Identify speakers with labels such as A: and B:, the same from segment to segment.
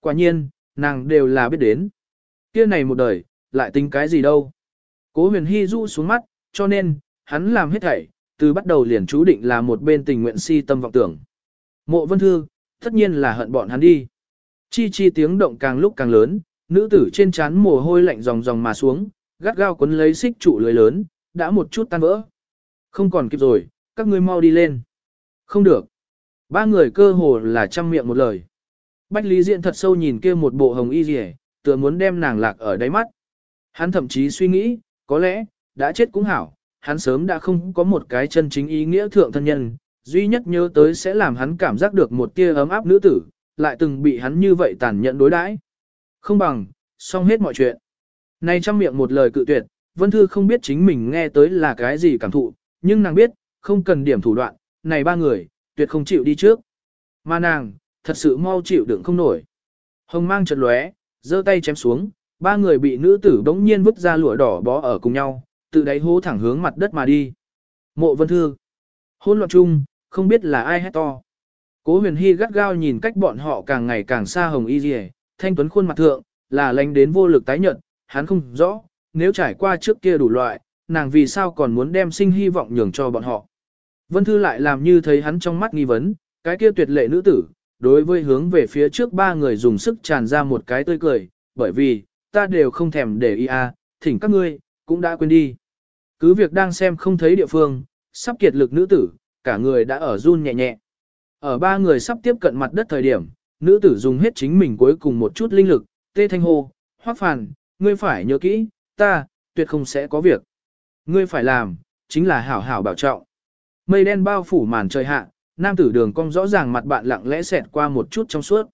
A: Quả nhiên, nàng đều là biết đến. Kia này một đời, lại tính cái gì đâu. Cố huyền hy du xuống mắt, cho nên, hắn làm hết thảy, từ bắt đầu liền chú định là một bên tình nguyện si tâm vọng tưởng. Mộ vân thư, tất nhiên là hận bọn hắn đi. Chi chi tiếng động càng lúc càng lớn, nữ tử trên trán mồ hôi lạnh ròng ròng mà xuống, gắt gao quấn lấy xích trụ lưới lớn, đã một chút tan vỡ. Không còn kịp rồi, các ngươi mau đi lên. Không được. Ba người cơ hồ là trăm miệng một lời. Bách Lý Diện thật sâu nhìn kia một bộ hồng y rỉ, tựa muốn đem nàng lạc ở đáy mắt. Hắn thậm chí suy nghĩ, có lẽ, đã chết cũng hảo, hắn sớm đã không có một cái chân chính ý nghĩa thượng thân nhân, duy nhất nhớ tới sẽ làm hắn cảm giác được một tia ấm áp nữ tử, lại từng bị hắn như vậy tàn nhẫn đối đãi. Không bằng, xong hết mọi chuyện. Này trong miệng một lời cự tuyệt, Vân Thư không biết chính mình nghe tới là cái gì cảm thụ, nhưng nàng biết, không cần điểm thủ đoạn, này ba người, tuyệt không chịu đi trước. Mà nàng, thật sự mau chịu đựng không nổi. Hồng mang chật lóe, giơ tay chém xuống, ba người bị nữ tử đống nhiên vứt ra lụa đỏ bó ở cùng nhau, từ đáy hố thẳng hướng mặt đất mà đi. Mộ Vân Thư. Hôn loạn chung, không biết là ai hét to. Cố huyền hy gắt gao nhìn cách bọn họ càng ngày càng xa hồng y dì thanh tuấn khuôn mặt thượng, là lánh đến vô lực tái nhận, hắn không rõ, nếu trải qua trước kia đủ loại, nàng vì sao còn muốn đem sinh hy vọng nhường cho bọn họ. Vân Thư lại làm như thấy hắn trong mắt nghi vấn, cái kia tuyệt lệ nữ tử, đối với hướng về phía trước ba người dùng sức tràn ra một cái tươi cười, bởi vì, ta đều không thèm để ý à, thỉnh các ngươi, cũng đã quên đi. Cứ việc đang xem không thấy địa phương, sắp kiệt lực nữ tử, cả người đã ở run nhẹ nhẹ. Ở ba người sắp tiếp cận mặt đất thời điểm, nữ tử dùng hết chính mình cuối cùng một chút linh lực, tê thanh hô, hoác phàn, ngươi phải nhớ kỹ, ta, tuyệt không sẽ có việc. Ngươi phải làm, chính là hảo hảo bảo trọng. Mây đen bao phủ màn trời hạ, nam tử đường cong rõ ràng mặt bạn lặng lẽ xẹt qua một chút trong suốt.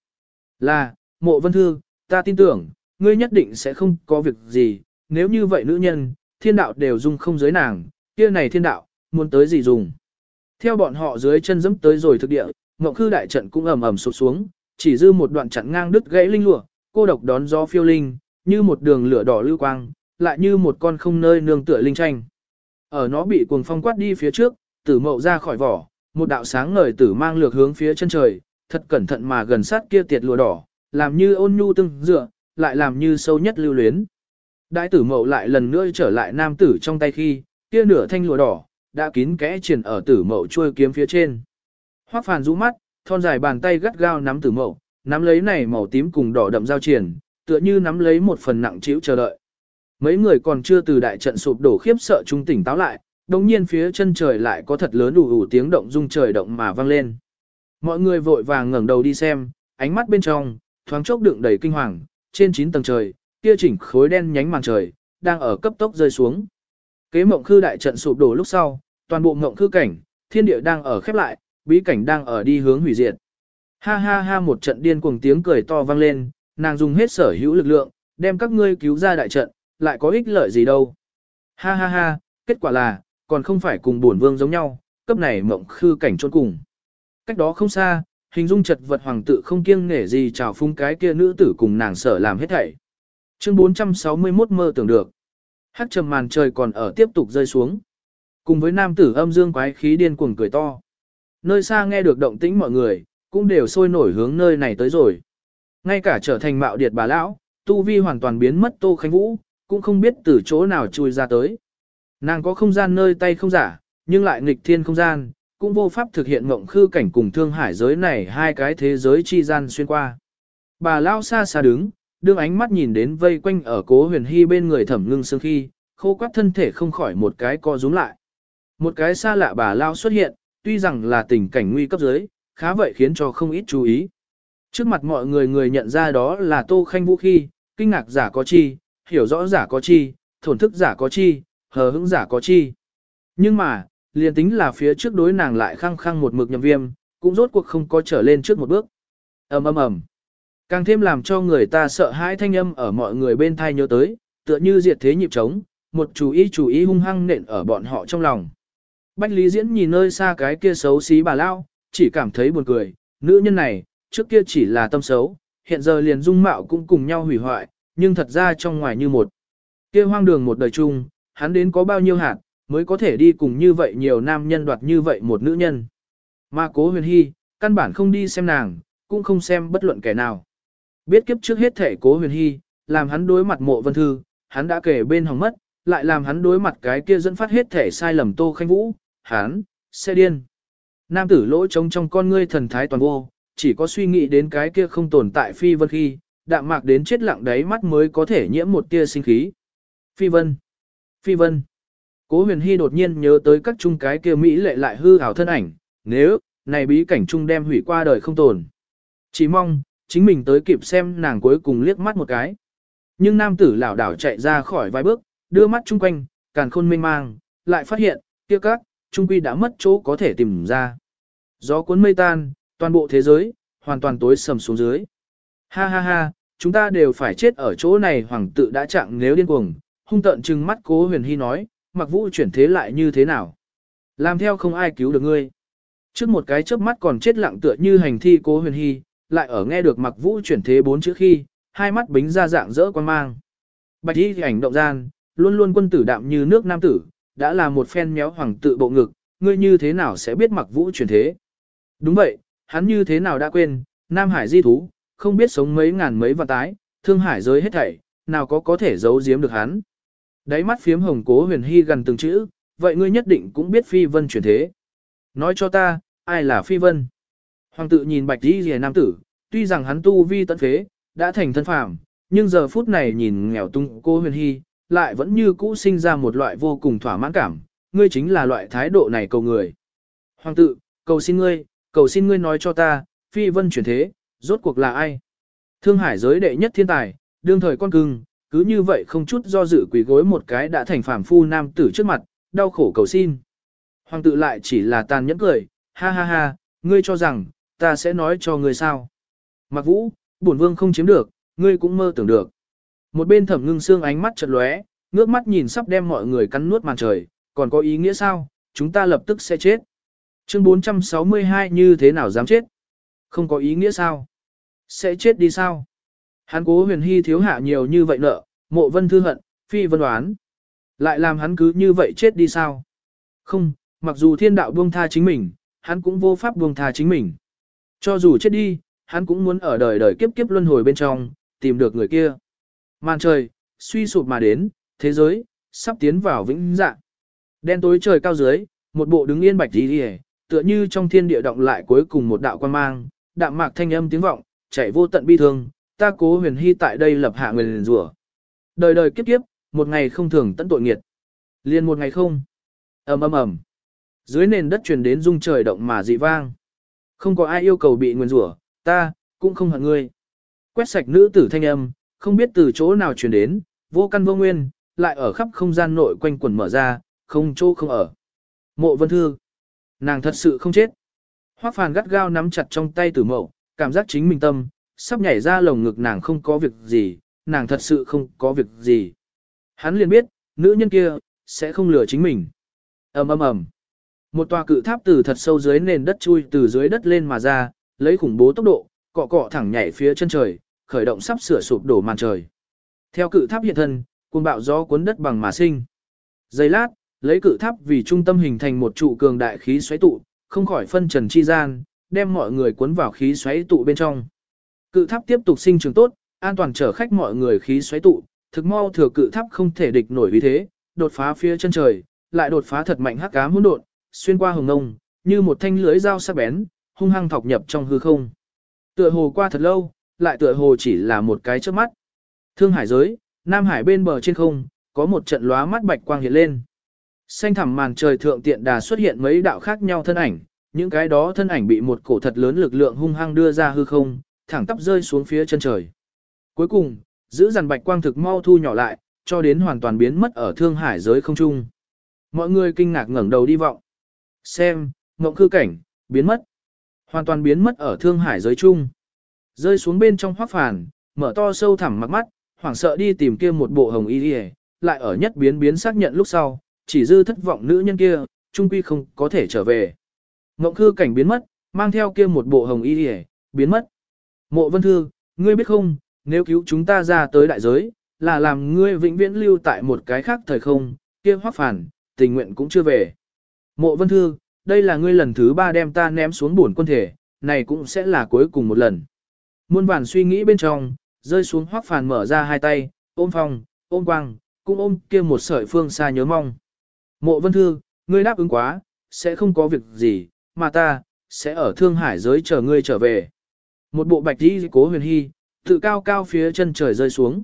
A: Là, mộ vân thư, ta tin tưởng, ngươi nhất định sẽ không có việc gì, nếu như vậy nữ nhân, thiên đạo đều dung không giới nàng, kia này thiên đạo, muốn tới gì dùng. Theo bọn họ dưới chân dẫm tới rồi thực địa, ngọc khư đại trận cũng ầm ầm sụp xuống, chỉ dư một đoạn chặn ngang đứt gãy linh lụa, cô độc đón gió phiêu linh, như một đường lửa đỏ lưu quang, lại như một con không nơi nương tựa linh tranh. Ở nó bị cuồng phong quát đi phía trước, tử mậu ra khỏi vỏ, một đạo sáng ngời tử mang lược hướng phía chân trời, thật cẩn thận mà gần sát kia tiệt lụa đỏ, làm như ôn nhu tương dựa, lại làm như sâu nhất lưu luyến. Đại tử mậu lại lần nữa trở lại nam tử trong tay khi, kia nửa thanh lụa đỏ, đã kín kẽ triển ở tử mậu chuôi kiếm phía trên. Hoắc phàn rũ mắt, thon dài bàn tay gắt gao nắm tử mậu, nắm lấy này màu tím cùng đỏ đậm giao triển, tựa như nắm lấy một phần nặng chịu chờ đợi. Mấy người còn chưa từ đại trận sụp đổ khiếp sợ trung tỉnh táo lại, đồng nhiên phía chân trời lại có thật lớn đủ ủ tiếng động rung trời động mà vang lên. Mọi người vội vàng ngẩng đầu đi xem, ánh mắt bên trong, thoáng chốc đựng đầy kinh hoàng, trên 9 tầng trời, kia chỉnh khối đen nhánh màn trời, đang ở cấp tốc rơi xuống. Kế mộng khư đại trận sụp đổ lúc sau, toàn bộ mộng khư cảnh, thiên địa đang ở khép lại, bí cảnh đang ở đi hướng hủy diệt. Ha ha ha một trận điên cuồng tiếng cười to vang lên, nàng dùng hết sở hữu lực lượng, đem các ngươi cứu ra đại trận, lại có ích lợi gì đâu. Ha ha ha, kết quả là, còn không phải cùng bổn vương giống nhau, cấp này mộng khư cảnh trốn cùng. Cách đó không xa, hình dung chật vật hoàng tự không kiêng nể gì chào phung cái kia nữ tử cùng nàng sở làm hết thảy. Chương 461 mơ tưởng được. Hát trầm màn trời còn ở tiếp tục rơi xuống. Cùng với nam tử âm dương quái khí điên cuồng cười to. Nơi xa nghe được động tĩnh mọi người, cũng đều sôi nổi hướng nơi này tới rồi. Ngay cả trở thành mạo điệt bà lão, tu vi hoàn toàn biến mất Tô Khánh Vũ, cũng không biết từ chỗ nào chui ra tới. Nàng có không gian nơi tay không giả, nhưng lại nghịch thiên không gian, cũng vô pháp thực hiện mộng khư cảnh cùng thương hải giới này hai cái thế giới chi gian xuyên qua. Bà lao xa xa đứng, đương ánh mắt nhìn đến vây quanh ở cố huyền hy bên người thẩm ngưng sương khi, khô quắt thân thể không khỏi một cái co rúm lại. Một cái xa lạ bà lao xuất hiện, tuy rằng là tình cảnh nguy cấp giới, khá vậy khiến cho không ít chú ý. Trước mặt mọi người người nhận ra đó là Tô Khanh Vũ khi, kinh ngạc giả có chi, hiểu rõ giả có chi, thổn thức giả có chi, hờ hững giả có chi. Nhưng mà, liền tính là phía trước đối nàng lại khăng khăng một mực nhậm viêm, cũng rốt cuộc không có trở lên trước một bước. ầm ầm ầm, Càng thêm làm cho người ta sợ hãi thanh âm ở mọi người bên thai nhớ tới, tựa như diệt thế nhịp trống, một chú ý chú ý hung hăng nện ở bọn họ trong lòng. Bách Lý Diễn nhìn nơi xa cái kia xấu xí bà lao, chỉ cảm thấy buồn cười, nữ nhân này, trước kia chỉ là tâm xấu, hiện giờ liền dung mạo cũng cùng nhau hủy hoại, nhưng thật ra trong ngoài như một. Kia hoang đường một đời chung, hắn đến có bao nhiêu hạt, mới có thể đi cùng như vậy nhiều nam nhân đoạt như vậy một nữ nhân. Mà cố huyền hy, căn bản không đi xem nàng, cũng không xem bất luận kẻ nào. Biết kiếp trước hết thể cố huyền hy, làm hắn đối mặt mộ vân thư, hắn đã kể bên hỏng mất, lại làm hắn đối mặt cái kia dẫn phát hết thể sai lầm tô khanh vũ, hắn, xe điên. Nam tử lỗ trống trong con ngươi thần thái toàn vô, chỉ có suy nghĩ đến cái kia không tồn tại phi vân khi, đạm mạc đến chết lặng đáy mắt mới có thể nhiễm một tia sinh khí. Phi vân, phi vân. Cố huyền hy đột nhiên nhớ tới các chung cái kia Mỹ lệ lại hư ảo thân ảnh, nếu, này bí cảnh chung đem hủy qua đời không tồn. Chỉ mong, chính mình tới kịp xem nàng cuối cùng liếc mắt một cái. Nhưng nam tử lảo đảo chạy ra khỏi vài bước, đưa mắt chung quanh, càn khôn mênh mang, lại phát hiện, kia các, trung quy đã mất chỗ có thể tìm ra. Gió cuốn mây tan, toàn bộ thế giới, hoàn toàn tối sầm xuống dưới. Ha ha ha, chúng ta đều phải chết ở chỗ này hoàng tự đã chặng nếu điên cuồng, hung tận trừng mắt cố huyền hy nói, mặc vũ chuyển thế lại như thế nào. Làm theo không ai cứu được ngươi. Trước một cái chớp mắt còn chết lặng tựa như hành thi cố huyền hy, lại ở nghe được mặc vũ chuyển thế bốn chữ khi, hai mắt bính ra dạng dỡ quan mang. Bạch y ảnh động gian, luôn luôn quân tử đạm như nước nam tử, đã là một phen méo hoàng tự bộ ngực, ngươi như thế nào sẽ biết mặc vũ chuyển thế. Đúng vậy, hắn như thế nào đã quên, Nam Hải di thú, không biết sống mấy ngàn mấy vạn tái, thương hải giới hết thảy, nào có có thể giấu giếm được hắn. Đáy mắt phiếm hồng cố huyền hy gần từng chữ, vậy ngươi nhất định cũng biết phi vân chuyển thế. Nói cho ta, ai là phi vân? Hoàng tự nhìn bạch đi rìa nam tử, tuy rằng hắn tu vi tận phế, đã thành thân phàm, nhưng giờ phút này nhìn nghèo tung cô huyền hy, lại vẫn như cũ sinh ra một loại vô cùng thỏa mãn cảm, ngươi chính là loại thái độ này cầu người. Hoàng tự, cầu xin ngươi, cầu xin ngươi nói cho ta, phi vân chuyển thế, rốt cuộc là ai? Thương hải giới đệ nhất thiên tài, đương thời con cưng, cứ như vậy không chút do dự quỳ gối một cái đã thành phàm phu nam tử trước mặt, đau khổ cầu xin. Hoàng tự lại chỉ là tàn nhẫn cười, ha ha ha, ngươi cho rằng, ta sẽ nói cho ngươi sao. Mặc vũ, bổn vương không chiếm được, ngươi cũng mơ tưởng được. Một bên thẩm ngưng xương ánh mắt chật lóe, ngước mắt nhìn sắp đem mọi người cắn nuốt màn trời, còn có ý nghĩa sao, chúng ta lập tức sẽ chết. Chương 462 như thế nào dám chết? Không có ý nghĩa sao? Sẽ chết đi sao? Hắn cố huyền hy thiếu hạ nhiều như vậy nợ, mộ vân thư hận, phi vân đoán. Lại làm hắn cứ như vậy chết đi sao? Không, mặc dù thiên đạo buông tha chính mình, hắn cũng vô pháp buông tha chính mình. Cho dù chết đi, hắn cũng muốn ở đời đời kiếp kiếp luân hồi bên trong, tìm được người kia. Màn trời, suy sụp mà đến, thế giới, sắp tiến vào vĩnh dạng. Đen tối trời cao dưới, một bộ đứng yên bạch đi đi tựa như trong thiên địa động lại cuối cùng một đạo quan mang, đạm mạc thanh âm tiếng vọng, chảy vô tận bi thương, ta cố huyền hy tại đây lập hạ nguyền rủa. Đời đời kiếp kiếp, một ngày không thường tận tội nghiệt. Liên một ngày không. ầm ầm ầm. Dưới nền đất truyền đến rung trời động mà dị vang. Không có ai yêu cầu bị nguyền rủa, ta cũng không hận ngươi. Quét sạch nữ tử thanh âm, không biết từ chỗ nào truyền đến, vô căn vô nguyên, lại ở khắp không gian nội quanh quần mở ra, không chỗ không ở. Mộ Vân Thư, nàng thật sự không chết. Hoắc Phàn gắt gao nắm chặt trong tay tử mậu, cảm giác chính mình tâm, sắp nhảy ra lồng ngực nàng không có việc gì, nàng thật sự không có việc gì. Hắn liền biết, nữ nhân kia, sẽ không lừa chính mình. ầm ầm ầm. Một tòa cự tháp từ thật sâu dưới nền đất chui từ dưới đất lên mà ra, lấy khủng bố tốc độ, cọ cọ thẳng nhảy phía chân trời, khởi động sắp sửa sụp đổ màn trời. Theo cự tháp hiện thân, cuồng bạo gió cuốn đất bằng mà sinh. Giây lát, lấy cự tháp vì trung tâm hình thành một trụ cường đại khí xoáy tụ, không khỏi phân trần chi gian, đem mọi người cuốn vào khí xoáy tụ bên trong. Cự tháp tiếp tục sinh trưởng tốt, an toàn chở khách mọi người khí xoáy tụ, thực mau thừa cự tháp không thể địch nổi vì thế, đột phá phía chân trời, lại đột phá thật mạnh hắc ám hỗn độn, xuyên qua hồng ngông, như một thanh lưới dao sắc bén, hung hăng thọc nhập trong hư không. Tựa hồ qua thật lâu, lại tựa hồ chỉ là một cái chớp mắt. Thương hải giới, Nam Hải bên bờ trên không, có một trận lóa mắt bạch quang hiện lên. Xanh thẳm màn trời thượng tiện đà xuất hiện mấy đạo khác nhau thân ảnh, những cái đó thân ảnh bị một cổ thật lớn lực lượng hung hăng đưa ra hư không, thẳng tắp rơi xuống phía chân trời. Cuối cùng, giữ dàn bạch quang thực mau thu nhỏ lại, cho đến hoàn toàn biến mất ở thương hải giới không trung. Mọi người kinh ngạc ngẩng đầu đi vọng. Xem, ngộng khư cảnh, biến mất. Hoàn toàn biến mất ở thương hải giới chung. Rơi xuống bên trong hoác phản, mở to sâu thẳm mắt mắt, hoảng sợ đi tìm kia một bộ hồng y đi lại ở nhất biến biến xác nhận lúc sau, chỉ dư thất vọng nữ nhân kia, trung quy không có thể trở về. Ngộng khư cảnh biến mất, mang theo kia một bộ hồng y đi biến mất. Mộ vân thư, ngươi biết không, nếu cứu chúng ta ra tới đại giới, là làm ngươi vĩnh viễn lưu tại một cái khác thời không, kia hoác phản, tình nguyện cũng chưa về. Mộ vân thư, đây là ngươi lần thứ ba đem ta ném xuống buồn quân thể, này cũng sẽ là cuối cùng một lần. muôn vàn suy nghĩ bên trong, rơi xuống hoắc phản mở ra hai tay, ôm phong, ôm quang, cũng ôm kia một sợi phương xa nhớ mong. Mộ vân thư, ngươi đáp ứng quá, sẽ không có việc gì, mà ta, sẽ ở Thương Hải giới chờ ngươi trở về. Một bộ bạch đi cố huyền hy, tự cao cao phía chân trời rơi xuống.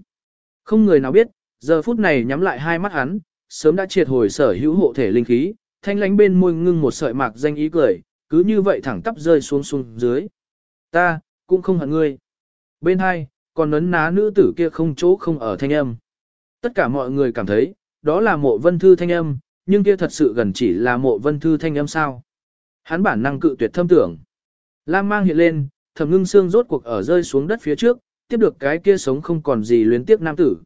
A: Không người nào biết, giờ phút này nhắm lại hai mắt hắn, sớm đã triệt hồi sở hữu hộ thể linh khí, thanh lánh bên môi ngưng một sợi mạc danh ý cười, cứ như vậy thẳng tắp rơi xuống xuống dưới. Ta, cũng không hận ngươi. Bên hai, còn nấn ná nữ tử kia không chỗ không ở thanh âm. Tất cả mọi người cảm thấy, đó là mộ vân thư thanh âm, nhưng kia thật sự gần chỉ là mộ vân thư thanh âm sao. Hắn bản năng cự tuyệt thâm tưởng. Lam mang hiện lên, Thẩm ngưng xương rốt cuộc ở rơi xuống đất phía trước, tiếp được cái kia sống không còn gì luyến tiếc nam tử.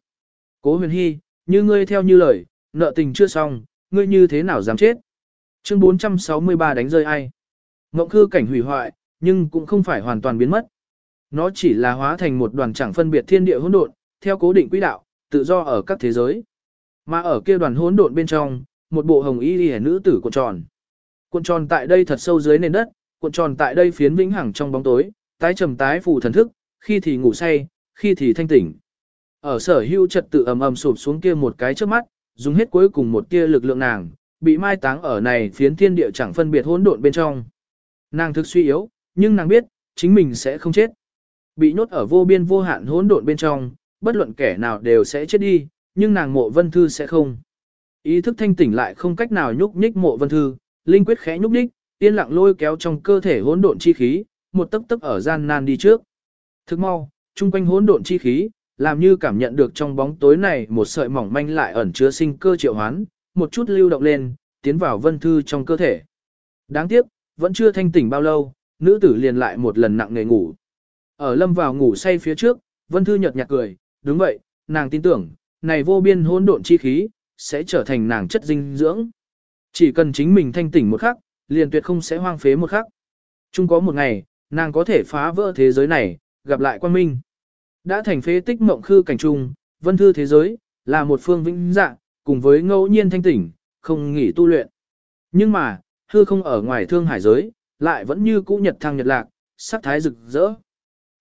A: Cố huyền hy, như ngươi theo như lời, nợ tình chưa xong, ngươi như thế nào dám chết. Chương 463 đánh rơi ai. Ngộng khư cảnh hủy hoại, nhưng cũng không phải hoàn toàn biến mất. Nó chỉ là hóa thành một đoàn chẳng phân biệt thiên địa hỗn độn, theo cố định quỹ đạo, tự do ở các thế giới. Mà ở kia đoàn hỗn độn bên trong, một bộ hồng y liễu nữ tử cuộn tròn. Cuộn tròn tại đây thật sâu dưới nền đất, cuộn tròn tại đây phiến vĩnh hằng trong bóng tối, tái trầm tái phù thần thức, khi thì ngủ say, khi thì thanh tỉnh. Ở sở hữu trật tự ầm ầm sụp xuống kia một cái trước mắt, dùng hết cuối cùng một tia lực lượng nàng, bị mai táng ở này phiến thiên địa chẳng phân biệt hỗn độn bên trong. Nàng thực suy yếu, nhưng nàng biết, chính mình sẽ không chết. Bị nhốt ở vô biên vô hạn hỗn độn bên trong, bất luận kẻ nào đều sẽ chết đi, nhưng nàng mộ vân thư sẽ không. Ý thức thanh tỉnh lại không cách nào nhúc nhích mộ vân thư, linh quyết khẽ nhúc nhích, tiên lặng lôi kéo trong cơ thể hỗn độn chi khí, một tấc tấc ở gian nan đi trước. Thức mau, chung quanh hỗn độn chi khí, làm như cảm nhận được trong bóng tối này một sợi mỏng manh lại ẩn chứa sinh cơ triệu hoán, một chút lưu động lên, tiến vào vân thư trong cơ thể. Đáng tiếc, vẫn chưa thanh tỉnh bao lâu, nữ tử liền lại một lần nặng nề ngủ. Ở lâm vào ngủ say phía trước, vân thư nhợt nhạt cười, đúng vậy, nàng tin tưởng, này vô biên hỗn độn chi khí, sẽ trở thành nàng chất dinh dưỡng. Chỉ cần chính mình thanh tỉnh một khắc, liền tuyệt không sẽ hoang phế một khắc. Chung có một ngày, nàng có thể phá vỡ thế giới này, gặp lại quan minh. Đã thành phế tích mộng khư cảnh trung, vân thư thế giới, là một phương vĩnh dạng, cùng với ngẫu nhiên thanh tỉnh, không nghỉ tu luyện. Nhưng mà, hư không ở ngoài thương hải giới, lại vẫn như cũ nhật thăng nhật lạc, sắc thái rực rỡ.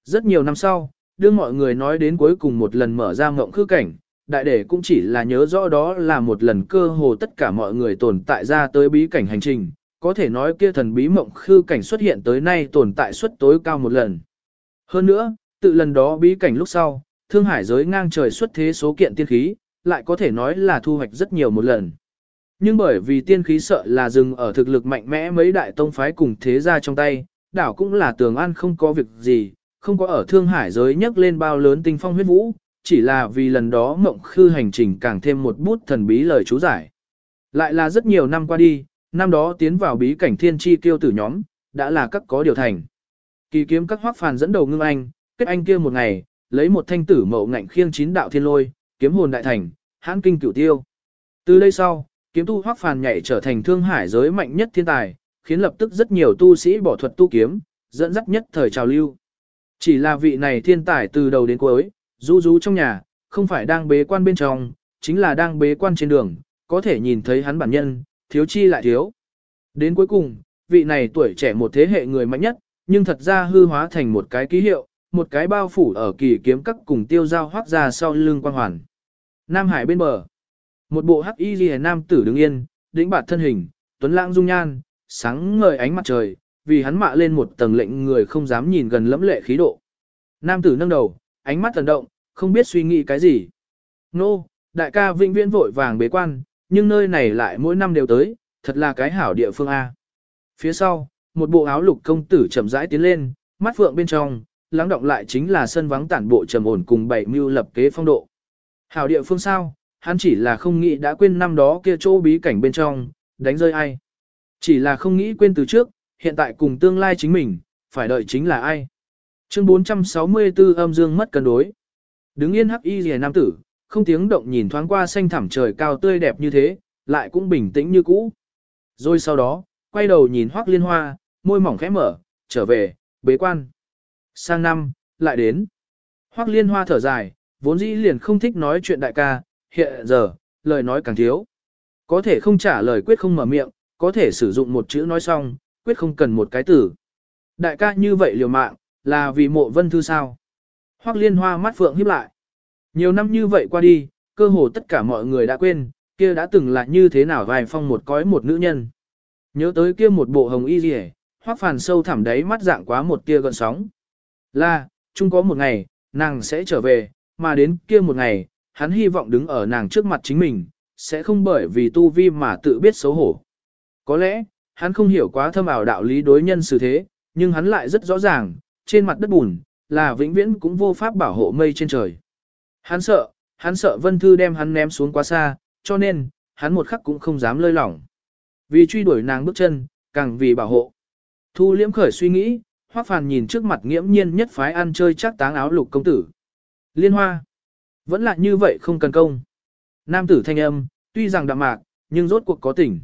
A: Rất nhiều năm sau, đưa mọi người nói đến cuối cùng một lần mở ra mộng khư cảnh, đại đệ cũng chỉ là nhớ rõ đó là một lần cơ hồ tất cả mọi người tồn tại ra tới bí cảnh hành trình, có thể nói kia thần bí mộng khư cảnh xuất hiện tới nay tồn tại suất tối cao một lần. Hơn nữa, tự lần đó bí cảnh lúc sau, thương hải giới ngang trời xuất thế số kiện tiên khí, lại có thể nói là thu hoạch rất nhiều một lần. Nhưng bởi vì tiên khí sợ là dừng ở thực lực mạnh mẽ mấy đại tông phái cùng thế gia trong tay, đảo cũng là tường an không có việc gì, không có ở thương hải giới nhấc lên bao lớn tinh phong huyết vũ, chỉ là vì lần đó mộng khư hành trình càng thêm một bút thần bí lời chú giải. Lại là rất nhiều năm qua đi, năm đó tiến vào bí cảnh thiên chi tiêu tử nhóm, đã là các có điều thành. Kỳ kiếm các hoác phàn dẫn đầu ngưng anh, kết anh kia một ngày, lấy một thanh tử mậu ngạnh khiêng chín đạo thiên lôi, kiếm hồn đại thành, hãn kinh cửu tiêu. Từ đây sau, kiếm tu hoác phàn nhảy trở thành thương hải giới mạnh nhất thiên tài, khiến lập tức rất nhiều tu sĩ bỏ thuật tu kiếm, dẫn dắt nhất thời trào lưu. Chỉ là vị này thiên tài từ đầu đến cuối, rú rú trong nhà, không phải đang bế quan bên trong, chính là đang bế quan trên đường, có thể nhìn thấy hắn bản nhân, thiếu chi lại thiếu. Đến cuối cùng, vị này tuổi trẻ một thế hệ người mạnh nhất, nhưng thật ra hư hóa thành một cái ký hiệu, một cái bao phủ ở kỳ kiếm các cùng tiêu giao hoác ra sau lưng quang hoàn. Nam Hải bên bờ, một bộ hắc y liễu nam tử đứng yên, đĩnh bạt thân hình, tuấn lãng dung nhan, sáng ngời ánh mặt trời, vì hắn mạ lên một tầng lệnh người không dám nhìn gần lẫm lệ khí độ. Nam tử nâng đầu, ánh mắt thần động, không biết suy nghĩ cái gì. Nô, đại ca vĩnh viễn vội vàng bế quan, nhưng nơi này lại mỗi năm đều tới, thật là cái hảo địa phương A. Phía sau, một bộ áo lục công tử chậm rãi tiến lên, mắt phượng bên trong, lắng động lại chính là sân vắng tản bộ trầm ổn cùng bảy mưu lập kế phong độ. Hảo địa phương sao, hắn chỉ là không nghĩ đã quên năm đó kia chỗ bí cảnh bên trong, đánh rơi ai. Chỉ là không nghĩ quên từ trước, hiện tại cùng tương lai chính mình, phải đợi chính là ai. Chương 464 âm dương mất cân đối. Đứng yên hắc y rìa nam tử, không tiếng động nhìn thoáng qua xanh thẳm trời cao tươi đẹp như thế, lại cũng bình tĩnh như cũ. Rồi sau đó, quay đầu nhìn hoắc liên hoa, môi mỏng khẽ mở, trở về, bế quan. Sang năm, lại đến. Hoắc liên hoa thở dài, vốn dĩ liền không thích nói chuyện đại ca, hiện giờ, lời nói càng thiếu. Có thể không trả lời quyết không mở miệng, có thể sử dụng một chữ nói xong, quyết không cần một cái từ. Đại ca như vậy liều mạng, Là vì mộ vân thư sao? Hoắc liên hoa mắt phượng híp lại. Nhiều năm như vậy qua đi, cơ hồ tất cả mọi người đã quên, kia đã từng là như thế nào vài phong một cõi một nữ nhân. Nhớ tới kia một bộ hồng y rìa, Hoắc phàn sâu thẳm đáy mắt dạng quá một tia gợn sóng. Là, chung có một ngày, nàng sẽ trở về, mà đến kia một ngày, hắn hy vọng đứng ở nàng trước mặt chính mình, sẽ không bởi vì tu vi mà tự biết xấu hổ. Có lẽ, hắn không hiểu quá thâm ảo đạo lý đối nhân xử thế, nhưng hắn lại rất rõ ràng, trên mặt đất bùn, là vĩnh viễn cũng vô pháp bảo hộ mây trên trời. Hắn sợ, hắn sợ Vân Thư đem hắn ném xuống quá xa, cho nên, hắn một khắc cũng không dám lơi lỏng. Vì truy đuổi nàng bước chân, càng vì bảo hộ. Thu liễm khởi suy nghĩ, Hoắc Phàn nhìn trước mặt nghiễm nhiên nhất phái ăn chơi chắc táng áo lục công tử. Liên hoa. Vẫn là như vậy không cần công. Nam tử thanh âm, tuy rằng đạm mạc, nhưng rốt cuộc có tỉnh.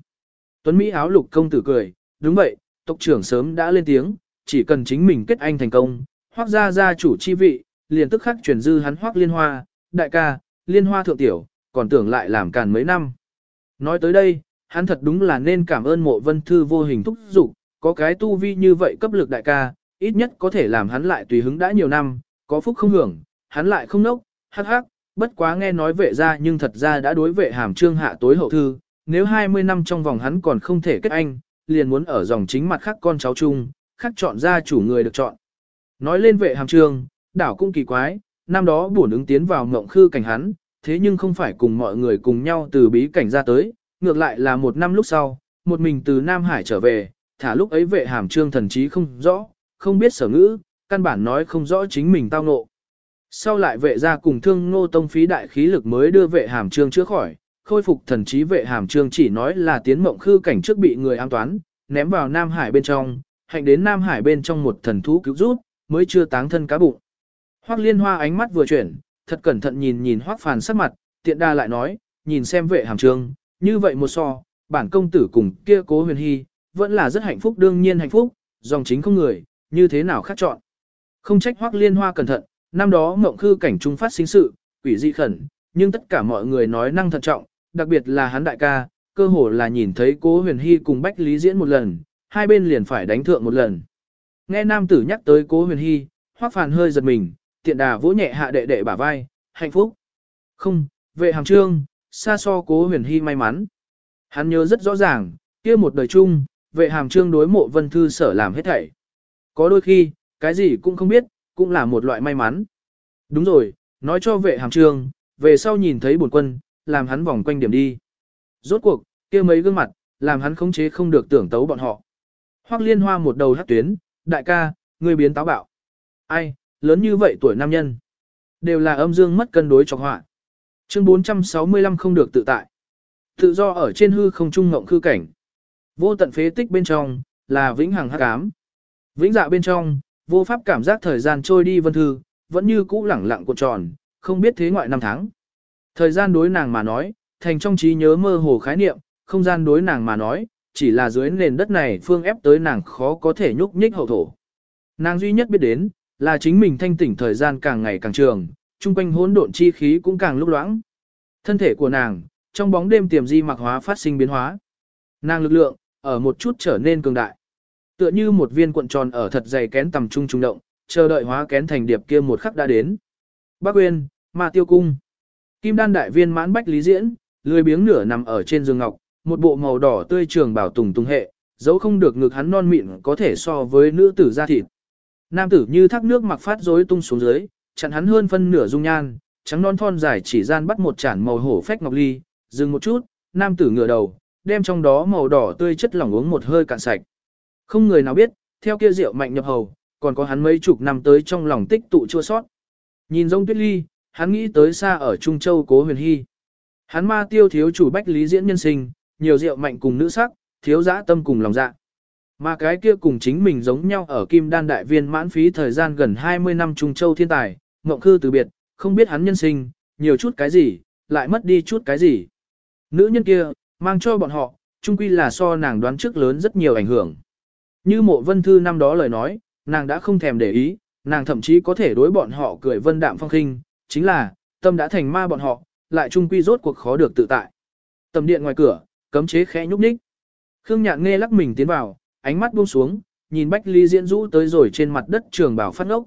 A: Tuấn Mỹ áo lục công tử cười, đúng vậy, tộc trưởng sớm đã lên tiếng, chỉ cần chính mình kết anh thành công, hoác ra gia chủ chi vị, liền tức khắc chuyển dư hắn hoác liên hoa, đại ca, liên hoa thượng tiểu, còn tưởng lại làm càn mấy năm. Nói tới đây, hắn thật đúng là nên cảm ơn mộ vân thư vô hình thúc dục có cái tu vi như vậy cấp lực đại ca, ít nhất có thể làm hắn lại tùy hứng đã nhiều năm, có phúc không hưởng, hắn lại không nốc, hắc hắc, bất quá nghe nói vệ ra nhưng thật ra đã đối vệ hàm trương hạ tối hậu thư, nếu 20 năm trong vòng hắn còn không thể kết anh, liền muốn ở dòng chính mặt khác con cháu chung, khác chọn ra chủ người được chọn. Nói lên vệ hàm trương, đảo cũng kỳ quái, năm đó bổn ứng tiến vào ngộng khư cảnh hắn, thế nhưng không phải cùng mọi người cùng nhau từ bí cảnh ra tới, ngược lại là một năm lúc sau, một mình từ Nam Hải trở về, thả lúc ấy vệ hàm trương thần trí không rõ, không biết sở ngữ, căn bản nói không rõ chính mình tao ngộ. Sau lại vệ ra cùng thương ngô tông phí đại khí lực mới đưa vệ hàm trương chữa khỏi, khôi phục thần trí vệ hàm trương chỉ nói là tiến mộng khư cảnh trước bị người an toán, ném vào Nam Hải bên trong, hạnh đến Nam Hải bên trong một thần thú cứu rút, mới chưa táng thân cá bụng. Hoắc liên hoa ánh mắt vừa chuyển, thật cẩn thận nhìn nhìn Hoắc phàn sắc mặt, tiện đa lại nói, nhìn xem vệ hàm trương, như vậy một so, bản công tử cùng kia cố huyền hy, vẫn là rất hạnh phúc đương nhiên hạnh phúc, dòng chính không người, như thế nào khác chọn. Không trách Hoắc liên hoa cẩn thận, năm đó mộng khư cảnh trung phát sinh sự, quỷ dị khẩn, nhưng tất cả mọi người nói năng thận trọng, đặc biệt là hắn đại ca, cơ hồ là nhìn thấy cố huyền hy cùng Bách Lý diễn một lần, hai bên liền phải đánh thượng một lần. Nghe nam tử nhắc tới cố huyền hy, hoắc phàn hơi giật mình, tiện đà vỗ nhẹ hạ đệ đệ bả vai, hạnh phúc. Không, vệ hàm trương, xa so cố huyền hy may mắn. Hắn nhớ rất rõ ràng, kia một đời chung, vệ hàm trương đối mộ vân thư sở làm hết thảy. Có đôi khi, cái gì cũng không biết, cũng là một loại may mắn. Đúng rồi, nói cho vệ hàm trương, về sau nhìn thấy bổn quân, làm hắn vòng quanh điểm đi. Rốt cuộc, kia mấy gương mặt, làm hắn khống chế không được tưởng tấu bọn họ. Hoắc liên hoa một đầu hát tuyến, đại ca, người biến táo bạo. Ai, lớn như vậy tuổi nam nhân. Đều là âm dương mất cân đối cho họa. Chương 465 không được tự tại. Tự do ở trên hư không trung ngộng khư cảnh. Vô tận phế tích bên trong, là vĩnh hằng hắc ám. Vĩnh dạ bên trong, vô pháp cảm giác thời gian trôi đi vân thư, vẫn như cũ lẳng lặng cuộn tròn, không biết thế ngoại năm tháng. Thời gian đối nàng mà nói, thành trong trí nhớ mơ hồ khái niệm, không gian đối nàng mà nói, chỉ là dưới nền đất này phương ép tới nàng khó có thể nhúc nhích hậu thổ. Nàng duy nhất biết đến, là chính mình thanh tỉnh thời gian càng ngày càng trường, trung quanh hỗn độn chi khí cũng càng lúc loãng. Thân thể của nàng, trong bóng đêm tiềm di mạc hóa phát sinh biến hóa. Nàng lực lượng, ở một chút trở nên cường đại. Tựa như một viên cuộn tròn ở thật dày kén tầm trung trung động, chờ đợi hóa kén thành điệp kia một khắc đã đến. Bác Uyên, Ma Tiêu Cung. Kim đan đại viên mãn bách lý diễn, lười biếng nửa nằm ở trên giường ngọc, một bộ màu đỏ tươi trường bảo tùng tùng hệ, dấu không được ngực hắn non mịn có thể so với nữ tử da thịt. Nam tử như thác nước mặc phát rối tung xuống dưới, chặn hắn hơn phân nửa dung nhan, trắng non thon dài chỉ gian bắt một chản màu hổ phách ngọc ly, dừng một chút, nam tử ngửa đầu, đem trong đó màu đỏ tươi chất lỏng uống một hơi cạn sạch. Không người nào biết, theo kia rượu mạnh nhập hầu, còn có hắn mấy chục năm tới trong lòng tích tụ chua sót. Nhìn rông tuyết ly, hắn nghĩ tới xa ở Trung Châu cố huyền hy. Hắn ma tiêu thiếu chủ bách lý diễn nhân sinh, nhiều rượu mạnh cùng nữ sắc, thiếu dã tâm cùng lòng dạ. Mà cái kia cùng chính mình giống nhau ở Kim Đan Đại Viên mãn phí thời gian gần 20 năm Trung Châu thiên tài, ngộng khư từ biệt, không biết hắn nhân sinh, nhiều chút cái gì, lại mất đi chút cái gì. Nữ nhân kia, mang cho bọn họ, chung quy là so nàng đoán trước lớn rất nhiều ảnh hưởng. Như mộ vân thư năm đó lời nói, nàng đã không thèm để ý, nàng thậm chí có thể đối bọn họ cười vân đạm phong khinh, chính là, tâm đã thành ma bọn họ, lại chung quy rốt cuộc khó được tự tại. Tầm điện ngoài cửa, cấm chế khẽ nhúc nhích. Khương Nhạn nghe lắc mình tiến vào, ánh mắt buông xuống, nhìn Bách Lý Diễn rũ tới rồi trên mặt đất trường bảo phát ngốc.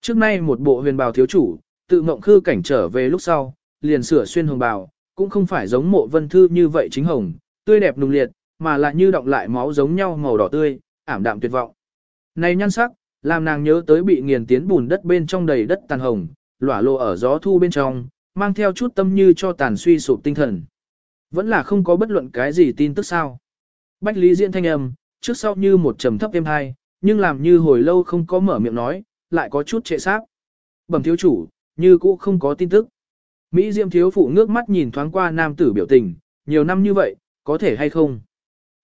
A: Trước nay một bộ huyền bào thiếu chủ, tự mộng khư cảnh trở về lúc sau, liền sửa xuyên hồng bào, cũng không phải giống mộ vân thư như vậy chính hồng, tươi đẹp nùng liệt, mà lại như động lại máu giống nhau màu đỏ tươi, ảm đạm tuyệt vọng. Này nhan sắc, làm nàng nhớ tới bị nghiền tiến bùn đất bên trong đầy đất tàn hồng, lỏa lộ ở gió thu bên trong, mang theo chút tâm như cho tàn suy sụp tinh thần. Vẫn là không có bất luận cái gì tin tức sao. Bách Lý Diễn thanh âm, trước sau như một trầm thấp êm hai, nhưng làm như hồi lâu không có mở miệng nói, lại có chút trệ xác. Bẩm thiếu chủ, như cũ không có tin tức. Mỹ Diệm thiếu phụ ngước mắt nhìn thoáng qua nam tử biểu tình, nhiều năm như vậy, có thể hay không?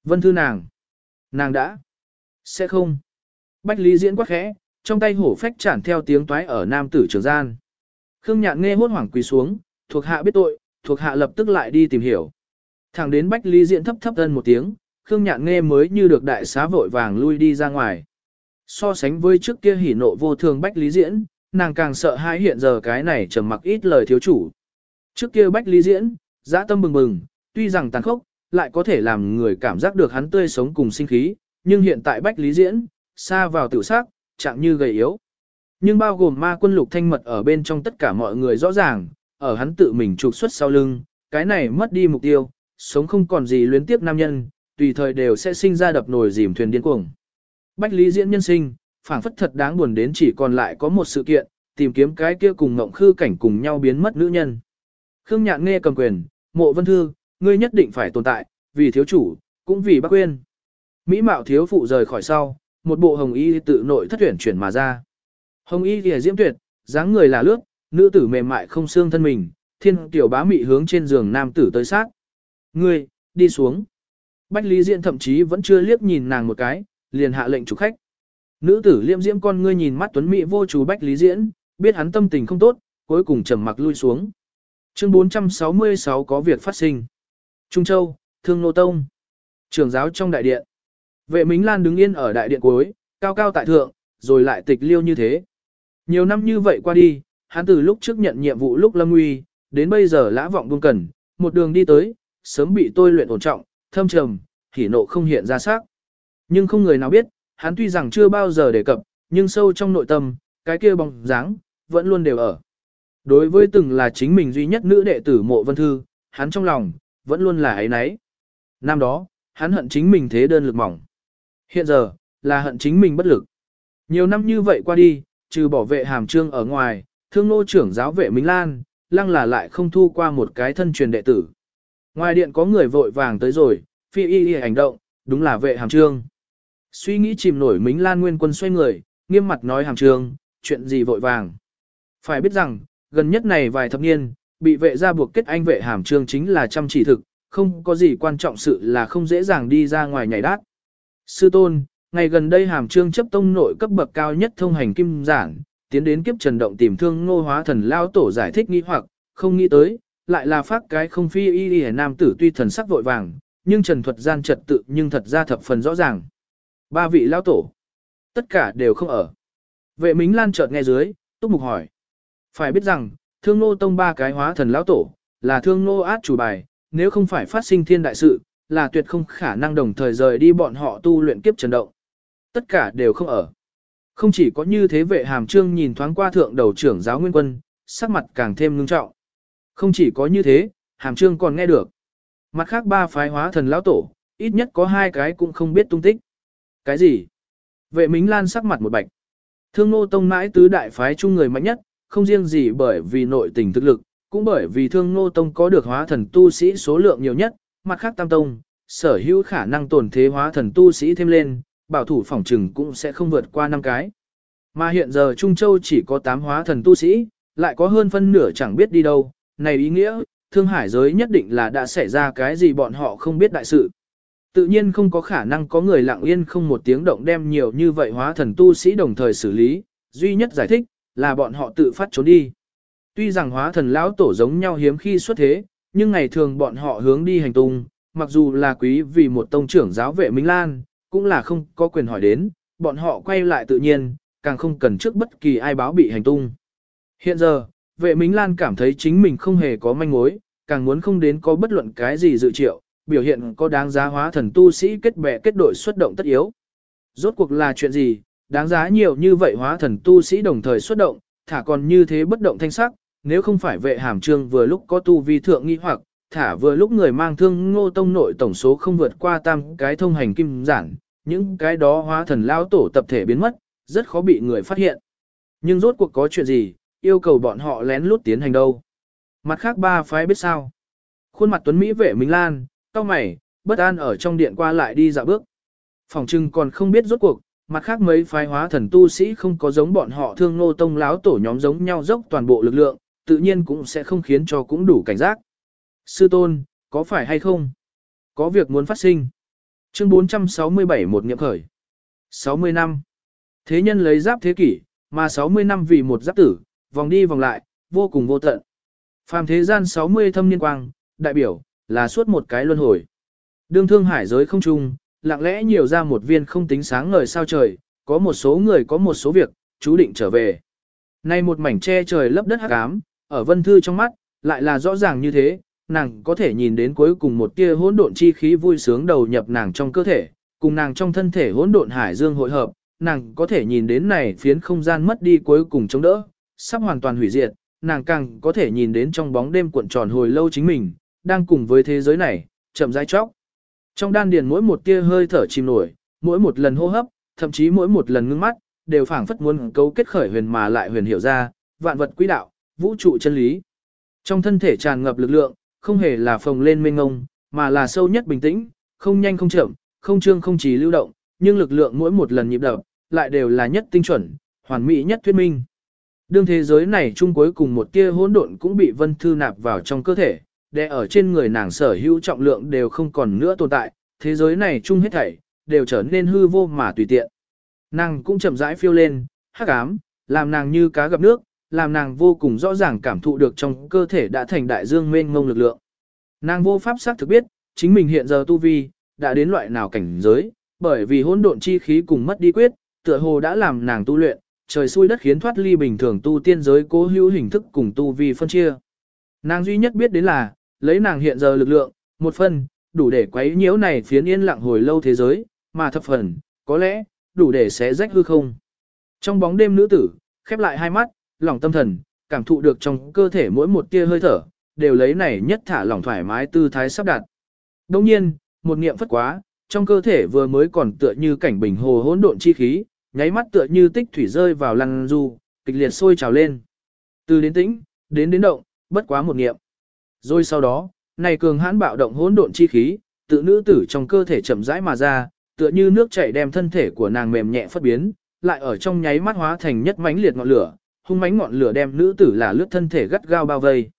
A: Vân thư nàng. Nàng đã. Sẽ không. Bách Lý diễn quá khẽ, trong tay hổ phách chản theo tiếng toái ở nam tử trường gian. Khương nhạn nghe hốt hoảng quỳ xuống, thuộc hạ biết tội, thuộc hạ lập tức lại đi tìm hiểu. Thẳng đến Bách Lý diễn thấp thấp thân một tiếng, Khương nhạn nghe mới như được đại xá vội vàng lui đi ra ngoài. So sánh với trước kia hỉ nộ vô thường Bách Lý diễn, nàng càng sợ hãi hiện giờ cái này trầm mặc ít lời thiếu chủ. Trước kia Bách Lý diễn, dã tâm bừng bừng, tuy rằng tàn khốc, lại có thể làm người cảm giác được hắn tươi sống cùng sinh khí, nhưng hiện tại Bách Lý diễn, xa vào tiểu sắc, chạm như gầy yếu. Nhưng bao gồm ma quân lục thanh mật ở bên trong tất cả mọi người rõ ràng, ở hắn tự mình trục xuất sau lưng, cái này mất đi mục tiêu, sống không còn gì luyến tiếp nam nhân, tùy thời đều sẽ sinh ra đập nồi dìm thuyền điên cuồng. Bách Lý diễn nhân sinh, phảng phất thật đáng buồn đến chỉ còn lại có một sự kiện, tìm kiếm cái kia cùng ngộng khư cảnh cùng nhau biến mất nữ nhân. Khương Nhạn nghe cầm quyền, mộ vân thư, ngươi nhất định phải tồn tại, vì thiếu chủ, cũng vì bác quên. Mỹ mạo thiếu phụ rời khỏi sau, một bộ hồng y tự nội thất tuyển chuyển mà ra. Hồng y kia diễm tuyệt, dáng người là lướt, nữ tử mềm mại không xương thân mình, thiên tiểu bá mị hướng trên giường nam tử tới sát. Ngươi, đi xuống. Bách Lý Diễn thậm chí vẫn chưa liếc nhìn nàng một cái, liền hạ lệnh chủ khách. Nữ tử liêm diễm con ngươi nhìn mắt tuấn mỹ vô chủ Bách Lý Diễn, biết hắn tâm tình không tốt, cuối cùng trầm mặc lui xuống. Chương 466 có việc phát sinh. Trung Châu, Thương Nô Tông. Trường giáo trong đại điện. Vệ Mính Lan đứng yên ở đại điện cuối, cao cao tại thượng, rồi lại tịch liêu như thế. Nhiều năm như vậy qua đi, hắn từ lúc trước nhận nhiệm vụ lúc lâm nguy, đến bây giờ lã vọng buông cần, một đường đi tới, sớm bị tôi luyện ổn trọng, thâm trầm, hỉ nộ không hiện ra sắc. Nhưng không người nào biết, hắn tuy rằng chưa bao giờ đề cập, nhưng sâu trong nội tâm, cái kia bóng dáng, vẫn luôn đều ở. Đối với từng là chính mình duy nhất nữ đệ tử mộ vân thư, hắn trong lòng, vẫn luôn là ấy nấy. Năm đó, hắn hận chính mình thế đơn lực mỏng. Hiện giờ, là hận chính mình bất lực. Nhiều năm như vậy qua đi, trừ bảo vệ hàm trương ở ngoài, thương nô trưởng giáo vệ Minh Lan, lăng là lại không thu qua một cái thân truyền đệ tử. Ngoài điện có người vội vàng tới rồi, phi y y hành động, đúng là vệ hàm trương. Suy nghĩ chìm nổi Minh Lan nguyên quân xoay người, nghiêm mặt nói hàm trương, chuyện gì vội vàng. Phải biết rằng, gần nhất này vài thập niên, bị vệ gia buộc kết anh vệ hàm trương chính là chăm chỉ thực, không có gì quan trọng sự là không dễ dàng đi ra ngoài nhảy đát. Sư tôn, ngày gần đây hàm trương chấp tông nội cấp bậc cao nhất thông hành kim giản, tiến đến kiếp trần động tìm thương ngô hóa thần lao tổ giải thích nghi hoặc, không nghĩ tới, lại là phát cái không phi y y nam tử tuy thần sắc vội vàng, nhưng trần thuật gian trật tự nhưng thật ra thập phần rõ ràng. Ba vị lao tổ, tất cả đều không ở. Vệ Mính Lan chợt nghe dưới, túc mục hỏi. Phải biết rằng, thương nô tông ba cái hóa thần lão tổ, là thương nô át chủ bài, nếu không phải phát sinh thiên đại sự, là tuyệt không khả năng đồng thời rời đi bọn họ tu luyện kiếp trần động. Tất cả đều không ở. Không chỉ có như thế vệ hàm trương nhìn thoáng qua thượng đầu trưởng giáo nguyên quân, sắc mặt càng thêm ngưng trọng. Không chỉ có như thế, hàm trương còn nghe được. Mặt khác ba phái hóa thần lão tổ, ít nhất có hai cái cũng không biết tung tích. Cái gì? Vệ Mính Lan sắc mặt một bạch. Thương Nô Tông mãi tứ đại phái chung người mạnh nhất, không riêng gì bởi vì nội tình thực lực, cũng bởi vì Thương Nô Tông có được hóa thần tu sĩ số lượng nhiều nhất, mặt khác Tam Tông, sở hữu khả năng tổn thế hóa thần tu sĩ thêm lên, bảo thủ phòng trừng cũng sẽ không vượt qua năm cái. Mà hiện giờ Trung Châu chỉ có 8 hóa thần tu sĩ, lại có hơn phân nửa chẳng biết đi đâu, này ý nghĩa, thương hải giới nhất định là đã xảy ra cái gì bọn họ không biết đại sự. Tự nhiên không có khả năng có người lặng yên không một tiếng động đem nhiều như vậy hóa thần tu sĩ đồng thời xử lý, duy nhất giải thích, là bọn họ tự phát trốn đi. Tuy rằng hóa thần lão tổ giống nhau hiếm khi xuất thế, nhưng ngày thường bọn họ hướng đi hành tung, mặc dù là quý vì một tông trưởng giáo vệ Minh Lan, cũng là không có quyền hỏi đến, bọn họ quay lại tự nhiên, càng không cần trước bất kỳ ai báo bị hành tung. Hiện giờ, vệ Mính Lan cảm thấy chính mình không hề có manh mối, càng muốn không đến có bất luận cái gì dự triệu, biểu hiện có đáng giá hóa thần tu sĩ kết bè kết đội xuất động tất yếu. Rốt cuộc là chuyện gì, đáng giá nhiều như vậy hóa thần tu sĩ đồng thời xuất động, thả còn như thế bất động thanh sắc, nếu không phải vệ hàm trương vừa lúc có tu vi thượng nghi hoặc, thả vừa lúc người mang thương ngô tông nội tổng số không vượt qua tam cái thông hành kim giản, những cái đó hóa thần lao tổ tập thể biến mất, rất khó bị người phát hiện. Nhưng rốt cuộc có chuyện gì, yêu cầu bọn họ lén lút tiến hành đâu. Mặt khác ba phái biết sao. Khuôn mặt tuấn Mỹ vệ Minh Lan, cao mày, bất an ở trong điện qua lại đi dạo bước. Phòng trưng còn không biết rốt cuộc, mặt khác mấy phái hóa thần tu sĩ không có giống bọn họ thương nô tông láo tổ nhóm giống nhau dốc toàn bộ lực lượng, tự nhiên cũng sẽ không khiến cho cũng đủ cảnh giác. Sư tôn, có phải hay không? Có việc muốn phát sinh. Chương 467 một nghiệm khởi. 60 năm. Thế nhân lấy giáp thế kỷ, mà 60 năm vì một giáp tử, vòng đi vòng lại, vô cùng vô tận. Phàm thế gian 60 thâm niên quang, đại biểu, là suốt một cái luân hồi. Đương thương hải giới không trung, lặng lẽ nhiều ra một viên không tính sáng ngời sao trời, có một số người có một số việc, chú định trở về. Nay một mảnh che trời lấp đất hắc ám, ở vân thư trong mắt, lại là rõ ràng như thế, nàng có thể nhìn đến cuối cùng một tia hỗn độn chi khí vui sướng đầu nhập nàng trong cơ thể, cùng nàng trong thân thể hỗn độn hải dương hội hợp, nàng có thể nhìn đến này phiến không gian mất đi cuối cùng chống đỡ, sắp hoàn toàn hủy diệt, nàng càng có thể nhìn đến trong bóng đêm cuộn tròn hồi lâu chính mình, đang cùng với thế giới này, chậm rãi chóc. Trong đan điền mỗi một tia hơi thở chìm nổi, mỗi một lần hô hấp, thậm chí mỗi một lần ngưng mắt, đều phảng phất muốn cấu kết khởi huyền mà lại huyền hiểu ra, vạn vật quý đạo, vũ trụ chân lý. Trong thân thể tràn ngập lực lượng, không hề là phồng lên mênh ngông, mà là sâu nhất bình tĩnh, không nhanh không chậm, không trương không chỉ lưu động, nhưng lực lượng mỗi một lần nhịp đập, lại đều là nhất tinh chuẩn, hoàn mỹ nhất thuyết minh. Đương thế giới này chung cuối cùng một tia hỗn độn cũng bị vân thư nạp vào trong cơ thể, đè ở trên người nàng sở hữu trọng lượng đều không còn nữa tồn tại, thế giới này chung hết thảy, đều trở nên hư vô mà tùy tiện. Nàng cũng chậm rãi phiêu lên, hắc ám, làm nàng như cá gặp nước, làm nàng vô cùng rõ ràng cảm thụ được trong cơ thể đã thành đại dương mênh mông lực lượng. Nàng vô pháp xác thực biết, chính mình hiện giờ tu vi, đã đến loại nào cảnh giới, bởi vì hỗn độn chi khí cùng mất đi quyết, tựa hồ đã làm nàng tu luyện, trời xui đất khiến thoát ly bình thường tu tiên giới cố hữu hình thức cùng tu vi phân chia. Nàng duy nhất biết đến là, lấy nàng hiện giờ lực lượng, một phần, đủ để quấy nhiễu này phiến yên lặng hồi lâu thế giới, mà thập phần, có lẽ, đủ để xé rách hư không. Trong bóng đêm nữ tử, khép lại hai mắt, lòng tâm thần, cảm thụ được trong cơ thể mỗi một tia hơi thở, đều lấy này nhất thả lỏng thoải mái tư thái sắp đặt. Đồng nhiên, một niệm phất quá, trong cơ thể vừa mới còn tựa như cảnh bình hồ hỗn độn chi khí, nháy mắt tựa như tích thủy rơi vào lăng du, kịch liệt sôi trào lên. Từ đến tĩnh, đến đến động, bất quá một niệm. Rồi sau đó, này cường hãn bạo động hỗn độn chi khí, tự nữ tử trong cơ thể chậm rãi mà ra, tựa như nước chảy đem thân thể của nàng mềm nhẹ phất biến, lại ở trong nháy mắt hóa thành nhất mãnh liệt ngọn lửa, hung mãnh ngọn lửa đem nữ tử là lướt thân thể gắt gao bao vây.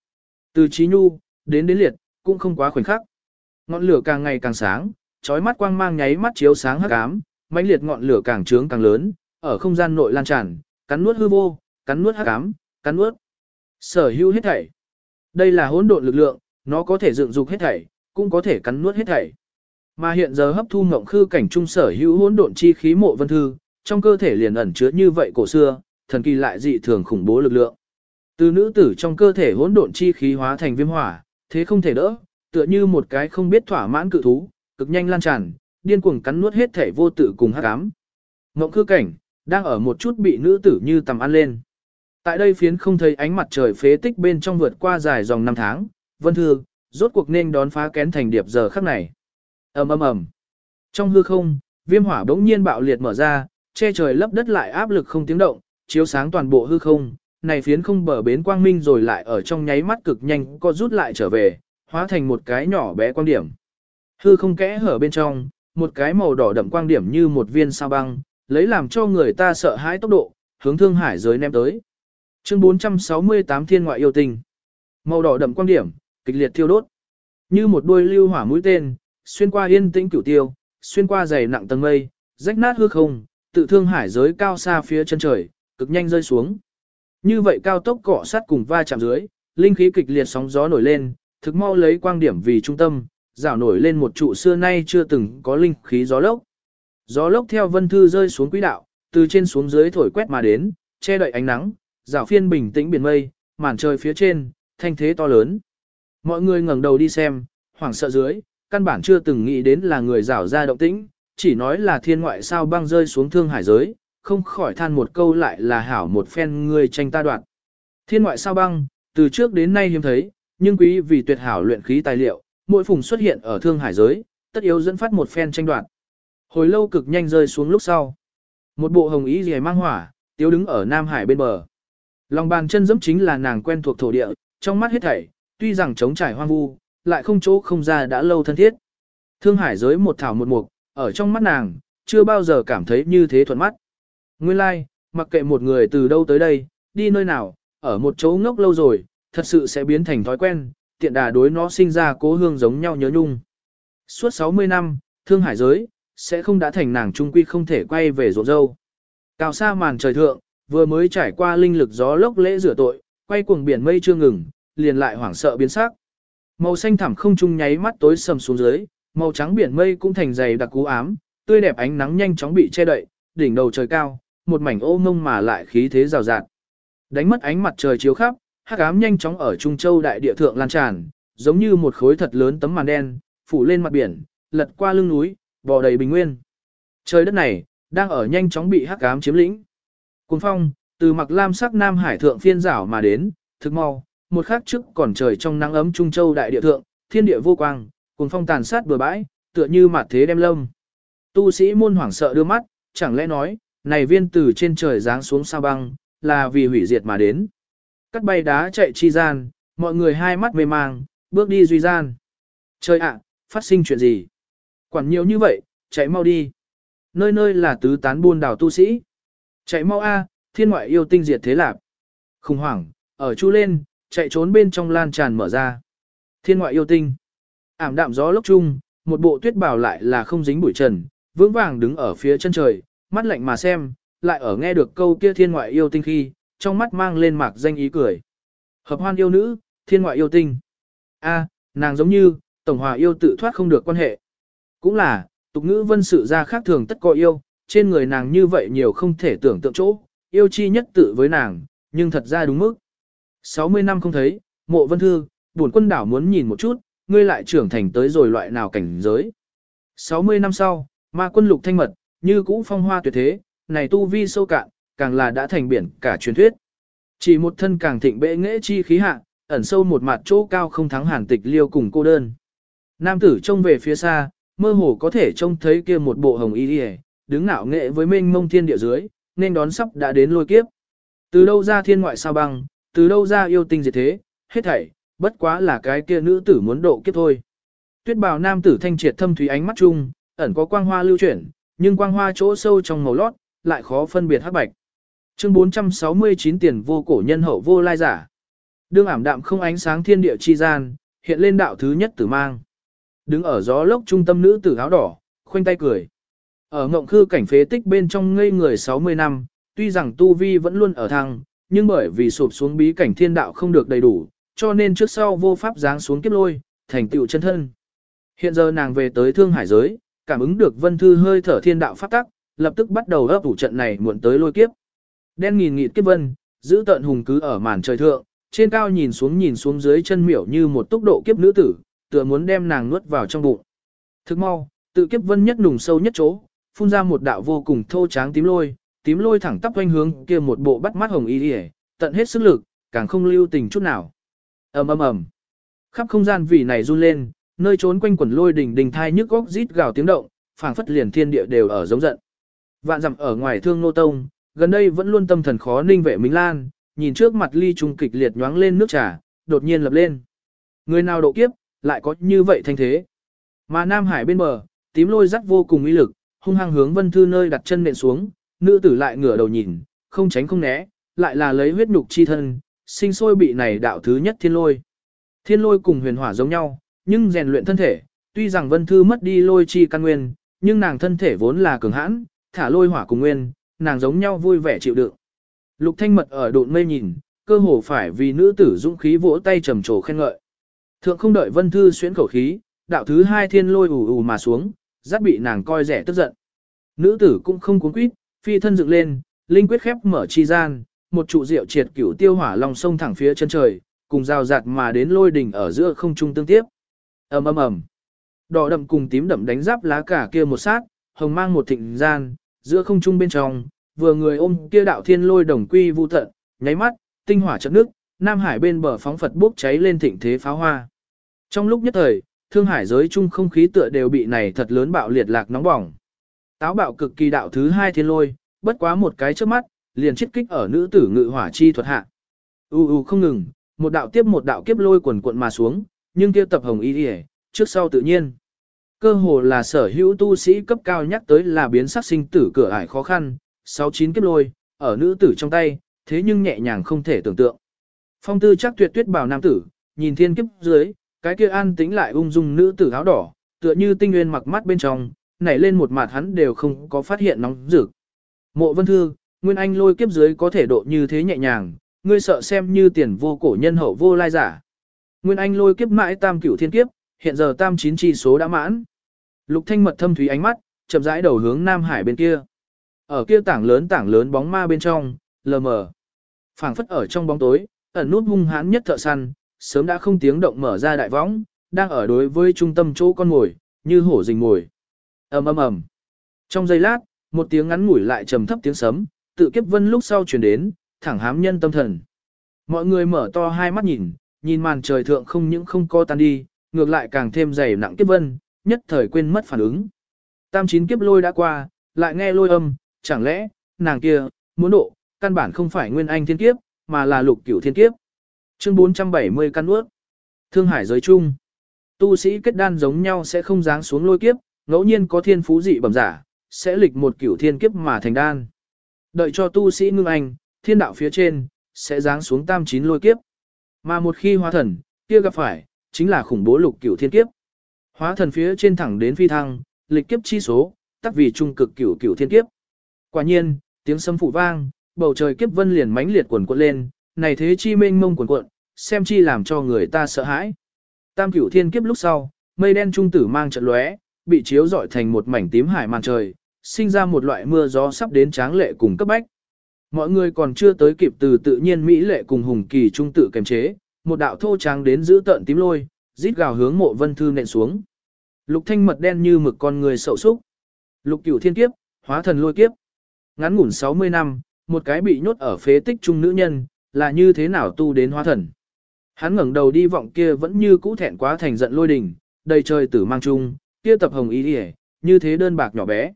A: Từ trí nhu đến đến liệt, cũng không quá khoảnh khắc. Ngọn lửa càng ngày càng sáng, chói mắt quang mang nháy mắt chiếu sáng hắc ám, mãnh liệt ngọn lửa càng trướng càng lớn, ở không gian nội lan tràn, cắn nuốt hư vô, cắn nuốt hắc ám, cắn nuốt sở hữu hết thảy. Đây là hỗn độn lực lượng, nó có thể dựng dục hết thảy, cũng có thể cắn nuốt hết thảy. Mà hiện giờ hấp thu ngộng khư cảnh trung sở hữu hỗn độn chi khí mộ vân thư, trong cơ thể liền ẩn chứa như vậy cổ xưa, thần kỳ lại dị thường khủng bố lực lượng. Từ nữ tử trong cơ thể hỗn độn chi khí hóa thành viêm hỏa, thế không thể đỡ, tựa như một cái không biết thỏa mãn cự thú, cực nhanh lan tràn, điên cuồng cắn nuốt hết thể vô tự cùng hắc ám. Ngộng khư cảnh, đang ở một chút bị nữ tử như tầm ăn lên. Tại đây phiến không thấy ánh mặt trời phế tích bên trong vượt qua dài dòng năm tháng, vân thư, rốt cuộc nên đón phá kén thành điệp giờ khắc này. ầm ầm ầm. Trong hư không, viêm hỏa bỗng nhiên bạo liệt mở ra, che trời lấp đất lại áp lực không tiếng động, chiếu sáng toàn bộ hư không, này phiến không bờ bến quang minh rồi lại ở trong nháy mắt cực nhanh co rút lại trở về, hóa thành một cái nhỏ bé quan điểm. Hư không kẽ hở bên trong, một cái màu đỏ đậm quang điểm như một viên sao băng, lấy làm cho người ta sợ hãi tốc độ, hướng thương hải giới ném tới. Chương 468 Thiên ngoại yêu tình. Màu đỏ đậm quang điểm, kịch liệt thiêu đốt. Như một đuôi lưu hỏa mũi tên, xuyên qua yên tĩnh cửu tiêu, xuyên qua dày nặng tầng mây, rách nát hư không, tự thương hải giới cao xa phía chân trời, cực nhanh rơi xuống. Như vậy cao tốc cọ sát cùng va chạm dưới, linh khí kịch liệt sóng gió nổi lên, thực mau lấy quang điểm vì trung tâm, rảo nổi lên một trụ xưa nay chưa từng có linh khí gió lốc. Gió lốc theo vân thư rơi xuống quỹ đạo, từ trên xuống dưới thổi quét mà đến, che đậy ánh nắng, rảo phiên bình tĩnh biển mây, màn trời phía trên, thanh thế to lớn. Mọi người ngẩng đầu đi xem, hoảng sợ dưới, căn bản chưa từng nghĩ đến là người rảo ra động tĩnh, chỉ nói là thiên ngoại sao băng rơi xuống thương hải giới, không khỏi than một câu lại là hảo một phen người tranh ta đoạt. Thiên ngoại sao băng, từ trước đến nay hiếm thấy, nhưng quý vì tuyệt hảo luyện khí tài liệu, mỗi phùng xuất hiện ở thương hải giới, tất yếu dẫn phát một phen tranh đoạt. Hồi lâu cực nhanh rơi xuống lúc sau. Một bộ hồng ý rìa mang hỏa, tiếu đứng ở Nam Hải bên bờ. Lòng bàn chân dẫm chính là nàng quen thuộc thổ địa, trong mắt hết thảy, tuy rằng trống trải hoang vu, lại không chỗ không ra đã lâu thân thiết. Thương hải giới một thảo một mục, ở trong mắt nàng, chưa bao giờ cảm thấy như thế thuận mắt. Nguyên lai, like, mặc kệ một người từ đâu tới đây, đi nơi nào, ở một chỗ ngốc lâu rồi, thật sự sẽ biến thành thói quen, tiện đà đối nó sinh ra cố hương giống nhau nhớ nhung. Suốt 60 năm, thương hải giới, sẽ không đã thành nàng trung quy không thể quay về ruộng dâu. Cao xa màn trời thượng, vừa mới trải qua linh lực gió lốc lễ rửa tội, quay cuồng biển mây chưa ngừng, liền lại hoảng sợ biến sắc. Màu xanh thẳm không trung nháy mắt tối sầm xuống dưới, màu trắng biển mây cũng thành dày đặc cú ám, tươi đẹp ánh nắng nhanh chóng bị che đậy, đỉnh đầu trời cao, một mảnh ô ngông mà lại khí thế rào rạt. Đánh mất ánh mặt trời chiếu khắp, hắc ám nhanh chóng ở Trung Châu đại địa thượng lan tràn, giống như một khối thật lớn tấm màn đen, phủ lên mặt biển, lật qua lưng núi, bò đầy bình nguyên. Trời đất này, đang ở nhanh chóng bị hắc ám chiếm lĩnh. Cuồng phong, từ mặc lam sắc Nam Hải thượng phiên rảo mà đến, thực mau, một khắc trước còn trời trong nắng ấm Trung Châu đại địa thượng, thiên địa vô quang, cuồng phong tàn sát bừa bãi, tựa như mặt thế đem lông. Tu sĩ môn hoảng sợ đưa mắt, chẳng lẽ nói, này viên từ trên trời giáng xuống sao băng, là vì hủy diệt mà đến. Cắt bay đá chạy chi gian, mọi người hai mắt mê mang, bước đi duy gian. Trời ạ, phát sinh chuyện gì? Quản nhiều như vậy, chạy mau đi. Nơi nơi là tứ tán buôn đảo tu sĩ. Chạy mau a, thiên ngoại yêu tinh diệt thế lạc. Khủng hoảng, ở chu lên, chạy trốn bên trong lan tràn mở ra. Thiên ngoại yêu tinh. Ảm đạm gió lốc chung, một bộ tuyết bào lại là không dính bụi trần, vững vàng đứng ở phía chân trời, mắt lạnh mà xem, lại ở nghe được câu kia thiên ngoại yêu tinh khi, trong mắt mang lên mạc danh ý cười. Hợp hoan yêu nữ, thiên ngoại yêu tinh. A, nàng giống như, tổng hòa yêu tự thoát không được quan hệ. Cũng là, tục ngữ vân sự ra khác thường tất có yêu, trên người nàng như vậy nhiều không thể tưởng tượng chỗ, yêu chi nhất tự với nàng, nhưng thật ra đúng mức. 60 năm không thấy, mộ vân thư, buồn quân đảo muốn nhìn một chút, ngươi lại trưởng thành tới rồi loại nào cảnh giới. 60 năm sau, ma quân lục thanh mật, như cũ phong hoa tuyệt thế, này tu vi sâu cạn, càng là đã thành biển cả truyền thuyết. Chỉ một thân càng thịnh bệ nghệ chi khí hạ, ẩn sâu một mặt chỗ cao không thắng hàn tịch liêu cùng cô đơn. Nam tử trông về phía xa, mơ hồ có thể trông thấy kia một bộ hồng y điề, đứng ngạo nghệ với mênh mông thiên địa dưới, nên đón sắp đã đến lôi kiếp. Từ đâu ra thiên ngoại sao băng, từ đâu ra yêu tinh diệt thế, hết thảy, bất quá là cái kia nữ tử muốn độ kiếp thôi. Tuyết bào nam tử thanh triệt thâm thúy ánh mắt chung, ẩn có quang hoa lưu chuyển, nhưng quang hoa chỗ sâu trong màu lót, lại khó phân biệt hắc bạch. Chương 469 tiền vô cổ nhân hậu vô lai giả. Đương ảm đạm không ánh sáng thiên địa chi gian, hiện lên đạo thứ nhất tử mang. Đứng ở gió lốc trung tâm nữ tử áo đỏ, khoanh tay cười. Ở ngộng khư cảnh phế tích bên trong ngây người 60 năm, tuy rằng tu vi vẫn luôn ở thăng, nhưng bởi vì sụp xuống bí cảnh thiên đạo không được đầy đủ, cho nên trước sau vô pháp giáng xuống kiếp lôi, thành tựu chân thân. Hiện giờ nàng về tới thương hải giới, cảm ứng được vân thư hơi thở thiên đạo pháp tắc, lập tức bắt đầu ấp ủ trận này muộn tới lôi kiếp. Đen nghìn nghịt kiếp vân, giữ tận hùng cứ ở màn trời thượng, trên cao nhìn xuống nhìn xuống dưới chân miểu như một tốc độ kiếp nữ tử, tựa muốn đem nàng nuốt vào trong bụng. Thức mau, tự kiếp vân nhất nùng sâu nhất chỗ, phun ra một đạo vô cùng thô tráng tím lôi, tím lôi thẳng tắp quanh hướng kia một bộ bắt mắt hồng y liễu, tận hết sức lực, càng không lưu tình chút nào. ầm ầm ầm, khắp không gian vì này run lên, nơi trốn quanh quẩn lôi đỉnh đình thai nhức góc rít gào tiếng động, phảng phất liền thiên địa đều ở giống giận. Vạn dặm ở ngoài thương nô tông, gần đây vẫn luôn tâm thần khó ninh vệ Minh Lan, nhìn trước mặt ly trung kịch liệt nhoáng lên nước trà, đột nhiên lập lên. Người nào độ kiếp, lại có như vậy thanh thế. Mà Nam Hải bên bờ, tím lôi rắc vô cùng uy lực, hung hăng hướng vân thư nơi đặt chân nện xuống, nữ tử lại ngửa đầu nhìn, không tránh không né, lại là lấy huyết nhục chi thân, sinh sôi bị này đạo thứ nhất thiên lôi. Thiên lôi cùng huyền hỏa giống nhau, nhưng rèn luyện thân thể, tuy rằng vân thư mất đi lôi chi căn nguyên, nhưng nàng thân thể vốn là cường hãn, thả lôi hỏa cùng nguyên, nàng giống nhau vui vẻ chịu đựng. Lục thanh mật ở độn mây nhìn, cơ hồ phải vì nữ tử dũng khí vỗ tay trầm trồ khen ngợi. Thượng không đợi vân thư xuyến khẩu khí, đạo thứ hai thiên lôi ù ù mà xuống, rất bị nàng coi rẻ tức giận. Nữ tử cũng không cuốn quýt, phi thân dựng lên, linh quyết khép mở chi gian, một trụ rượu triệt cửu tiêu hỏa long sông thẳng phía chân trời, cùng rào rạt mà đến lôi đỉnh ở giữa không trung tương tiếp. ầm ầm ầm, đỏ đậm cùng tím đậm đánh giáp lá cả kia một sát, hồng mang một thịnh gian, giữa không trung bên trong, vừa người ôm kia đạo thiên lôi đồng quy vu tận, nháy mắt, tinh hỏa chợt nước, Nam Hải bên bờ phóng Phật bốc cháy lên thịnh thế pháo hoa. Trong lúc nhất thời, thương hải giới chung không khí tựa đều bị này thật lớn bạo liệt lạc nóng bỏng. Táo bạo cực kỳ đạo thứ hai thiên lôi, bất quá một cái trước mắt, liền chiết kích ở nữ tử ngự hỏa chi thuật hạ. U u không ngừng, một đạo tiếp một đạo kiếp lôi quần cuộn mà xuống, nhưng kia tập hồng y y, trước sau tự nhiên. Cơ hồ là sở hữu tu sĩ cấp cao nhắc tới là biến sắc sinh tử cửa ải khó khăn, sáu chín kiếp lôi, ở nữ tử trong tay, thế nhưng nhẹ nhàng không thể tưởng tượng. Phong tư chắc tuyệt tuyết bảo nam tử, nhìn thiên kiếp dưới, cái kia an tĩnh lại ung dung nữ tử áo đỏ, tựa như tinh nguyên mặc mắt bên trong, nảy lên một mặt hắn đều không có phát hiện nóng rực. Mộ vân thư, nguyên anh lôi kiếp dưới có thể độ như thế nhẹ nhàng, ngươi sợ xem như tiền vô cổ nhân hậu vô lai giả. Nguyên anh lôi kiếp mãi tam cửu thiên kiếp, hiện giờ tam chín chi số đã mãn. Lục thanh mật thâm thúy ánh mắt, chậm rãi đầu hướng Nam Hải bên kia. Ở kia tảng lớn tảng lớn bóng ma bên trong, lờ mờ. phảng phất ở trong bóng tối, ẩn nút hung hãn nhất thợ săn, sớm đã không tiếng động mở ra đại võng, đang ở đối với trung tâm chỗ con ngồi, như hổ rình ngồi. ầm ầm ầm. Trong giây lát, một tiếng ngắn ngủi lại trầm thấp tiếng sấm, tự kiếp vân lúc sau truyền đến, thẳng hám nhân tâm thần. Mọi người mở to hai mắt nhìn, nhìn màn trời thượng không những không co tan đi, ngược lại càng thêm dày nặng kiếp vân, nhất thời quên mất phản ứng. Tam chín kiếp lôi đã qua, lại nghe lôi âm, chẳng lẽ, nàng kia, muốn độ, căn bản không phải nguyên anh thiên kiếp, mà là lục cửu thiên kiếp. Chương 470 căn ước. Thương hải giới chung. Tu sĩ kết đan giống nhau sẽ không dáng xuống lôi kiếp, ngẫu nhiên có thiên phú dị bẩm giả, sẽ lịch một cửu thiên kiếp mà thành đan. Đợi cho tu sĩ ngưng anh, thiên đạo phía trên, sẽ dáng xuống tam chín lôi kiếp. Mà một khi hóa thần, kia gặp phải, chính là khủng bố lục cửu thiên kiếp. Hóa thần phía trên thẳng đến phi thăng, lịch kiếp chi số, tắc vì trung cực cửu cửu thiên kiếp. Quả nhiên, tiếng sấm phụ vang, bầu trời kiếp vân liền mãnh liệt quần cuộn lên, này thế chi mênh mông quần cuộn, xem chi làm cho người ta sợ hãi. Tam cửu thiên kiếp lúc sau, mây đen trung tử mang trận lóe, bị chiếu rọi thành một mảnh tím hải màn trời, sinh ra một loại mưa gió sắp đến tráng lệ cùng cấp bách. Mọi người còn chưa tới kịp từ tự nhiên mỹ lệ cùng hùng kỳ trung tự kềm chế, một đạo thô tráng đến giữ tận tím lôi, rít gào hướng mộ vân thư nện xuống. Lục thanh mật đen như mực con người sậu súc. Lục cửu thiên kiếp, hóa thần lôi kiếp. Ngắn ngủn 60 năm, một cái bị nhốt ở phế tích trung nữ nhân, là như thế nào tu đến hóa thần. Hắn ngẩng đầu đi vọng kia vẫn như cũ thẹn quá thành giận lôi đình, đầy trời tử mang chung, kia tập hồng ý đi như thế đơn bạc nhỏ bé.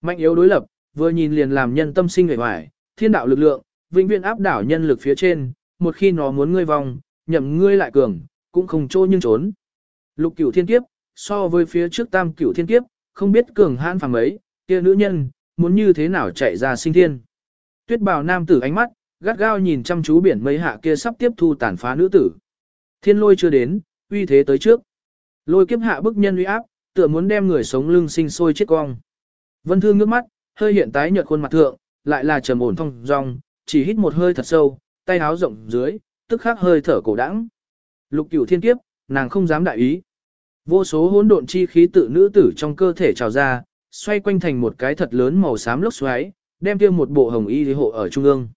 A: Mạnh yếu đối lập, vừa nhìn liền làm nhân tâm sinh vẻ hoài, thiên đạo lực lượng, vĩnh viễn áp đảo nhân lực phía trên, một khi nó muốn ngươi vong, nhậm ngươi lại cường, cũng không trô nhưng trốn. Lục cửu thiên kiếp, so với phía trước tam cửu thiên kiếp, không biết cường hãn phàm ấy, kia nữ nhân, muốn như thế nào chạy ra sinh thiên. Tuyết bào nam tử ánh mắt, gắt gao nhìn chăm chú biển mây hạ kia sắp tiếp thu tàn phá nữ tử. Thiên lôi chưa đến, uy thế tới trước. Lôi kiếp hạ bức nhân uy áp, tựa muốn đem người sống lưng sinh sôi chết cong. Vân Thương ngước mắt, hơi hiện tái nhợt khuôn mặt thượng, lại là trầm ổn thông dong, chỉ hít một hơi thật sâu, tay áo rộng dưới, tức khắc hơi thở cổ đãng. Lục Cửu Thiên Kiếp, nàng không dám đại ý. Vô số hỗn độn chi khí tự nữ tử trong cơ thể trào ra, xoay quanh thành một cái thật lớn màu xám lốc xoáy, đem kia một bộ hồng y hộ ở trung ương.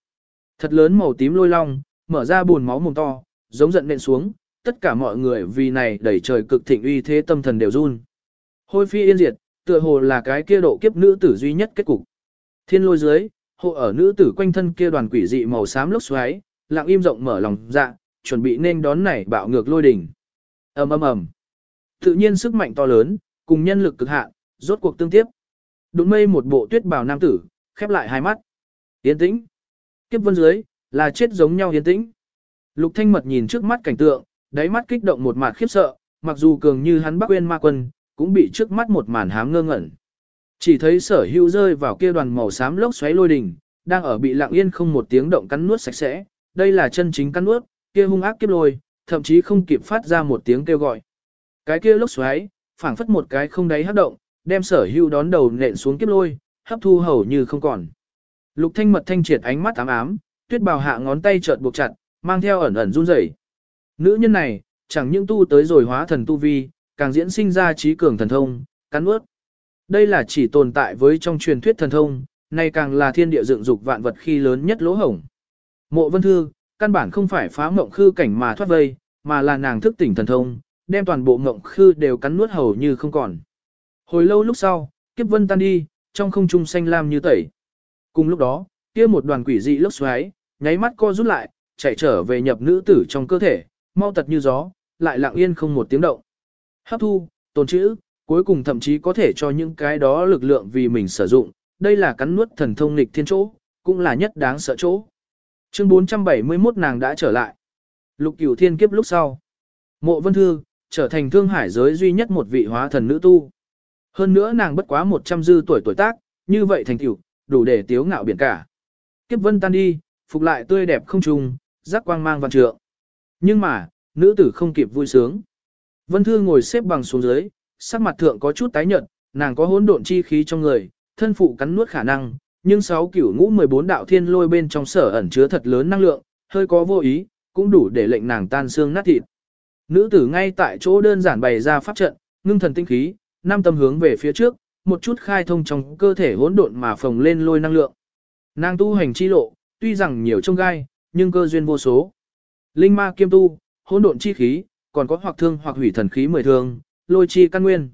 A: Thật lớn màu tím lôi long, mở ra buồn máu mồm to, giống giận nện xuống, tất cả mọi người vì này đẩy trời cực thịnh uy thế tâm thần đều run. Hôi phi yên diệt, tựa hồ là cái kia độ kiếp nữ tử duy nhất kết cục. Thiên lôi dưới, hộ ở nữ tử quanh thân kia đoàn quỷ dị màu xám lốc xoáy, lặng im rộng mở lòng dạ, chuẩn bị nên đón này bạo ngược lôi đỉnh. ầm ầm ầm, tự nhiên sức mạnh to lớn, cùng nhân lực cực hạn, rốt cuộc tương tiếp. Đụng mây một bộ tuyết bào nam tử, khép lại hai mắt. Yên tĩnh. Kiếp vân dưới, là chết giống nhau yên tĩnh. Lục thanh mật nhìn trước mắt cảnh tượng, đáy mắt kích động một mạt khiếp sợ, mặc dù cường như hắn bắc quên ma quân, cũng bị trước mắt một màn hám ngơ ngẩn. Chỉ thấy sở hữu rơi vào kia đoàn màu xám lốc xoáy lôi đỉnh, đang ở bị lặng yên không một tiếng động cắn nuốt sạch sẽ, đây là chân chính cắn nuốt, kia hung ác kiếp lôi, thậm chí không kịp phát ra một tiếng kêu gọi. Cái kia lốc xoáy, phảng phất một cái không đáy hấp động, đem sở hưu đón đầu nện xuống kiếp lôi, hấp thu hầu như không còn. Lục thanh mật thanh triệt ánh mắt ám ám, tuyết bào hạ ngón tay chợt buộc chặt, mang theo ẩn ẩn run rẩy. Nữ nhân này, chẳng những tu tới rồi hóa thần tu vi, càng diễn sinh ra trí cường thần thông, cắn ướt. Đây là chỉ tồn tại với trong truyền thuyết thần thông, nay càng là thiên địa dựng dục vạn vật khi lớn nhất lỗ hổng. Mộ Vân Thư, căn bản không phải phá mộng khư cảnh mà thoát vây, mà là nàng thức tỉnh thần thông, đem toàn bộ mộng khư đều cắn nuốt hầu như không còn. Hồi lâu lúc sau, Kiếp vân tan đi, trong không trung xanh lam như tẩy. Cùng lúc đó, kia một đoàn quỷ dị lốc xoáy, nháy mắt co rút lại, chạy trở về nhập nữ tử trong cơ thể, mau tật như gió, lại lặng yên không một tiếng động. Hấp thu, tồn trữ, cuối cùng thậm chí có thể cho những cái đó lực lượng vì mình sử dụng, đây là cắn nuốt thần thông nghịch thiên chỗ, cũng là nhất đáng sợ chỗ. Chương 471 nàng đã trở lại. Lục cửu thiên kiếp lúc sau. Mộ Vân Thư, trở thành thương hải giới duy nhất một vị hóa thần nữ tu. Hơn nữa nàng bất quá 100 dư tuổi tuổi tác, như vậy thành tiểu, đủ để tiếu ngạo biển cả. Kiếp vân tan đi, phục lại tươi đẹp không trùng, giác quang mang văn trượng. Nhưng mà, nữ tử không kịp vui sướng. Vân Thư ngồi xếp bằng xuống dưới, sắc mặt thượng có chút tái nhợt, nàng có hỗn độn chi khí trong người, thân phụ cắn nuốt khả năng, nhưng sáu cửu ngũ 14 đạo thiên lôi bên trong sở ẩn chứa thật lớn năng lượng, hơi có vô ý, cũng đủ để lệnh nàng tan xương nát thịt. Nữ tử ngay tại chỗ đơn giản bày ra pháp trận, ngưng thần tinh khí, năm tâm hướng về phía trước, một chút khai thông trong cơ thể hỗn độn mà phồng lên lôi năng lượng. Nàng tu hành chi lộ, tuy rằng nhiều trông gai, nhưng cơ duyên vô số. Linh ma kiêm tu, hỗn độn chi khí, còn có hoặc thương hoặc hủy thần khí mười thương, lôi chi căn nguyên.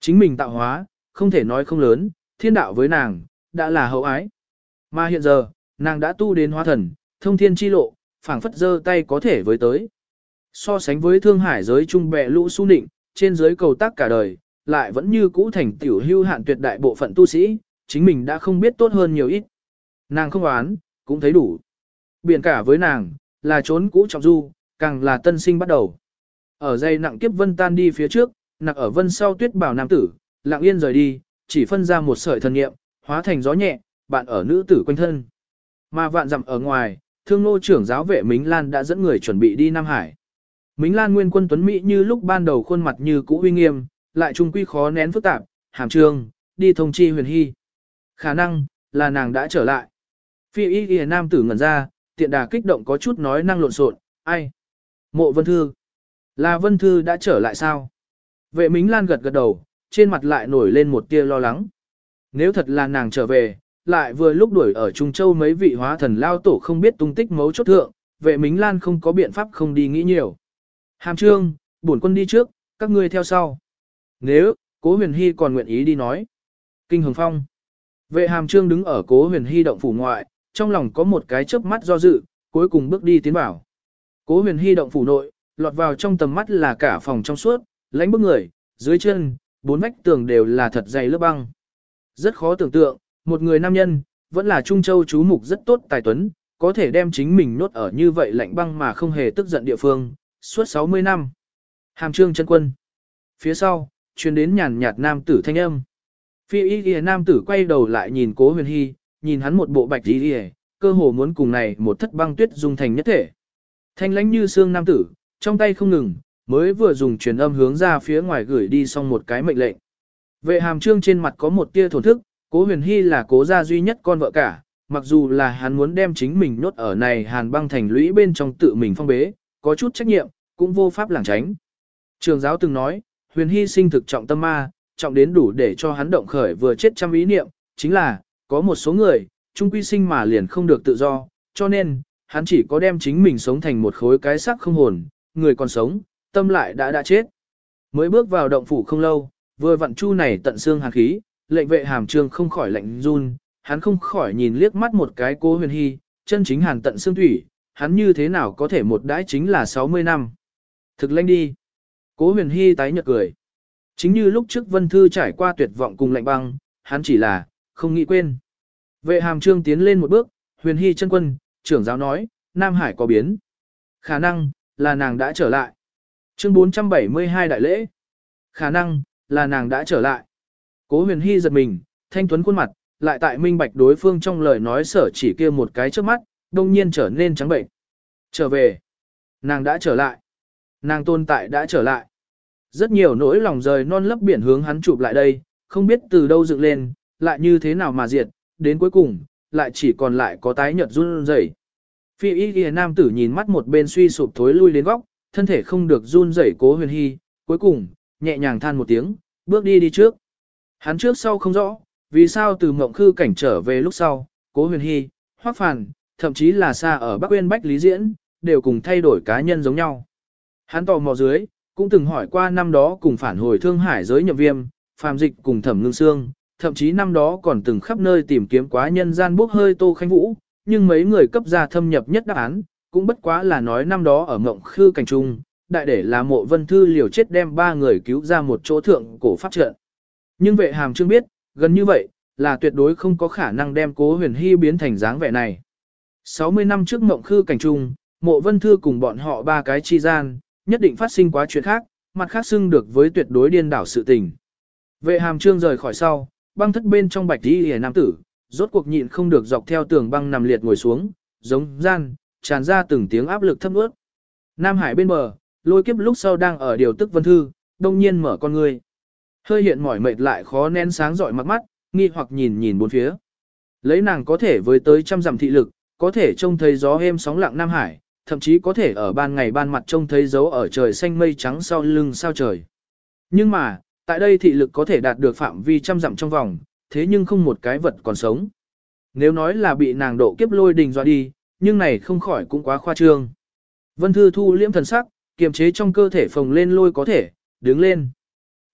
A: Chính mình tạo hóa, không thể nói không lớn, thiên đạo với nàng, đã là hậu ái. Mà hiện giờ, nàng đã tu đến hóa thần, thông thiên chi lộ, phảng phất giơ tay có thể với tới. So sánh với thương hải giới trung bệ lũ su nịnh, trên giới cầu tác cả đời, lại vẫn như cũ thành tiểu hưu hạn tuyệt đại bộ phận tu sĩ, chính mình đã không biết tốt hơn nhiều ít. Nàng không oán, cũng thấy đủ. Biển cả với nàng, là trốn cũ trọng du, càng là tân sinh bắt đầu. Ở dây nặng kiếp vân tan đi phía trước, nặng ở vân sau tuyết bảo nam tử, lặng yên rời đi, chỉ phân ra một sợi thần nghiệm, hóa thành gió nhẹ, bạn ở nữ tử quanh thân. Mà vạn dặm ở ngoài, thương nô trưởng giáo vệ Mính Lan đã dẫn người chuẩn bị đi Nam Hải. Mính Lan nguyên quân tuấn Mỹ như lúc ban đầu khuôn mặt như cũ uy nghiêm, lại trung quy khó nén phức tạp, hàm trương, đi thông chi huyền hy. Khả năng, là nàng đã trở lại. Phi y ghi nam tử ngẩn ra, tiện đà kích động có chút nói năng lộn xộn, ai? Mộ vân thư. Là vân thư đã trở lại sao? Vệ Mính Lan gật gật đầu, trên mặt lại nổi lên một tia lo lắng. Nếu thật là nàng trở về, lại vừa lúc đuổi ở Trung Châu mấy vị hóa thần lao tổ không biết tung tích mấu chốt thượng, vệ Mính Lan không có biện pháp không đi nghĩ nhiều. Hàm trương, bổn quân đi trước, các ngươi theo sau. Nếu, cố huyền hy còn nguyện ý đi nói. Kinh hồng phong. Vệ hàm trương đứng ở cố huyền hy động phủ ngoại, trong lòng có một cái chớp mắt do dự, cuối cùng bước đi tiến vào. Cố huyền hy động phủ nội, lọt vào trong tầm mắt là cả phòng trong suốt, lánh bức người, dưới chân, bốn vách tường đều là thật dày lớp băng. Rất khó tưởng tượng, một người nam nhân, vẫn là Trung Châu chú mục rất tốt tài tuấn, có thể đem chính mình nốt ở như vậy lạnh băng mà không hề tức giận địa phương, suốt 60 năm. Hàm trương chân quân. Phía sau, truyền đến nhàn nhạt nam tử thanh âm. Phi y ghi nam tử quay đầu lại nhìn cố huyền hy, nhìn hắn một bộ bạch y ghi cơ hồ muốn cùng này một thất băng tuyết dung thành nhất thể. Thanh lãnh như xương nam tử, trong tay không ngừng, mới vừa dùng truyền âm hướng ra phía ngoài gửi đi xong một cái mệnh lệnh. Vệ hàm trương trên mặt có một tia thổn thức, cố huyền hy là cố gia duy nhất con vợ cả, mặc dù là hắn muốn đem chính mình nốt ở này hàn băng thành lũy bên trong tự mình phong bế, có chút trách nhiệm, cũng vô pháp lảng tránh. Trường giáo từng nói, huyền hy sinh thực trọng tâm ma, trọng đến đủ để cho hắn động khởi vừa chết trăm ý niệm, chính là, có một số người, trung quy sinh mà liền không được tự do, cho nên, hắn chỉ có đem chính mình sống thành một khối cái xác không hồn, người còn sống, tâm lại đã đã chết. Mới bước vào động phủ không lâu, vừa vặn chu này tận xương hàn khí, lệnh vệ hàm trương không khỏi lạnh run, hắn không khỏi nhìn liếc mắt một cái cô huyền hy, chân chính hàn tận xương thủy, hắn như thế nào có thể một đãi chính là 60 năm. Thực lãnh đi. Cố huyền hy tái nhợt cười. Chính như lúc trước Vân Thư trải qua tuyệt vọng cùng lạnh băng, hắn chỉ là, không nghĩ quên. Vệ hàm trương tiến lên một bước, huyền hy chân quân, trưởng giáo nói, Nam Hải có biến. Khả năng, là nàng đã trở lại. Chương 472 đại lễ. Khả năng, là nàng đã trở lại. Cố huyền hy giật mình, thanh tuấn khuôn mặt, lại tại minh bạch đối phương trong lời nói sở chỉ kia một cái trước mắt, đông nhiên trở nên trắng bệnh. Trở về. Nàng đã trở lại. Nàng tồn tại đã trở lại. Rất nhiều nỗi lòng rời non lấp biển hướng hắn chụp lại đây, không biết từ đâu dựng lên, lại như thế nào mà diệt, đến cuối cùng, lại chỉ còn lại có tái nhợt run rẩy. Phi y ghi nam tử nhìn mắt một bên suy sụp thối lui đến góc, thân thể không được run rẩy cố huyền hy, cuối cùng, nhẹ nhàng than một tiếng, bước đi đi trước. Hắn trước sau không rõ, vì sao từ mộng khư cảnh trở về lúc sau, cố huyền hy, hoác phàn, thậm chí là xa ở Bắc Uyên Bách Lý Diễn, đều cùng thay đổi cá nhân giống nhau. Hắn tò mò dưới, cũng từng hỏi qua năm đó cùng phản hồi thương hải giới nhậm viêm, phàm dịch cùng thẩm ngưng xương, thậm chí năm đó còn từng khắp nơi tìm kiếm quá nhân gian bốc hơi Tô Khánh Vũ, nhưng mấy người cấp ra thâm nhập nhất đáp án, cũng bất quá là nói năm đó ở mộng khư cảnh trung, đại để là mộ vân thư liều chết đem ba người cứu ra một chỗ thượng cổ pháp trận. Nhưng vệ hàm trương biết, gần như vậy, là tuyệt đối không có khả năng đem cố huyền hy biến thành dáng vẻ này. 60 năm trước mộng khư cảnh trung, mộ vân thư cùng bọn họ ba cái chi gian, nhất định phát sinh quá chuyện khác, mặt khác xưng được với tuyệt đối điên đảo sự tình. Vệ hàm trương rời khỏi sau, băng thất bên trong bạch đi hề nam tử, rốt cuộc nhịn không được dọc theo tường băng nằm liệt ngồi xuống, giống gian, tràn ra từng tiếng áp lực thấp ướt. Nam Hải bên bờ, lôi kiếp lúc sau đang ở điều tức vân thư, đông nhiên mở con người. Hơi hiện mỏi mệt lại khó nén sáng dọi mắt mắt, nghi hoặc nhìn nhìn bốn phía. Lấy nàng có thể với tới trăm dặm thị lực, có thể trông thấy gió êm sóng lặng Nam Hải, thậm chí có thể ở ban ngày ban mặt trông thấy dấu ở trời xanh mây trắng sau lưng sao trời. Nhưng mà, tại đây thị lực có thể đạt được phạm vi trăm dặm trong vòng, thế nhưng không một cái vật còn sống. Nếu nói là bị nàng độ kiếp lôi đình dọa đi, nhưng này không khỏi cũng quá khoa trương. Vân Thư thu liễm thần sắc, kiềm chế trong cơ thể phồng lên lôi có thể, đứng lên.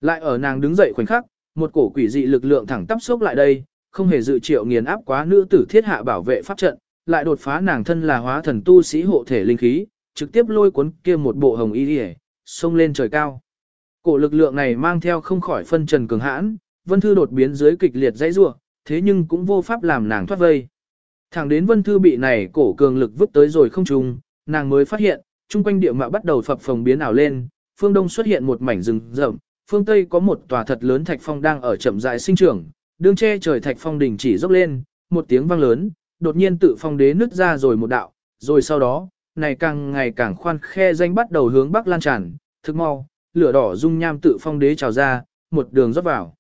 A: Lại ở nàng đứng dậy khoảnh khắc, một cổ quỷ dị lực lượng thẳng tắp xốc lại đây, không hề dự triệu nghiền áp quá nữ tử thiết hạ bảo vệ pháp trận, lại đột phá nàng thân là hóa thần tu sĩ hộ thể linh khí, trực tiếp lôi cuốn kia một bộ hồng y điệp, xông lên trời cao. Cổ lực lượng này mang theo không khỏi phân trần cường hãn, Vân Thư đột biến dưới kịch liệt dãy rủa, thế nhưng cũng vô pháp làm nàng thoát vây. Thẳng đến Vân Thư bị này cổ cường lực vứt tới rồi không trùng, nàng mới phát hiện, chung quanh địa mạo bắt đầu phập phồng biến ảo lên, phương đông xuất hiện một mảnh rừng rậm, phương tây có một tòa thật lớn thạch phong đang ở chậm rãi sinh trưởng, đương che trời thạch phong đỉnh chỉ dốc lên, một tiếng vang lớn, đột nhiên tự phong đế nứt ra rồi một đạo, rồi sau đó, này càng ngày càng khoan khe danh bắt đầu hướng bắc lan tràn, thức mau, lửa đỏ dung nham tự phong đế trào ra, một đường rót vào.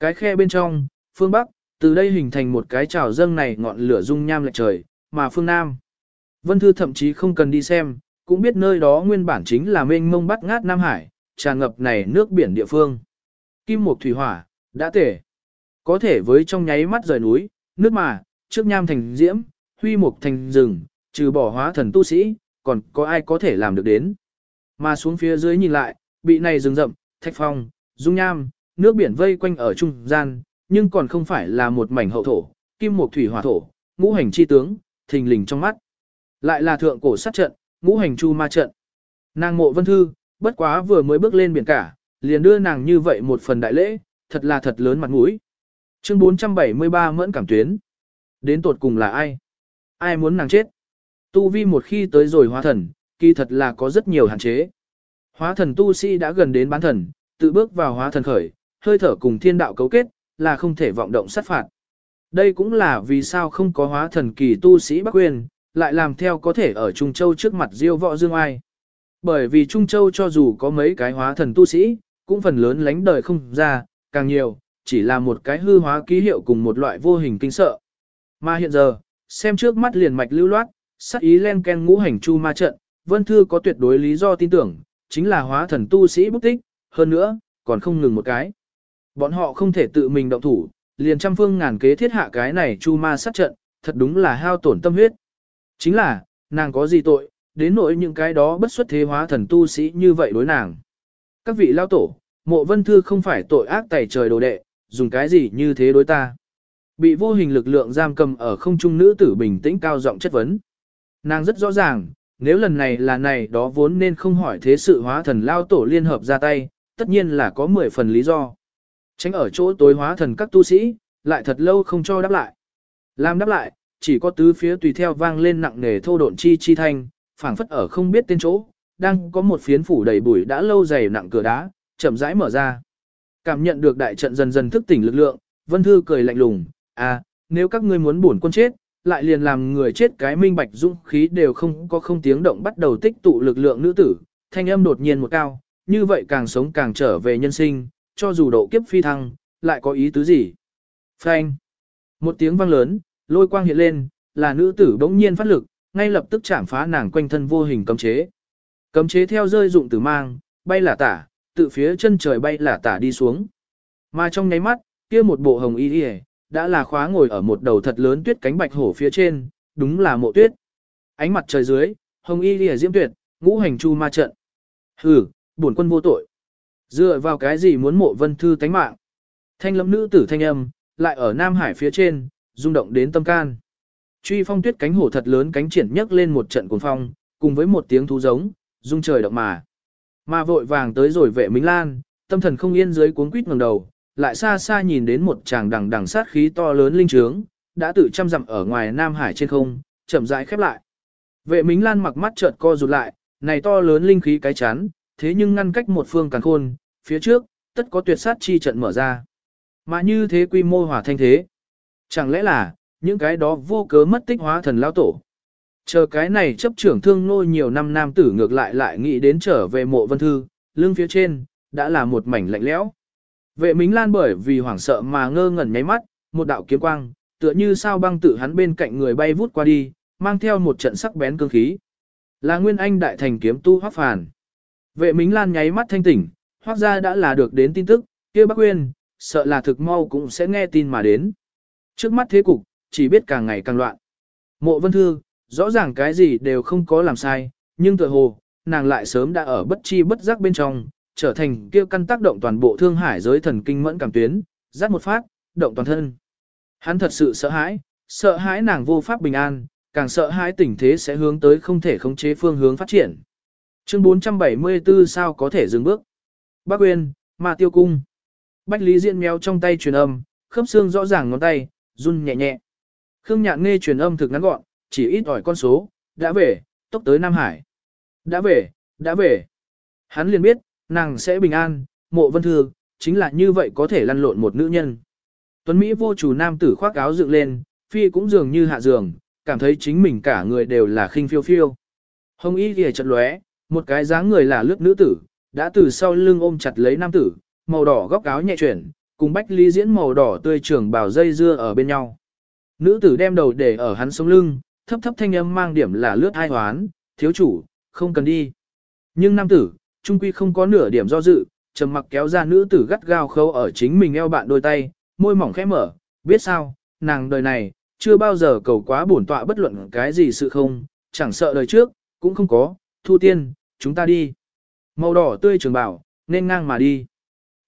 A: Cái khe bên trong, phương bắc, từ đây hình thành một cái trào dâng này ngọn lửa dung nham lệch trời, mà phương nam. Vân Thư thậm chí không cần đi xem, cũng biết nơi đó nguyên bản chính là mênh mông bắt ngát Nam Hải, tràn ngập này nước biển địa phương. Kim Mộc Thủy Hỏa, đã tể. Có thể với trong nháy mắt rời núi, nước mà, trước nham thành diễm, huy mục thành rừng, trừ bỏ hóa thần tu sĩ, còn có ai có thể làm được đến. Mà xuống phía dưới nhìn lại, bị này rừng rậm, thạch phong, dung nham, nước biển vây quanh ở trung gian, nhưng còn không phải là một mảnh hậu thổ, kim mục thủy hỏa thổ, ngũ hành chi tướng, thình lình trong mắt. Lại là thượng cổ sát trận, ngũ hành chu ma trận. Nàng mộ vân thư, bất quá vừa mới bước lên biển cả, liền đưa nàng như vậy một phần đại lễ, thật là thật lớn mặt mũi. Chương 473 mẫn cảm tuyến. Đến tột cùng là ai? Ai muốn nàng chết? Tu vi một khi tới rồi hóa thần, kỳ thật là có rất nhiều hạn chế. Hóa thần tu sĩ đã gần đến bán thần, tự bước vào hóa thần khởi, hơi thở cùng thiên đạo cấu kết, là không thể vọng động sát phạt. Đây cũng là vì sao không có hóa thần kỳ tu sĩ Bắc Quyền, lại làm theo có thể ở Trung Châu trước mặt diêu võ dương ai. Bởi vì Trung Châu cho dù có mấy cái hóa thần tu sĩ, cũng phần lớn lánh đời không ra, càng nhiều, chỉ là một cái hư hóa ký hiệu cùng một loại vô hình kinh sợ. Mà hiện giờ, xem trước mắt liền mạch lưu loát, sắc ý len ken ngũ hành chu ma trận, Vân Thư có tuyệt đối lý do tin tưởng, chính là hóa thần tu sĩ bút tích, hơn nữa, còn không ngừng một cái. Bọn họ không thể tự mình động thủ, liền trăm phương ngàn kế thiết hạ cái này chu ma sát trận, thật đúng là hao tổn tâm huyết. Chính là, nàng có gì tội, đến nỗi những cái đó bất xuất thế hóa thần tu sĩ như vậy đối nàng. Các vị lao tổ, mộ vân thư không phải tội ác tẩy trời đồ đệ, dùng cái gì như thế đối ta. Bị vô hình lực lượng giam cầm ở không trung nữ tử bình tĩnh cao giọng chất vấn. Nàng rất rõ ràng, nếu lần này là này đó vốn nên không hỏi thế sự hóa thần lao tổ liên hợp ra tay, tất nhiên là có 10 phần lý do. Tránh ở chỗ tối hóa thần các tu sĩ, lại thật lâu không cho đáp lại. Làm đáp lại, chỉ có tứ phía tùy theo vang lên nặng nề thô độn chi chi thanh, phảng phất ở không biết tên chỗ, đang có một phiến phủ đầy bụi đã lâu dày nặng cửa đá, chậm rãi mở ra. Cảm nhận được đại trận dần dần thức tỉnh lực lượng, Vân Thư cười lạnh lùng, à, nếu các ngươi muốn bổn quân chết, lại liền làm người chết cái minh bạch dũng khí đều không có không tiếng động bắt đầu tích tụ lực lượng nữ tử, thanh âm đột nhiên một cao, như vậy càng sống càng trở về nhân sinh, cho dù độ kiếp phi thăng, lại có ý tứ gì. Phanh. Một tiếng vang lớn, lôi quang hiện lên, là nữ tử bỗng nhiên phát lực, ngay lập tức chạm phá nàng quanh thân vô hình cấm chế. Cấm chế theo rơi dụng tử mang, bay là tả, tự phía chân trời bay là tả đi xuống. Mà trong nháy mắt, kia một bộ hồng y y, đã là khóa ngồi ở một đầu thật lớn tuyết cánh bạch hổ phía trên, đúng là mộ tuyết. Ánh mặt trời dưới, hồng y y diễm tuyệt, ngũ hành chu ma trận. Hừ, bổn quân vô tội. Dựa vào cái gì muốn mộ vân thư tánh mạng? Thanh lâm nữ tử thanh âm, lại ở Nam Hải phía trên, rung động đến tâm can. Truy phong tuyết cánh hổ thật lớn cánh triển nhấc lên một trận cuồng phong, cùng với một tiếng thú giống, rung trời động mà. Mà vội vàng tới rồi vệ Minh Lan, tâm thần không yên dưới cuốn quýt ngẩng đầu, lại xa xa nhìn đến một tràng đằng đằng sát khí to lớn linh trướng, đã tự trăm dặm ở ngoài Nam Hải trên không, chậm rãi khép lại. Vệ Minh Lan mặc mắt chợt co rụt lại, này to lớn linh khí cái chán, thế nhưng ngăn cách một phương càn khôn, phía trước, tất có tuyệt sát chi trận mở ra. Mà như thế quy mô hỏa thanh thế. Chẳng lẽ là, những cái đó vô cớ mất tích hóa thần lao tổ. Chờ cái này chấp trưởng thương nô nhiều năm nam tử ngược lại lại nghĩ đến trở về mộ vân thư, lưng phía trên, đã là một mảnh lạnh lẽo. Vệ Mính Lan bởi vì hoảng sợ mà ngơ ngẩn nháy mắt, một đạo kiếm quang, tựa như sao băng tự hắn bên cạnh người bay vút qua đi, mang theo một trận sắc bén cương khí. Là Nguyên Anh đại thành kiếm tu Hoắc Phàn. Vệ Mính Lan nháy mắt thanh tỉnh, Hoắc gia đã là được đến tin tức, kia Bắc Uyên, sợ là thực mau cũng sẽ nghe tin mà đến. Trước mắt thế cục, chỉ biết càng ngày càng loạn. Mộ Vân Thư, rõ ràng cái gì đều không có làm sai, nhưng tự hồ, nàng lại sớm đã ở bất chi bất giác bên trong, trở thành kia căn tác động toàn bộ thương hải giới thần kinh mẫn cảm tuyến, rát một phát, động toàn thân. Hắn thật sự sợ hãi, sợ hãi nàng vô pháp bình an, càng sợ hãi tình thế sẽ hướng tới không thể khống chế phương hướng phát triển. Chương 474 sao có thể dừng bước. Bác Uyên, Ma Tiêu Cung. Bách Lý Diễn méo trong tay truyền âm, khớp xương rõ ràng ngón tay, run nhẹ nhẹ. Khương Nhạn nghe truyền âm thực ngắn gọn, chỉ ít ỏi con số, đã về, tốc tới Nam Hải. Đã về, đã về. Hắn liền biết, nàng sẽ bình an, mộ vân thư, chính là như vậy có thể lăn lộn một nữ nhân. Tuấn Mỹ vô chủ nam tử khoác áo dựng lên, phi cũng dường như hạ giường, cảm thấy chính mình cả người đều là khinh phiêu phiêu. Hồng y ghề chật lóe, một cái dáng người là lướt nữ tử, đã từ sau lưng ôm chặt lấy nam tử, màu đỏ góc áo nhẹ chuyển, cùng bách lý diễn màu đỏ tươi trưởng bảo dây dưa ở bên nhau. Nữ tử đem đầu để ở hắn sống lưng, thấp thấp thanh âm mang điểm là lướt hai hoán, thiếu chủ, không cần đi. Nhưng nam tử, trung quy không có nửa điểm do dự, trầm mặc kéo ra nữ tử gắt gao khâu ở chính mình eo bạn đôi tay, môi mỏng khẽ mở, biết sao, nàng đời này, chưa bao giờ cầu quá bổn tọa bất luận cái gì sự không, chẳng sợ đời trước, cũng không có, thu tiên, chúng ta đi. Màu đỏ tươi trường bảo, nên ngang mà đi.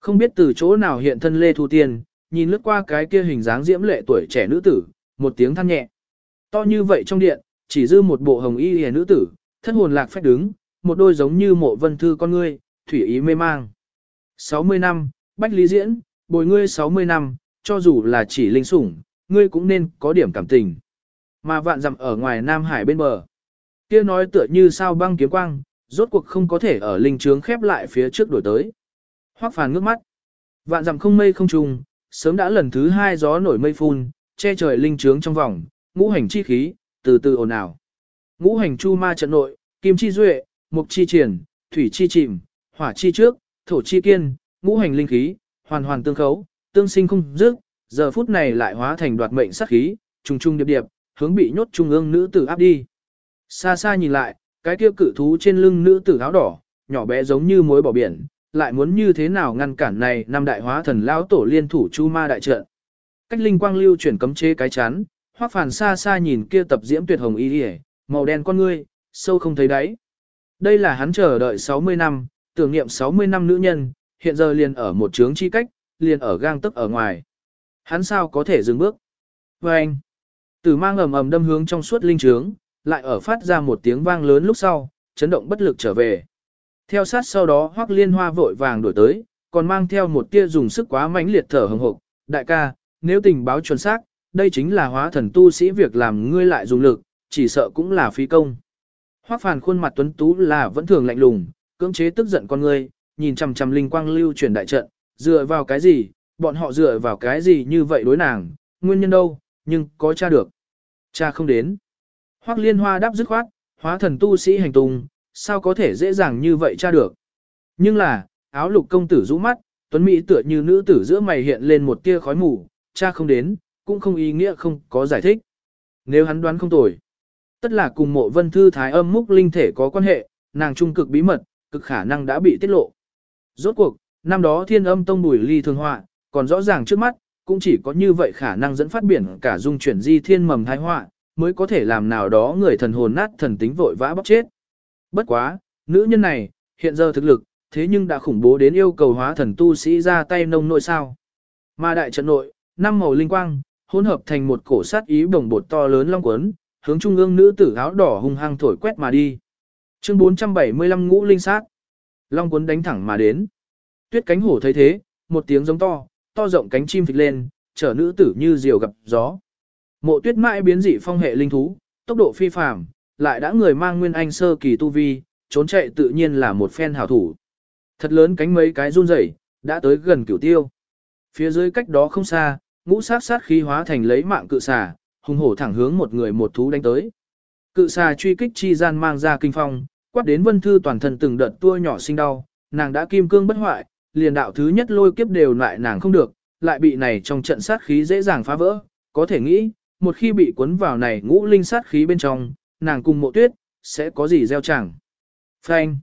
A: Không biết từ chỗ nào hiện thân Lê Thu Tiên, nhìn lướt qua cái kia hình dáng diễm lệ tuổi trẻ nữ tử, một tiếng than nhẹ. To như vậy trong điện, chỉ dư một bộ hồng y hề nữ tử, thân hồn lạc phách đứng, một đôi giống như mộ vân thư con ngươi, thủy ý mê mang. 60 năm, Bách Lý Diễn, bồi ngươi 60 năm, cho dù là chỉ linh sủng, ngươi cũng nên có điểm cảm tình. Mà vạn dặm ở ngoài Nam Hải bên bờ. kia nói tựa như sao băng kiếm quang, rốt cuộc không có thể ở linh trướng khép lại phía trước đổi tới. Hoắc phàn ngước mắt. Vạn dặm không mây không trùng, sớm đã lần thứ hai gió nổi mây phun, che trời linh trướng trong vòng, ngũ hành chi khí, từ từ ồn ào. Ngũ hành chu ma trận nội, kim chi duệ, mục chi triển, thủy chi chìm, hỏa chi trước, thổ chi kiên, ngũ hành linh khí, hoàn hoàn tương khấu, tương sinh không dứt, giờ phút này lại hóa thành đoạt mệnh sát khí, trùng trùng điệp điệp, hướng bị nhốt trung ương nữ tử áp đi. Xa xa nhìn lại, cái kia cự thú trên lưng nữ tử áo đỏ, nhỏ bé giống như mối bỏ biển, lại muốn như thế nào ngăn cản này năm đại hóa thần lão tổ liên thủ chu ma đại trận. Cách linh quang lưu chuyển cấm chế cái chán, hoắc phản xa xa nhìn kia tập diễm tuyệt hồng y y, màu đen con ngươi, sâu không thấy đáy. Đây là hắn chờ đợi 60 năm, tưởng niệm 60 năm nữ nhân, hiện giờ liền ở một trướng chi cách, liền ở gang tức ở ngoài. Hắn sao có thể dừng bước? Và anh, tử mang ầm ầm đâm hướng trong suốt linh trướng, lại ở phát ra một tiếng vang lớn lúc sau, chấn động bất lực trở về. Theo sát sau đó hoắc liên hoa vội vàng đổi tới, còn mang theo một tia dùng sức quá mãnh liệt thở hồng hộc. Đại ca, nếu tình báo chuẩn xác, đây chính là hóa thần tu sĩ việc làm ngươi lại dùng lực, chỉ sợ cũng là phí công. Hoắc phàn khuôn mặt tuấn tú là vẫn thường lạnh lùng, cưỡng chế tức giận con ngươi, nhìn chằm chằm linh quang lưu chuyển đại trận, dựa vào cái gì, bọn họ dựa vào cái gì như vậy đối nàng, nguyên nhân đâu, nhưng có tra được. Cha không đến. Hoắc liên hoa đáp dứt khoát, hóa thần tu sĩ hành tung, sao có thể dễ dàng như vậy tra được. Nhưng là, áo lục công tử rũ mắt, tuấn mỹ tựa như nữ tử giữa mày hiện lên một tia khói mù, cha không đến, cũng không ý nghĩa không có giải thích. Nếu hắn đoán không tồi, tất là cùng mộ vân thư thái âm múc linh thể có quan hệ, nàng trung cực bí mật, cực khả năng đã bị tiết lộ. Rốt cuộc, năm đó thiên âm tông bùi ly thường họa, còn rõ ràng trước mắt, cũng chỉ có như vậy khả năng dẫn phát biển cả dung chuyển di thiên mầm thái họa, mới có thể làm nào đó người thần hồn nát thần tính vội vã bóc chết. Bất quá, nữ nhân này, hiện giờ thực lực, thế nhưng đã khủng bố đến yêu cầu hóa thần tu sĩ ra tay nông nội sao. Mà đại trận nội, năm màu linh quang, hỗn hợp thành một cổ sát ý bồng bột to lớn long quấn, hướng trung ương nữ tử áo đỏ hung hăng thổi quét mà đi. Chương 475 ngũ linh sát. Long quấn đánh thẳng mà đến. Tuyết cánh hổ thấy thế, một tiếng giống to, to rộng cánh chim phịch lên, chở nữ tử như diều gặp gió. Mộ tuyết mãi biến dị phong hệ linh thú, tốc độ phi phàm, lại đã người mang nguyên anh sơ kỳ tu vi, trốn chạy tự nhiên là một phen hảo thủ. Thật lớn cánh mấy cái run rẩy, đã tới gần cửu tiêu. Phía dưới cách đó không xa, ngũ sát sát khí hóa thành lấy mạng cự xà, hùng hổ thẳng hướng một người một thú đánh tới. Cự xà truy kích chi gian mang ra kinh phong, quát đến vân thư toàn thân từng đợt tua nhỏ sinh đau, nàng đã kim cương bất hoại, liền đạo thứ nhất lôi kiếp đều lại nàng không được, lại bị này trong trận sát khí dễ dàng phá vỡ, có thể nghĩ, một khi bị cuốn vào này ngũ linh sát khí bên trong, nàng cùng mộ tuyết, sẽ có gì gieo chẳng. Phanh.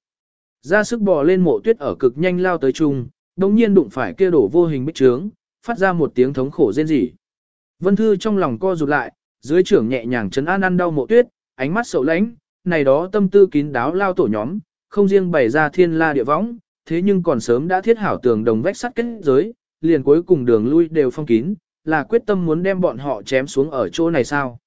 A: Ra sức bò lên mộ tuyết ở cực nhanh lao tới chung, đồng nhiên đụng phải kia đổ vô hình bích trướng, phát ra một tiếng thống khổ rên rỉ. Vân Thư trong lòng co rụt lại, dưới trưởng nhẹ nhàng chấn an ăn đau mộ tuyết, ánh mắt sầu lãnh, này đó tâm tư kín đáo lao tổ nhóm, không riêng bày ra thiên la địa võng, thế nhưng còn sớm đã thiết hảo tường đồng vách sắt kết giới, liền cuối cùng đường lui đều phong kín, là quyết tâm muốn đem bọn họ chém xuống ở chỗ này sao.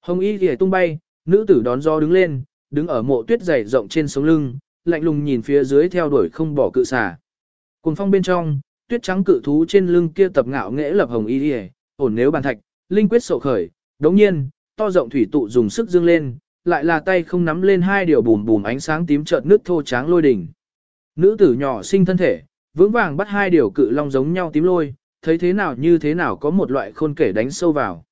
A: Hồng y thì tung bay, nữ tử đón gió đứng lên, đứng ở mộ tuyết dày rộng trên sống lưng, lạnh lùng nhìn phía dưới theo đuổi không bỏ cự xà. Cùng phong bên trong, tuyết trắng cự thú trên lưng kia tập ngạo nghễ lập hồng y thì ổn nếu bàn thạch, linh quyết sổ khởi, đống nhiên, to rộng thủy tụ dùng sức dương lên, lại là tay không nắm lên hai điều bùm bùm ánh sáng tím chợt nước thô tráng lôi đỉnh. Nữ tử nhỏ sinh thân thể, vững vàng bắt hai điều cự long giống nhau tím lôi, thấy thế nào như thế nào có một loại khôn kể đánh sâu vào.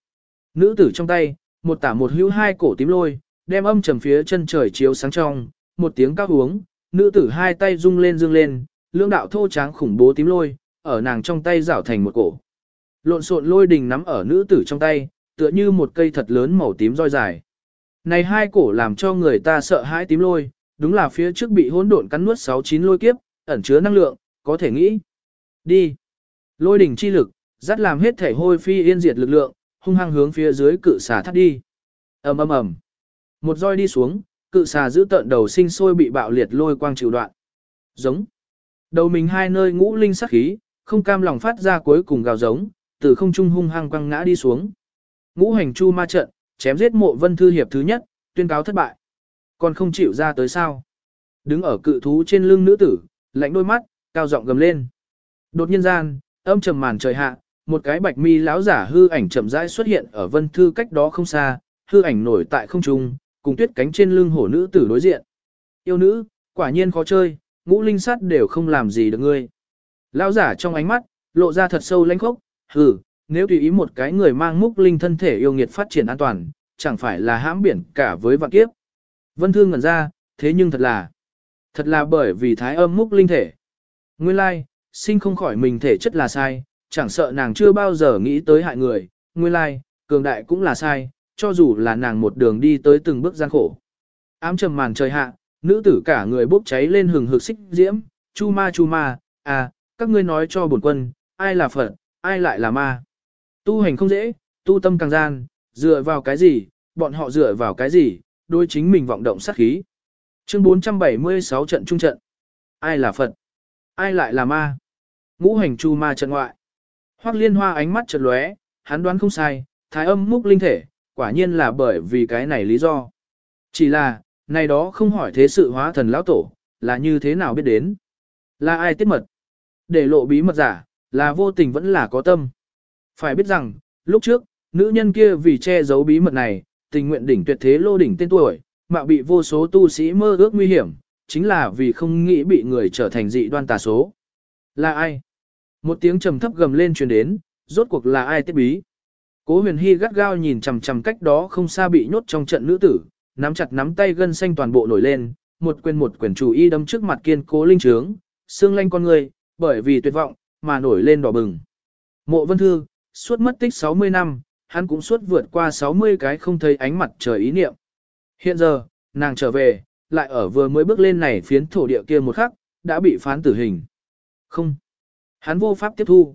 A: Nữ tử trong tay, một tả một hữu hai cổ tím lôi, đem âm trầm phía chân trời chiếu sáng trong, một tiếng cao uống, nữ tử hai tay rung lên dương lên, lưỡng đạo thô tráng khủng bố tím lôi, ở nàng trong tay rảo thành một cổ. Lộn xộn lôi đình nắm ở nữ tử trong tay, tựa như một cây thật lớn màu tím roi dài. Này hai cổ làm cho người ta sợ hãi tím lôi, đúng là phía trước bị hỗn độn cắn nuốt sáu chín lôi kiếp, ẩn chứa năng lượng, có thể nghĩ. Đi. Lôi đỉnh chi lực, dắt làm hết thể hôi phi yên diệt lực lượng, hung hăng hướng phía dưới cự xà thắt đi. ầm ầm ầm. Một roi đi xuống, cự xà giữ tận đầu sinh sôi bị bạo liệt lôi quang chịu đoạn. Giống. Đầu mình hai nơi ngũ linh sắc khí, không cam lòng phát ra cuối cùng gào giống, từ không trung hung hăng quăng ngã đi xuống. Ngũ hành chu ma trận, chém giết mộ vân thư hiệp thứ nhất, tuyên cáo thất bại. Còn không chịu ra tới sao. Đứng ở cự thú trên lưng nữ tử, lạnh đôi mắt, cao giọng gầm lên. Đột nhiên gian, âm trầm màn trời hạ, một cái bạch mi lão giả hư ảnh chậm rãi xuất hiện ở vân thư cách đó không xa, hư ảnh nổi tại không trung, cùng tuyết cánh trên lưng hổ nữ tử đối diện. Yêu nữ, quả nhiên khó chơi, ngũ linh sát đều không làm gì được ngươi. Lão giả trong ánh mắt, lộ ra thật sâu lãnh khốc, hừ, nếu tùy ý một cái người mang múc linh thân thể yêu nghiệt phát triển an toàn, chẳng phải là hãm biển cả với vạn kiếp. Vân Thương ngẩn ra, thế nhưng thật là, thật là bởi vì thái âm múc linh thể. Nguyên lai, sinh không khỏi mình thể chất là sai, chẳng sợ nàng chưa bao giờ nghĩ tới hại người, nguyên lai, cường đại cũng là sai, cho dù là nàng một đường đi tới từng bước gian khổ. Ám trầm màn trời hạ, nữ tử cả người bốc cháy lên hừng hực xích diễm, chu ma chu ma, à, các ngươi nói cho bổn quân, ai là Phật, ai lại là ma. Tu hành không dễ, tu tâm càng gian, dựa vào cái gì, bọn họ dựa vào cái gì, đôi chính mình vọng động sát khí. Chương 476 trận trung trận. Ai là Phật? Ai lại là ma? Ngũ hành chu ma trận ngoại. Hoắc liên hoa ánh mắt chợt lóe, hắn đoán không sai, thái âm múc linh thể, quả nhiên là bởi vì cái này lý do. Chỉ là, này đó không hỏi thế sự hóa thần lão tổ, là như thế nào biết đến. Là ai tiết mật? Để lộ bí mật giả, là vô tình vẫn là có tâm. Phải biết rằng, lúc trước, nữ nhân kia vì che giấu bí mật này, tình nguyện đỉnh tuyệt thế lô đỉnh tên tuổi, mạo bị vô số tu sĩ mơ ước nguy hiểm, chính là vì không nghĩ bị người trở thành dị đoan tà số. Là ai? Một tiếng trầm thấp gầm lên truyền đến, rốt cuộc là ai tiết bí? Cố huyền hy gắt gao nhìn chằm chằm cách đó không xa bị nhốt trong trận nữ tử, nắm chặt nắm tay gân xanh toàn bộ nổi lên, một quyền một quyền chủ y đâm trước mặt kiên cố linh trướng, xương lanh con người, bởi vì tuyệt vọng, mà nổi lên đỏ bừng. Mộ vân thư, suốt mất tích 60 năm, hắn cũng suốt vượt qua 60 cái không thấy ánh mặt trời ý niệm. Hiện giờ, nàng trở về, lại ở vừa mới bước lên này phiến thổ địa kia một khắc, đã bị phán tử hình. Không. Hắn vô pháp tiếp thu.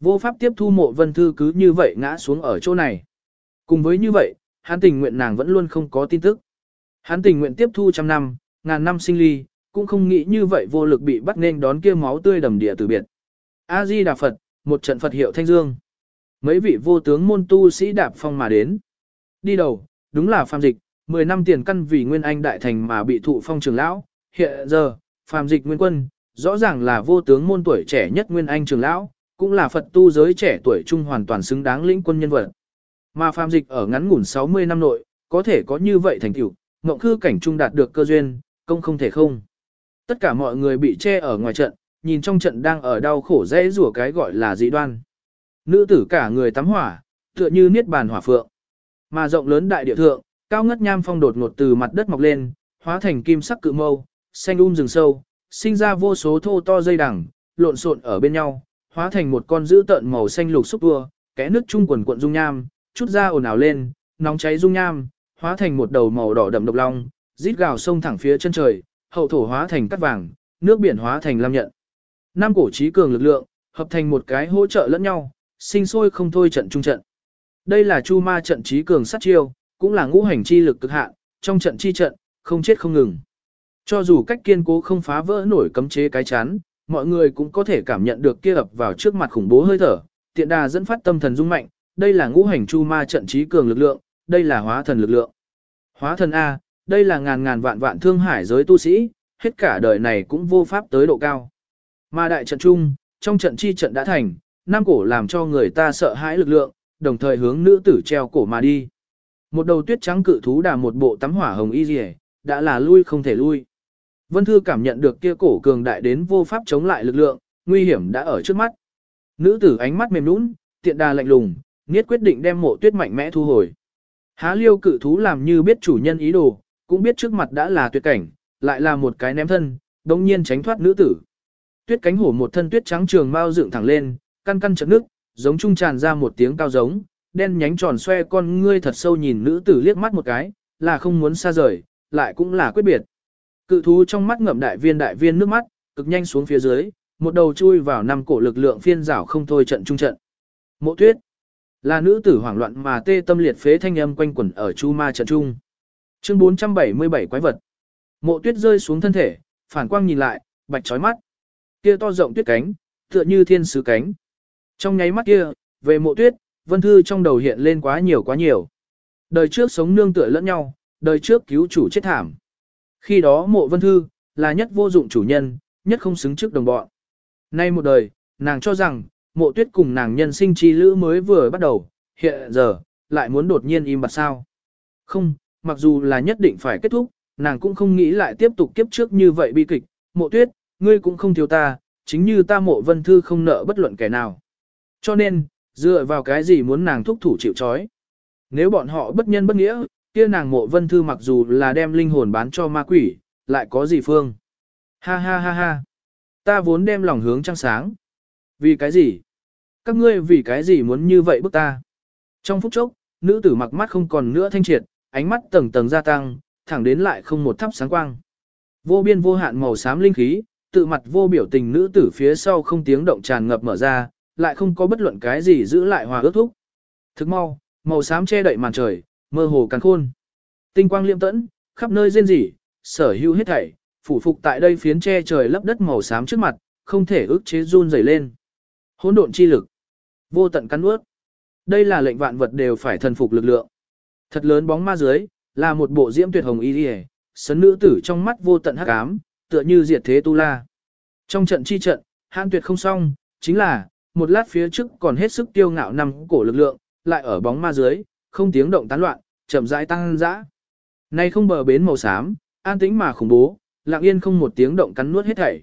A: Vô pháp tiếp thu mộ vân thư cứ như vậy ngã xuống ở chỗ này. Cùng với như vậy, hắn tình nguyện nàng vẫn luôn không có tin tức. Hắn tình nguyện tiếp thu trăm năm, ngàn năm sinh ly, cũng không nghĩ như vậy vô lực bị bắt nên đón kia máu tươi đầm địa từ biệt. A-di Đà Phật, một trận Phật hiệu thanh dương. mấy vị vô tướng môn tu sĩ đạp phong mà đến. Đi đầu, đúng là phàm dịch, 10 năm tiền căn vì nguyên anh đại thành mà bị thụ phong trưởng lão, hiện giờ, phàm dịch nguyên quân, rõ ràng là vô tướng môn tuổi trẻ nhất nguyên anh trường lão, cũng là Phật tu giới trẻ tuổi trung hoàn toàn xứng đáng lĩnh quân nhân vật. Mà phàm dịch ở ngắn ngủn 60 năm nội, có thể có như vậy thành tựu, ngộng khư cảnh trung đạt được cơ duyên, công không thể không. Tất cả mọi người bị che ở ngoài trận, nhìn trong trận đang ở đau khổ dễ rủa cái gọi là dị đoan. Nữ tử cả người tắm hỏa, tựa như niết bàn hỏa phượng. Mà rộng lớn đại địa thượng, cao ngất nham phong đột ngột từ mặt đất mọc lên, hóa thành kim sắc cự mâu, xanh um rừng sâu, sinh ra vô số thô to dây đằng, lộn xộn ở bên nhau, hóa thành một con dữ tợn màu xanh lục xúc tua kẽ nước chung quần cuộn dung nham, chút ra ồn ào lên, nóng cháy dung nham, hóa thành một đầu màu đỏ đậm độc long, rít gào sông thẳng phía chân trời, hậu thổ hóa thành cát vàng, nước biển hóa thành lam nhận. Năm cổ trí cường lực lượng, hợp thành một cái hỗ trợ lẫn nhau, sinh sôi không thôi trận trung trận. Đây là chu ma trận trí cường sát chiêu, cũng là ngũ hành chi lực cực hạn, trong trận chi trận, không chết không ngừng. Cho dù cách kiên cố không phá vỡ nổi cấm chế cái chán, mọi người cũng có thể cảm nhận được kia ập vào trước mặt khủng bố hơi thở, tiện đà dẫn phát tâm thần rung mạnh, đây là ngũ hành chu ma trận trí cường lực lượng, đây là hóa thần lực lượng. Hóa thần A, đây là ngàn ngàn vạn vạn thương hải giới tu sĩ, hết cả đời này cũng vô pháp tới độ cao. Mà đại trận chung, trong trận chi trận đã thành, nam cổ làm cho người ta sợ hãi lực lượng, đồng thời hướng nữ tử treo cổ mà đi. Một đầu tuyết trắng cự thú đà một bộ tắm hỏa hồng y rìa, đã là lui không thể lui. Vân Thư cảm nhận được kia cổ cường đại đến vô pháp chống lại lực lượng, nguy hiểm đã ở trước mắt. Nữ tử ánh mắt mềm nũng, tiện đà lạnh lùng, niết quyết định đem mộ tuyết mạnh mẽ thu hồi. Há liêu cự thú làm như biết chủ nhân ý đồ, cũng biết trước mặt đã là tuyệt cảnh, lại là một cái ném thân, đồng nhiên tránh thoát nữ tử. Tuyết cánh hổ một thân tuyết trắng trường mau dựng thẳng lên, căn căn chật nước, giống trung tràn ra một tiếng cao giống, đen nhánh tròn xoe con ngươi thật sâu nhìn nữ tử liếc mắt một cái, là không muốn xa rời, lại cũng là quyết biệt. Cự thú trong mắt ngậm đại viên đại viên nước mắt, cực nhanh xuống phía dưới, một đầu chui vào năm cổ lực lượng phiên rảo không thôi trận trung trận. Mộ tuyết là nữ tử hoảng loạn mà tê tâm liệt phế thanh âm quanh quẩn ở chu ma trận trung. Chương 477 quái vật. Mộ tuyết rơi xuống thân thể, phản quang nhìn lại, bạch chói mắt. Kia to rộng tuyết cánh, tựa như thiên sứ cánh. Trong nháy mắt kia, về mộ tuyết, vân thư trong đầu hiện lên quá nhiều quá nhiều. Đời trước sống nương tựa lẫn nhau, đời trước cứu chủ chết thảm. Khi đó mộ vân thư, là nhất vô dụng chủ nhân, nhất không xứng trước đồng bọn. Nay một đời, nàng cho rằng, mộ tuyết cùng nàng nhân sinh chi lữ mới vừa bắt đầu, hiện giờ, lại muốn đột nhiên im bặt sao. Không, mặc dù là nhất định phải kết thúc, nàng cũng không nghĩ lại tiếp tục kiếp trước như vậy bi kịch, mộ tuyết, ngươi cũng không thiếu ta, chính như ta mộ vân thư không nợ bất luận kẻ nào. Cho nên, dựa vào cái gì muốn nàng thúc thủ chịu trói. Nếu bọn họ bất nhân bất nghĩa, kia nàng mộ vân thư mặc dù là đem linh hồn bán cho ma quỷ, lại có gì phương. Ha ha ha ha. Ta vốn đem lòng hướng trăng sáng. Vì cái gì? Các ngươi vì cái gì muốn như vậy bức ta? Trong phút chốc, nữ tử mặc mắt không còn nữa thanh triệt, ánh mắt tầng tầng gia tăng, thẳng đến lại không một thắp sáng quang. Vô biên vô hạn màu xám linh khí, tự mặt vô biểu tình nữ tử phía sau không tiếng động tràn ngập mở ra, lại không có bất luận cái gì giữ lại hòa ước thúc. Thức mau, màu xám che đậy màn trời, mơ hồ càn khôn. Tinh quang liệm tẫn, khắp nơi rên rỉ, sở hữu hết thảy, phủ phục tại đây phiến che trời lấp đất màu xám trước mặt, không thể ức chế run rẩy lên. Hỗn độn chi lực, vô tận cắn nuốt. Đây là lệnh vạn vật đều phải thần phục lực lượng. Thật lớn bóng ma dưới, là một bộ diễm tuyệt hồng y liễu, sấn nữ tử trong mắt vô tận hắc ám, tựa như diệt thế tu la. Trong trận chi trận, hãn tuyệt không xong, chính là, một lát phía trước còn hết sức tiêu ngạo năm cổ lực lượng, lại ở bóng ma dưới, không tiếng động tán loạn, chậm rãi tăng dã. Nay không bờ bến màu xám, an tĩnh mà khủng bố, lặng yên không một tiếng động cắn nuốt hết thảy.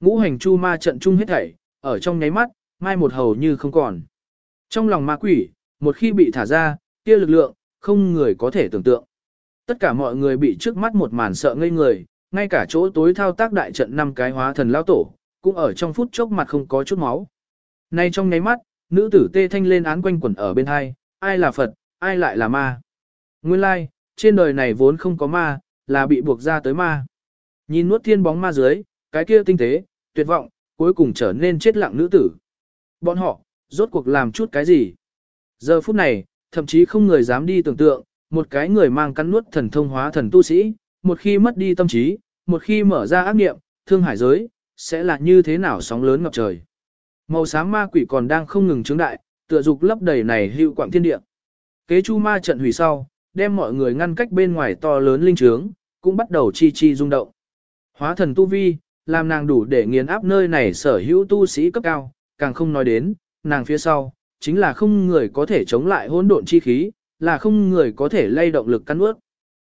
A: Ngũ hành chu ma trận chung hết thảy, ở trong nháy mắt, mai một hầu như không còn. Trong lòng ma quỷ, một khi bị thả ra, kia lực lượng, không người có thể tưởng tượng. Tất cả mọi người bị trước mắt một màn sợ ngây người, ngay cả chỗ tối thao tác đại trận năm cái hóa thần lao tổ, cũng ở trong phút chốc mặt không có chút máu. Nay trong nháy mắt, nữ tử tê thanh lên án quanh quẩn ở bên hai, ai là Phật, ai lại là ma. Nguyên lai, like, trên đời này vốn không có ma, là bị buộc ra tới ma. Nhìn nuốt thiên bóng ma dưới, cái kia tinh tế, tuyệt vọng, cuối cùng trở nên chết lặng nữ tử. Bọn họ, rốt cuộc làm chút cái gì? Giờ phút này, thậm chí không người dám đi tưởng tượng, một cái người mang cắn nuốt thần thông hóa thần tu sĩ, một khi mất đi tâm trí, một khi mở ra ác nghiệm, thương hải giới, sẽ là như thế nào sóng lớn ngập trời. Màu xám ma quỷ còn đang không ngừng chứng đại, tựa dục lấp đầy này hữu quảng thiên địa. Kế chu ma trận hủy sau, đem mọi người ngăn cách bên ngoài to lớn linh trướng, cũng bắt đầu chi chi rung động. Hóa thần tu vi, làm nàng đủ để nghiền áp nơi này sở hữu tu sĩ cấp cao, càng không nói đến, nàng phía sau, chính là không người có thể chống lại hỗn độn chi khí, là không người có thể lay động lực cắn ướt.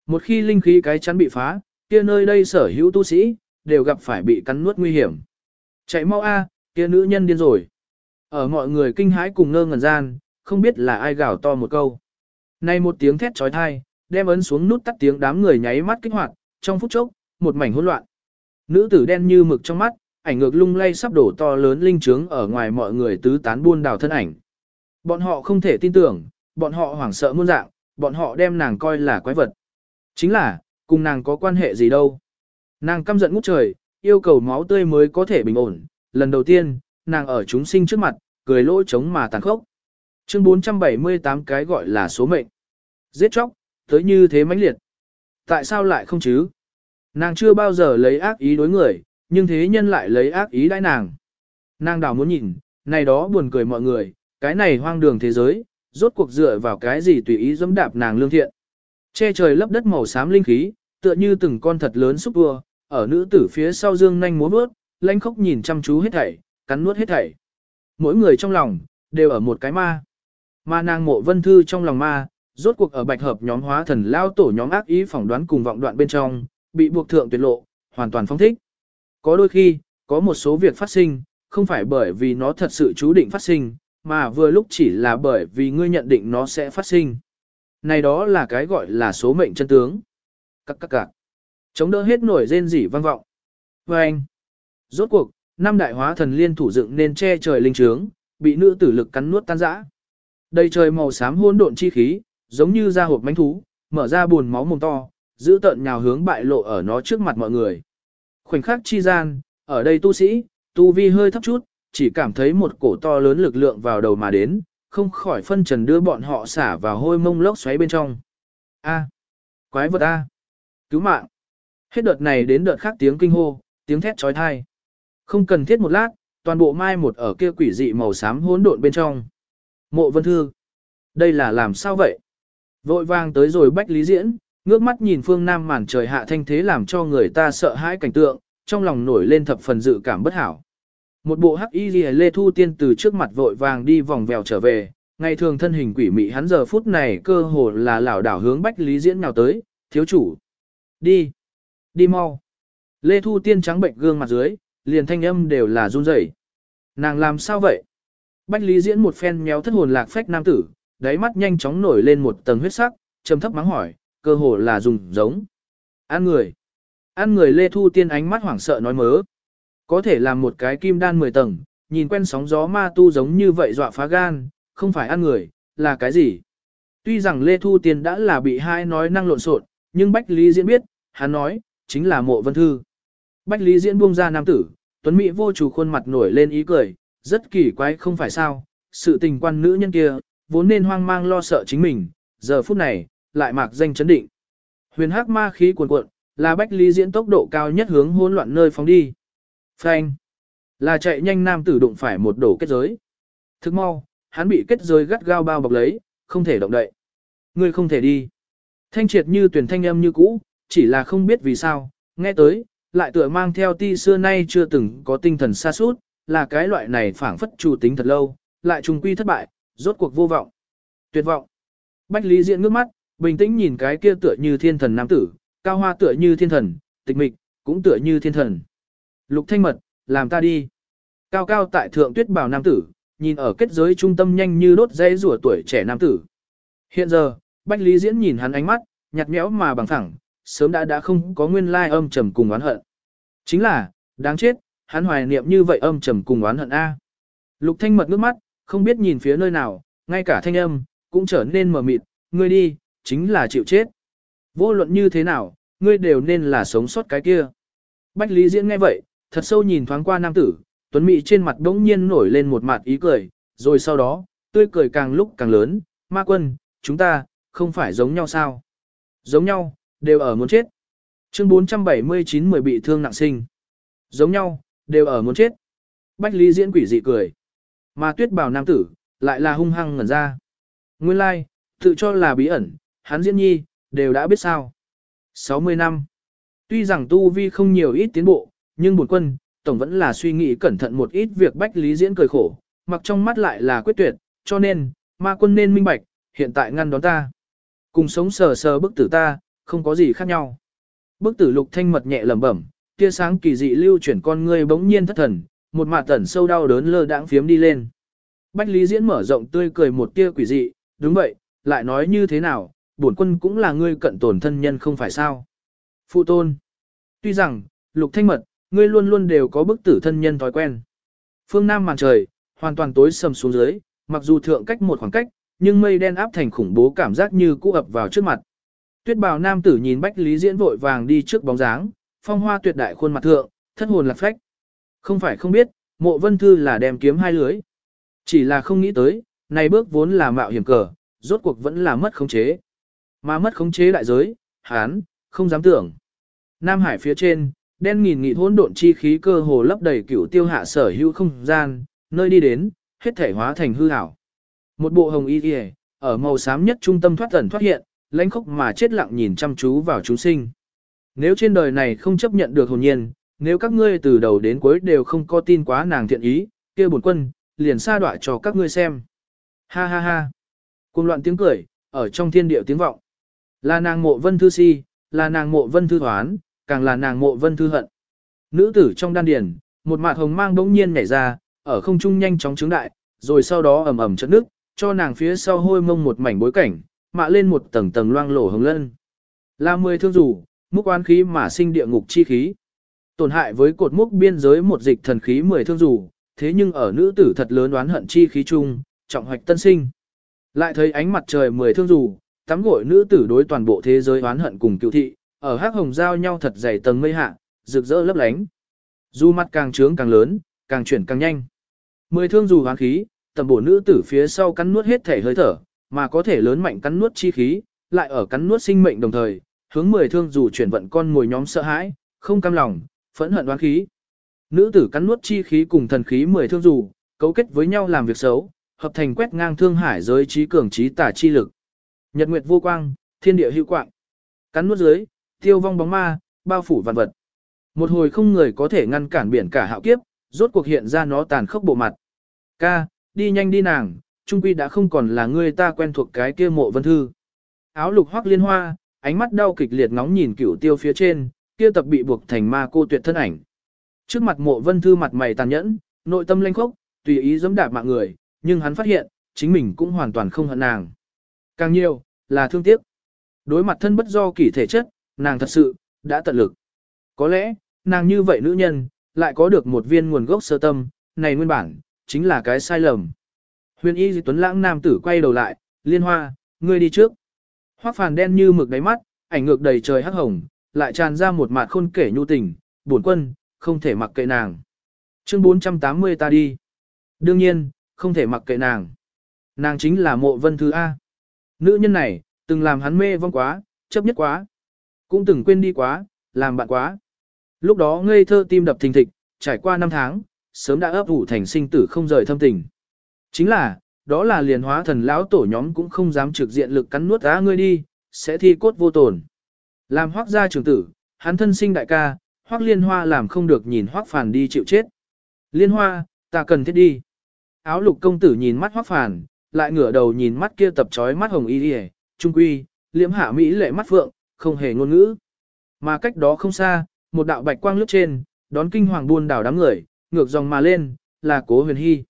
A: Một khi linh khí cái chắn bị phá, kia nơi đây sở hữu tu sĩ, đều gặp phải bị cắn nuốt nguy hiểm. Chạy mau a, kia nữ nhân điên rồi. Ở mọi người kinh hãi cùng ngơ ngẩn gian, không biết là ai gào to một câu. Này một tiếng thét trói thai, đem ấn xuống nút tắt tiếng đám người nháy mắt kích hoạt, trong phút chốc, một mảnh hỗn loạn. Nữ tử đen như mực trong mắt, ảnh ngược lung lay sắp đổ to lớn linh trướng ở ngoài mọi người tứ tán buôn đào thân ảnh. Bọn họ không thể tin tưởng, bọn họ hoảng sợ muôn dạng, bọn họ đem nàng coi là quái vật. Chính là, cùng nàng có quan hệ gì đâu. Nàng căm giận ngút trời, yêu cầu máu tươi mới có thể bình ổn. Lần đầu tiên, nàng ở chúng sinh trước mặt, cười lỗ trống mà tàn khốc. Chương 478 cái gọi là số mệnh. Giết chóc, tới như thế mãnh liệt. Tại sao lại không chứ? Nàng chưa bao giờ lấy ác ý đối người, nhưng thế nhân lại lấy ác ý đãi nàng. Nàng đảo muốn nhìn, này đó buồn cười mọi người, cái này hoang đường thế giới, rốt cuộc dựa vào cái gì tùy ý dẫm đạp nàng lương thiện. Che trời lấp đất màu xám linh khí, tựa như từng con thật lớn xúc vua, ở nữ tử phía sau dương nhanh múa bước, lãnh khốc nhìn chăm chú hết thảy, cắn nuốt hết thảy. Mỗi người trong lòng, đều ở một cái ma. Ma nàng mộ vân thư trong lòng ma, rốt cuộc ở bạch hợp nhóm hóa thần lao tổ nhóm ác ý phỏng đoán cùng vọng đoạn bên trong, bị buộc thượng tuyệt lộ, hoàn toàn phong thích. Có đôi khi, có một số việc phát sinh, không phải bởi vì nó thật sự chú định phát sinh, mà vừa lúc chỉ là bởi vì ngươi nhận định nó sẽ phát sinh. Này đó là cái gọi là số mệnh chân tướng. Các các các. Chống đỡ hết nổi rên rỉ vang vọng. Và anh. Rốt cuộc, năm đại hóa thần liên thủ dựng nên che trời linh trướng, bị nữ tử lực cắn nuốt tan rã. Đầy trời màu xám hỗn độn chi khí, giống như da hộp bánh thú, mở ra buồn máu mồm to, giữ tận nhào hướng bại lộ ở nó trước mặt mọi người. Khoảnh khắc chi gian, ở đây tu sĩ, tu vi hơi thấp chút, chỉ cảm thấy một cổ to lớn lực lượng vào đầu mà đến, không khỏi phân trần đưa bọn họ xả vào hôi mông lốc xoáy bên trong. A. Quái vật A. Cứu mạng. Hết đợt này đến đợt khác tiếng kinh hô, tiếng thét trói thai. Không cần thiết một lát, toàn bộ mai một ở kia quỷ dị màu xám hỗn độn bên trong. Mộ vân thư. Đây là làm sao vậy? Vội vàng tới rồi bách lý diễn, ngước mắt nhìn phương nam màn trời hạ thanh thế làm cho người ta sợ hãi cảnh tượng, trong lòng nổi lên thập phần dự cảm bất hảo. Một bộ hắc y lê thu tiên từ trước mặt vội vàng đi vòng vèo trở về, ngày thường thân hình quỷ mị hắn giờ phút này cơ hồ là lảo đảo hướng bách lý diễn nào tới, thiếu chủ. Đi, đi mau. Lê Thu Tiên trắng bệnh gương mặt dưới, liền thanh âm đều là run rẩy. Nàng làm sao vậy? Bách Lý Diễn một phen méo thất hồn lạc phách nam tử, đáy mắt nhanh chóng nổi lên một tầng huyết sắc, trầm thấp mắng hỏi, cơ hồ là dùng giống. An người. An người Lê Thu Tiên ánh mắt hoảng sợ nói mớ. Có thể làm một cái kim đan 10 tầng, nhìn quen sóng gió ma tu giống như vậy dọa phá gan, không phải ăn người, là cái gì? Tuy rằng Lê Thu Tiên đã là bị hai nói năng lộn xộn, nhưng Bách Lý Diễn biết, hắn nói, chính là mộ vân thư. Bách Lý Diễn buông ra nam tử, Tuấn Mỹ vô chủ khuôn mặt nổi lên ý cười, rất kỳ quái không phải sao, sự tình quan nữ nhân kia, vốn nên hoang mang lo sợ chính mình, giờ phút này, lại mạc danh chấn định. Huyền hắc ma khí cuồn cuộn, là Bách Lý Diễn tốc độ cao nhất hướng hỗn loạn nơi phóng đi. Phanh! Là chạy nhanh nam tử đụng phải một đổ kết giới. Thức mau, hắn bị kết giới gắt gao bao bọc lấy, không thể động đậy. Ngươi không thể đi. Thanh triệt như tuyển thanh âm như cũ, chỉ là không biết vì sao, nghe tới, lại tựa mang theo ti xưa nay chưa từng có tinh thần xa suốt, là cái loại này phảng phất chủ tính thật lâu, lại trùng quy thất bại, rốt cuộc vô vọng. Tuyệt vọng. Bách Lý Diễn ngước mắt, bình tĩnh nhìn cái kia tựa như thiên thần nam tử, cao hoa tựa như thiên thần, tịch mịch, cũng tựa như thiên thần. Lục thanh mật, làm ta đi. Cao cao tại thượng tuyết bảo nam tử, nhìn ở kết giới trung tâm nhanh như đốt dây rùa tuổi trẻ nam tử. Hiện giờ, Bách Lý Diễn nhìn hắn ánh mắt, nhạt nhẽo mà bằng thẳng, sớm đã đã không có nguyên lai âm trầm cùng oán hận. Chính là, đáng chết, hắn hoài niệm như vậy âm trầm cùng oán hận A. Lục thanh mật nước mắt, không biết nhìn phía nơi nào, ngay cả thanh âm, cũng trở nên mờ mịt, ngươi đi, chính là chịu chết. Vô luận như thế nào, ngươi đều nên là sống sót cái kia. Bách Lý Diễn nghe vậy, thật sâu nhìn thoáng qua nam tử, Tuấn Mỹ trên mặt đống nhiên nổi lên một mặt ý cười, rồi sau đó, tươi cười càng lúc càng lớn, ma quân, chúng ta, không phải giống nhau sao? Giống nhau, đều ở muốn chết. Chương 479 mười bị thương nặng sinh. Giống nhau, đều ở muốn chết. Bách Lý diễn quỷ dị cười. Mà tuyết bào nam tử, lại là hung hăng ngẩn ra. Nguyên lai, like, tự cho là bí ẩn, hắn diễn nhi, đều đã biết sao. 60 năm. Tuy rằng tu vi không nhiều ít tiến bộ, nhưng bổn quân, tổng vẫn là suy nghĩ cẩn thận một ít việc bách lý diễn cười khổ, mặc trong mắt lại là quyết tuyệt, cho nên, ma quân nên minh bạch, hiện tại ngăn đón ta. Cùng sống sờ sờ bức tử ta, không có gì khác nhau. Bức tử lục thanh mật nhẹ lẩm bẩm, tia sáng kỳ dị lưu chuyển con ngươi bỗng nhiên thất thần, một mạt tẩn sâu đau đớn lơ đãng phiếm đi lên. Bách Lý Diễn mở rộng tươi cười một tia quỷ dị, đúng vậy, lại nói như thế nào, bổn quân cũng là ngươi cận tổn thân nhân không phải sao. Phụ tôn. Tuy rằng, lục thanh mật, ngươi luôn luôn đều có bức tử thân nhân thói quen. Phương Nam màn trời, hoàn toàn tối sầm xuống dưới, mặc dù thượng cách một khoảng cách, nhưng mây đen áp thành khủng bố cảm giác như cũ ập vào trước mặt. Tuyết bào nam tử nhìn Bách Lý Diễn vội vàng đi trước bóng dáng, phong hoa tuyệt đại khuôn mặt thượng, thất hồn lạc phách. Không phải không biết, mộ vân thư là đem kiếm hai lưới. Chỉ là không nghĩ tới, này bước vốn là mạo hiểm cờ, rốt cuộc vẫn là mất khống chế. Mà mất khống chế đại giới, hán, không dám tưởng. Nam Hải phía trên, đen nghìn nghị hỗn độn chi khí cơ hồ lấp đầy cửu tiêu hạ sở hữu không gian, nơi đi đến, hết thể hóa thành hư ảo. Một bộ hồng y y, ở màu xám nhất trung tâm thoát ẩn thoát hiện, lãnh khốc mà chết lặng nhìn chăm chú vào chúng sinh. Nếu trên đời này không chấp nhận được hồn nhiên, nếu các ngươi từ đầu đến cuối đều không có tin quá nàng thiện ý, kia bổn quân, liền sa đọa cho các ngươi xem. Ha ha ha. Cùng loạn tiếng cười, ở trong thiên địa tiếng vọng. Là nàng mộ vân thư si, là nàng mộ vân thư hoán, càng là nàng mộ vân thư hận. Nữ tử trong đan điền, một mạt hồng mang bỗng nhiên nhảy ra, ở không trung nhanh chóng trứng đại, rồi sau đó ầm ầm chấn nước, cho nàng phía sau hôi mông một mảnh bối cảnh, mạ lên một tầng tầng loang lổ hồng lân. Là mười thương rủ, múc oán khí mà sinh địa ngục chi khí. Tổn hại với cột múc biên giới một dịch thần khí mười thương dù. thế nhưng ở nữ tử thật lớn oán hận chi khí chung, trọng hoạch tân sinh. Lại thấy ánh mặt trời mười thương dù tắm gội nữ tử đối toàn bộ thế giới oán hận cùng cựu thị, ở hắc hồng giao nhau thật dày tầng mây hạ, rực rỡ lấp lánh. Du mặt càng trướng càng lớn, càng chuyển càng nhanh. Mười thương dù hoán khí, tầm bổ nữ tử phía sau cắn nuốt hết thể hơi thở, mà có thể lớn mạnh cắn nuốt chi khí, lại ở cắn nuốt sinh mệnh đồng thời, hướng mười thương dù chuyển vận con ngồi nhóm sợ hãi, không cam lòng, phẫn hận đoán khí. Nữ tử cắn nuốt chi khí cùng thần khí mười thương dù, cấu kết với nhau làm việc xấu, hợp thành quét ngang thương hải giới trí cường trí tả chi lực. Nhật nguyệt vô quang, thiên địa hữu quạng. Cắn nuốt dưới, tiêu vong bóng ma, bao phủ vạn vật. Một hồi không người có thể ngăn cản biển cả hạo kiếp, rốt cuộc hiện ra nó tàn khốc bộ mặt. Ca, đi nhanh đi nàng, trung quy đã không còn là người ta quen thuộc cái kia mộ vân thư. Áo lục hoắc liên hoa, ánh mắt đau kịch liệt ngóng nhìn cửu tiêu phía trên, kia tập bị buộc thành ma cô tuyệt thân ảnh. Trước mặt mộ vân thư mặt mày tàn nhẫn, nội tâm lênh khốc, tùy ý giẫm đạp mạng người, nhưng hắn phát hiện, chính mình cũng hoàn toàn không hận nàng. Càng nhiều, là thương tiếc. Đối mặt thân bất do kỷ thể chất, nàng thật sự, đã tận lực. Có lẽ, nàng như vậy nữ nhân, lại có được một viên nguồn gốc sơ tâm, này nguyên bản, chính là cái sai lầm. Huyền y di tuấn lãng nam tử quay đầu lại, liên hoa, ngươi đi trước. Hoắc phàn đen như mực đáy mắt, ảnh ngược đầy trời hắc hồng, lại tràn ra một mạt khôn kể nhu tình, buồn quân, không thể mặc kệ nàng. Chương 480 ta đi. Đương nhiên, không thể mặc kệ nàng. Nàng chính là mộ vân thứ A. Nữ nhân này, từng làm hắn mê vong quá, chấp nhất quá. Cũng từng quên đi quá, làm bạn quá. Lúc đó ngây thơ tim đập thình thịch, trải qua năm tháng, sớm đã ấp ủ thành sinh tử không rời thâm tình. Chính là, đó là liền hóa thần lão tổ nhóm cũng không dám trực diện lực cắn nuốt á ngươi đi, sẽ thi cốt vô tổn. Làm hoác gia trưởng tử, hắn thân sinh đại ca, hoác liên hoa làm không được nhìn hoác phản đi chịu chết. Liên hoa, ta cần thiết đi. Áo lục công tử nhìn mắt hoác phản, lại ngửa đầu nhìn mắt kia tập trói mắt hồng y đi trung quy, liễm hạ mỹ lệ mắt phượng, không hề ngôn ngữ. Mà cách đó không xa, một đạo bạch quang lướt trên, đón kinh hoàng buôn đảo đám người, ngược dòng mà lên, là cố huyền hy.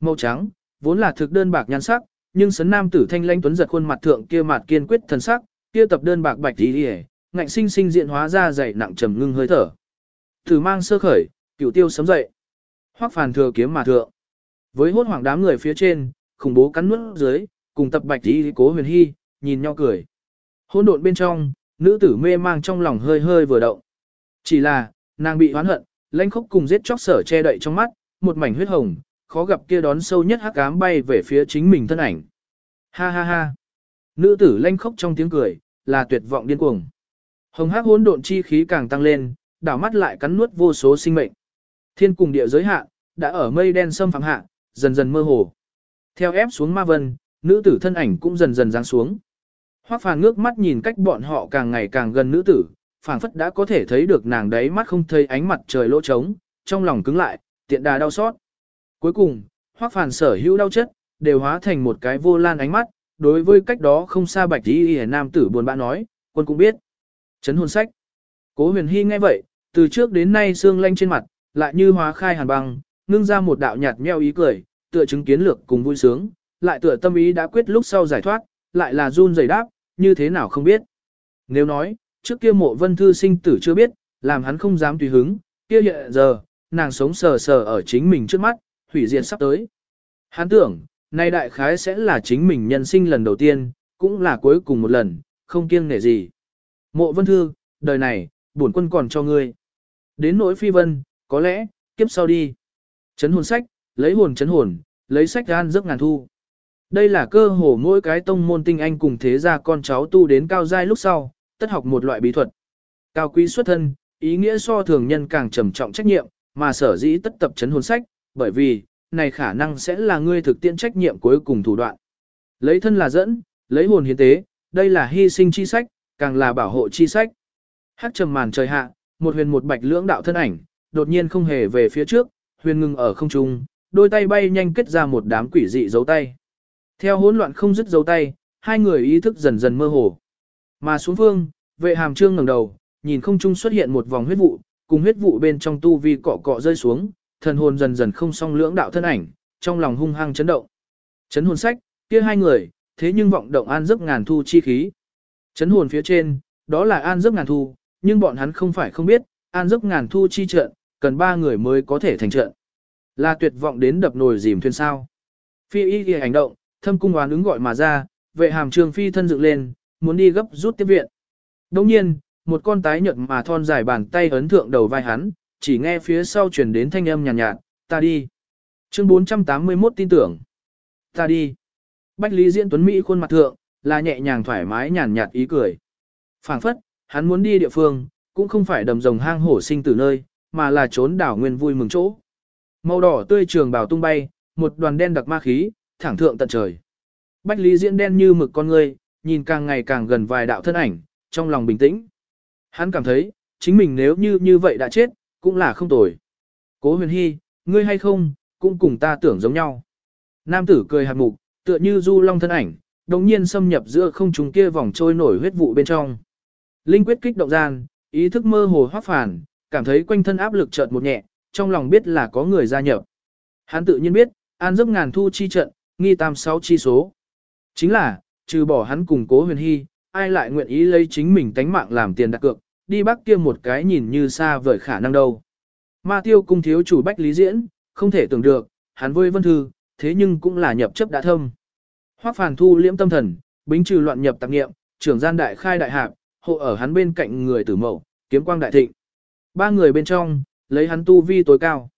A: Màu trắng, vốn là thực đơn bạc nhan sắc, nhưng sấn nam tử thanh lãnh tuấn giật khuôn mặt thượng kia mặt kiên quyết thần sắc, kia tập đơn bạc bạch tí đi ngạnh sinh sinh diện hóa ra dày nặng trầm ngưng hơi thở. Thử mang sơ khởi, cửu tiêu sấm dậy. Hoắc phàn thừa kiếm mà thượng. Với hốt hoảng đám người phía trên, khủng bố cắn nuốt dưới, cùng tập bạch tí cố huyền hy, nhìn nhau cười. hỗn độn bên trong, nữ tử mê mang trong lòng hơi hơi vừa động. Chỉ là, nàng bị oán hận, lãnh khốc cùng giết chóc sở che đậy trong mắt, một mảnh huyết hồng, khó gặp kia đón sâu nhất hắc ám bay về phía chính mình thân ảnh. Ha ha ha. Nữ tử lanh khóc trong tiếng cười, là tuyệt vọng điên cuồng. Hồng hắc hỗn độn chi khí càng tăng lên, đảo mắt lại cắn nuốt vô số sinh mệnh. Thiên cùng địa giới hạ đã ở mây đen xâm phạm hạ, dần dần mơ hồ. Theo ép xuống ma vân, nữ tử thân ảnh cũng dần dần giáng xuống. Hoắc Phàn ngước mắt nhìn cách bọn họ càng ngày càng gần nữ tử, phảng phất đã có thể thấy được nàng đấy mắt không thấy ánh mặt trời lỗ trống, trong lòng cứng lại, tiện đà đau xót. Cuối cùng, Hoắc phản sở hữu đau chất, đều hóa thành một cái vô lan ánh mắt, đối với cách đó không xa bạch y y nam tử buồn bã nói, quân cũng biết. Chấn hồn sách. Cố huyền hy nghe vậy, từ trước đến nay xương lanh trên mặt, lại như hóa khai hàn băng, ngưng ra một đạo nhạt meo ý cười, tựa chứng kiến lược cùng vui sướng, lại tựa tâm ý đã quyết lúc sau giải thoát, lại là run rẩy đáp, như thế nào không biết. Nếu nói, trước kia mộ vân thư sinh tử chưa biết, làm hắn không dám tùy hứng, kia hiện giờ, nàng sống sờ sờ ở chính mình trước mắt, hủy diệt sắp tới. Hắn tưởng, nay đại khái sẽ là chính mình nhân sinh lần đầu tiên, cũng là cuối cùng một lần, không kiêng nể gì. Mộ vân thư, đời này, bổn quân còn cho ngươi. Đến nỗi phi vân, có lẽ, kiếp sau đi. Chấn hồn sách, lấy hồn chấn hồn, lấy sách gan giấc ngàn thu. Đây là cơ hồ mỗi cái tông môn tinh anh cùng thế gia con cháu tu đến cao giai lúc sau, tất học một loại bí thuật. Cao quý xuất thân, ý nghĩa so thường nhân càng trầm trọng trách nhiệm, mà sở dĩ tất tập chấn hồn sách, bởi vì, này khả năng sẽ là ngươi thực tiễn trách nhiệm cuối cùng thủ đoạn. Lấy thân là dẫn, lấy hồn hiến tế, đây là hy sinh chi sách, càng là bảo hộ chi sách. Hắc trầm màn trời hạ, một huyền một bạch lưỡng đạo thân ảnh, đột nhiên không hề về phía trước, huyền ngừng ở không trung, đôi tay bay nhanh kết ra một đám quỷ dị dấu tay. Theo hỗn loạn không dứt dấu tay, hai người ý thức dần dần mơ hồ. Mà xuống phương, vệ hàm trương ngẩng đầu, nhìn không trung xuất hiện một vòng huyết vụ, cùng huyết vụ bên trong tu vi cọ cọ rơi xuống, thần hồn dần dần không song lưỡng đạo thân ảnh, trong lòng hung hăng chấn động. Chấn hồn sách, kia hai người, thế nhưng vọng động an giấc ngàn thu chi khí. Chấn hồn phía trên, đó là an giấc ngàn thu, nhưng bọn hắn không phải không biết, an giấc ngàn thu chi trận, cần ba người mới có thể thành trận. Là tuyệt vọng đến đập nồi dìm thuyền sao. Phi y ghi hành động, thâm cung oán ứng gọi mà ra, vệ hàm trường phi thân dựng lên, muốn đi gấp rút tiếp viện. Đồng nhiên, một con tái nhợt mà thon dài bàn tay ấn thượng đầu vai hắn, chỉ nghe phía sau truyền đến thanh âm nhàn nhạt, nhạt, ta đi. Chương 481 tin tưởng. Ta đi. Bách Lý Diễn Tuấn Mỹ khuôn mặt thượng, là nhẹ nhàng thoải mái nhàn nhạt ý cười. phảng phất, hắn muốn đi địa phương, cũng không phải đầm rồng hang hổ sinh từ nơi, mà là trốn đảo nguyên vui mừng chỗ. Màu đỏ tươi trường bào tung bay, một đoàn đen đặc ma khí, thẳng thượng tận trời. Bách Lý Diễn đen như mực con người nhìn càng ngày càng gần vài đạo thân ảnh, trong lòng bình tĩnh. Hắn cảm thấy, chính mình nếu như như vậy đã chết, cũng là không tồi. Cố huyền hy, ngươi hay không, cũng cùng ta tưởng giống nhau. Nam tử cười hạt mục, tựa như du long thân ảnh, đồng nhiên xâm nhập giữa không trung kia vòng trôi nổi huyết vụ bên trong. Linh quyết kích động gian, ý thức mơ hồ hoác phản, cảm thấy quanh thân áp lực chợt một nhẹ, trong lòng biết là có người gia nhập. Hắn tự nhiên biết, an giấc ngàn thu chi trận, nghi tam sáu chi số. Chính là, trừ bỏ hắn cùng cố huyền hy, ai lại nguyện ý lấy chính mình tánh mạng làm tiền đặt cược, đi bắc kia một cái nhìn như xa vời khả năng đâu. Ma tiêu cung thiếu chủ bách lý diễn, không thể tưởng được, hắn với vân thư, thế nhưng cũng là nhập chấp đã thâm. Hoắc phàn thu liễm tâm thần, bính trừ loạn nhập tạp nghiệm, trưởng gian đại khai đại hạp, hộ ở hắn bên cạnh người tử mẫu, kiếm quang đại thịnh. Ba người bên trong, lấy hắn tu vi tối cao.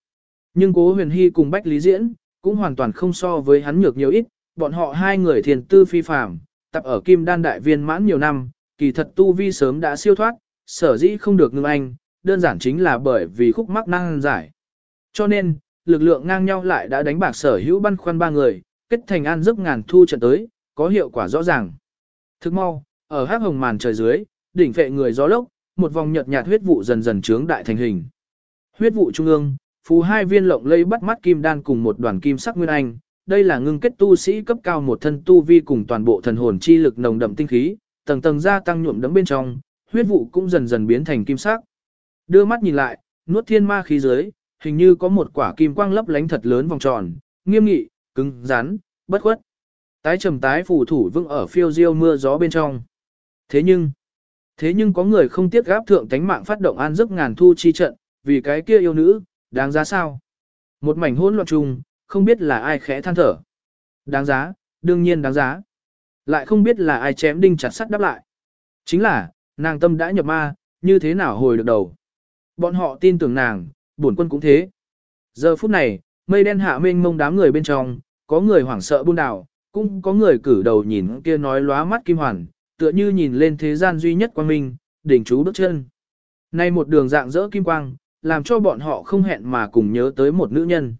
A: Nhưng cố huyền hy cùng bách lý diễn, cũng hoàn toàn không so với hắn nhược nhiều ít, bọn họ hai người thiền tư phi phàm, tập ở kim đan đại viên mãn nhiều năm, kỳ thật tu vi sớm đã siêu thoát, sở dĩ không được ngưng anh, đơn giản chính là bởi vì khúc mắc năng giải. Cho nên, lực lượng ngang nhau lại đã đánh bạc sở hữu băn khoăn ba người, kết thành an giấc ngàn thu trận tới, có hiệu quả rõ ràng. Thức mau, ở hắc hồng màn trời dưới, đỉnh phệ người gió lốc, một vòng nhợt nhạt huyết vụ dần dần trướng đại thành hình. Huyết vụ trung ương, phù hai viên lộng lây bắt mắt kim đan cùng một đoàn kim sắc nguyên anh, đây là ngưng kết tu sĩ cấp cao một thân tu vi cùng toàn bộ thần hồn chi lực nồng đậm tinh khí, tầng tầng gia tăng nhuộm đấm bên trong, huyết vụ cũng dần dần biến thành kim sắc. Đưa mắt nhìn lại, nuốt thiên ma khí dưới, hình như có một quả kim quang lấp lánh thật lớn vòng tròn, nghiêm nghị, cứng, rắn, bất khuất. Tái trầm tái phù thủ vững ở phiêu diêu mưa gió bên trong. Thế nhưng, thế nhưng có người không tiếc gáp thượng tánh mạng phát động an giấc ngàn thu chi trận, vì cái kia yêu nữ, đáng giá sao? Một mảnh hỗn loạn chung, không biết là ai khẽ than thở. Đáng giá, đương nhiên đáng giá. Lại không biết là ai chém đinh chặt sắt đáp lại. Chính là, nàng tâm đã nhập ma, như thế nào hồi được đầu. Bọn họ tin tưởng nàng, bổn quân cũng thế. Giờ phút này, mây đen hạ mênh mông đám người bên trong, có người hoảng sợ buôn đảo, cũng có người cử đầu nhìn kia nói lóa mắt kim hoàn, tựa như nhìn lên thế gian duy nhất quang minh, đỉnh chú bước chân. Nay một đường dạng dỡ kim quang, làm cho bọn họ không hẹn mà cùng nhớ tới một nữ nhân.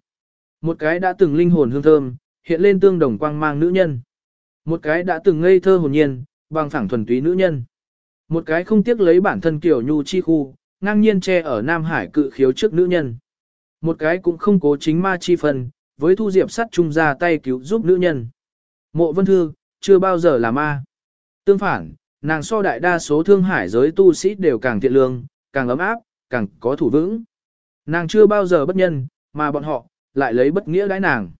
A: Một cái đã từng linh hồn hương thơm, hiện lên tương đồng quang mang nữ nhân. Một cái đã từng ngây thơ hồn nhiên, bằng phẳng thuần túy nữ nhân. Một cái không tiếc lấy bản thân kiểu nhu chi khu, ngang nhiên che ở Nam Hải cự khiếu trước nữ nhân. Một cái cũng không cố chính ma chi phần, với thu diệp sắt chung ra tay cứu giúp nữ nhân. Mộ vân thư, chưa bao giờ là ma. Tương phản, nàng so đại đa số thương hải giới tu sĩ đều càng thiện lương, càng ấm áp, càng có thủ vững. Nàng chưa bao giờ bất nhân, mà bọn họ, lại lấy bất nghĩa đãi nàng.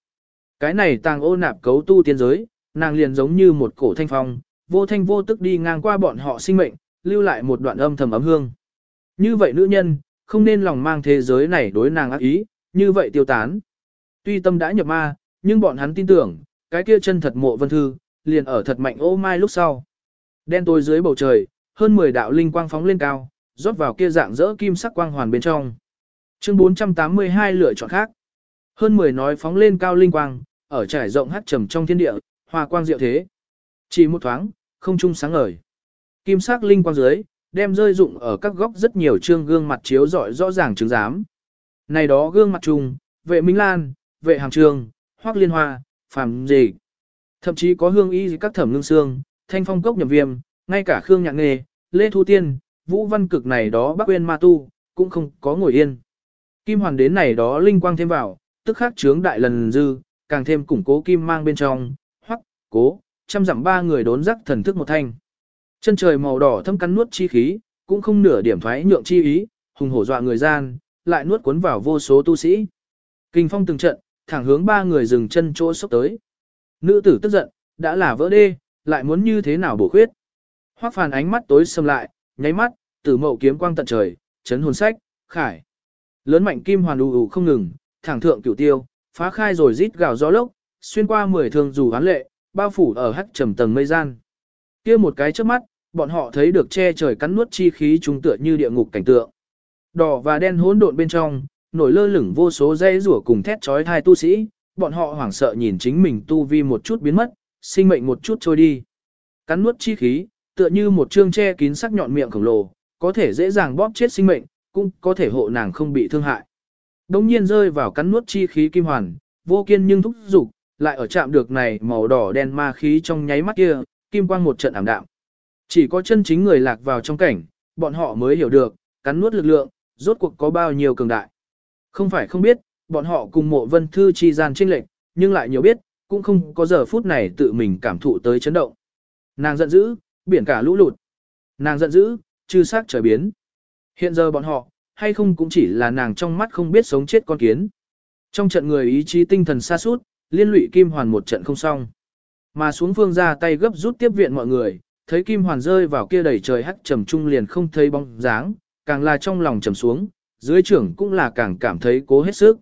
A: Cái này tàng ô nạp cấu tu tiên giới, nàng liền giống như một cổ thanh phong, vô thanh vô tức đi ngang qua bọn họ sinh mệnh, lưu lại một đoạn âm thầm ấm hương. Như vậy nữ nhân, không nên lòng mang thế giới này đối nàng ác ý, như vậy tiêu tán. Tuy tâm đã nhập ma, nhưng bọn hắn tin tưởng, cái kia chân thật mộ vân thư, liền ở thật mạnh ô mai lúc sau. Đen tối dưới bầu trời, hơn 10 đạo linh quang phóng lên cao, rót vào kia dạng rỡ kim sắc quang hoàn bên trong. Chương 482 lựa chọn khác. Hơn 10 nói phóng lên cao linh quang, ở trải rộng hát trầm trong thiên địa, hòa quang diệu thế. Chỉ một thoáng, không trung sáng ngời. Kim sắc linh quang dưới, đem rơi dụng ở các góc rất nhiều trương gương mặt chiếu rọi rõ ràng chứng giám. Này đó gương mặt trùng, vệ Minh Lan, vệ hàng trường, hoác liên hoa, phàm gì. Thậm chí có hương y các thẩm ngưng xương, thanh phong cốc nhậm viêm, ngay cả khương nhạc nghề, lê thu tiên, vũ văn cực này đó bác quên ma tu, cũng không có ngồi yên. Kim hoàn đến này đó linh quang thêm vào, tức khắc trướng đại lần dư, càng thêm củng cố kim mang bên trong, hoắc, cố, trăm dặm ba người đốn rắc thần thức một thanh. Chân trời màu đỏ thâm cắn nuốt chi khí, cũng không nửa điểm thoái nhượng chi ý, hùng hổ dọa người gian, lại nuốt cuốn vào vô số tu sĩ. Kinh phong từng trận, thẳng hướng ba người dừng chân chỗ sốc tới. Nữ tử tức giận, đã là vỡ đê, lại muốn như thế nào bổ khuyết. Hoắc phàn ánh mắt tối sầm lại, nháy mắt, tử mậu kiếm quang tận trời, chấn hồn sách, khải. Lớn mạnh kim hoàn ù ù không ngừng, thẳng thượng cửu tiêu, phá khai rồi rít gào gió lốc, xuyên qua mười thường dù hán lệ, bao phủ ở hắc trầm tầng mây gian. Kia một cái trước mắt, bọn họ thấy được che trời cắn nuốt chi khí trung tựa như địa ngục cảnh tượng. Đỏ và đen hỗn độn bên trong, nổi lơ lửng vô số dây rủa cùng thét chói tai tu sĩ, bọn họ hoảng sợ nhìn chính mình tu vi một chút biến mất, sinh mệnh một chút trôi đi. Cắn nuốt chi khí, tựa như một trương che kín sắc nhọn miệng khổng lồ, có thể dễ dàng bóp chết sinh mệnh, cũng có thể hộ nàng không bị thương hại. Đông nhiên rơi vào cắn nuốt chi khí kim hoàn, vô kiên nhưng thúc dục lại ở chạm được này màu đỏ đen ma khí trong nháy mắt kia, kim quang một trận ảm đạm. Chỉ có chân chính người lạc vào trong cảnh, bọn họ mới hiểu được, cắn nuốt lực lượng, rốt cuộc có bao nhiêu cường đại. Không phải không biết, bọn họ cùng mộ vân thư chi gian trinh lệnh, nhưng lại nhiều biết, cũng không có giờ phút này tự mình cảm thụ tới chấn động. Nàng giận dữ, biển cả lũ lụt. Nàng giận dữ, chư xác trời biến. Hiện giờ bọn họ, hay không cũng chỉ là nàng trong mắt không biết sống chết con kiến. Trong trận người ý chí tinh thần xa suốt, liên lụy Kim Hoàn một trận không xong. Mà xuống phương ra tay gấp rút tiếp viện mọi người, thấy Kim Hoàn rơi vào kia đầy trời hắc trầm trung liền không thấy bóng dáng, càng là trong lòng trầm xuống, dưới trưởng cũng là càng cảm thấy cố hết sức.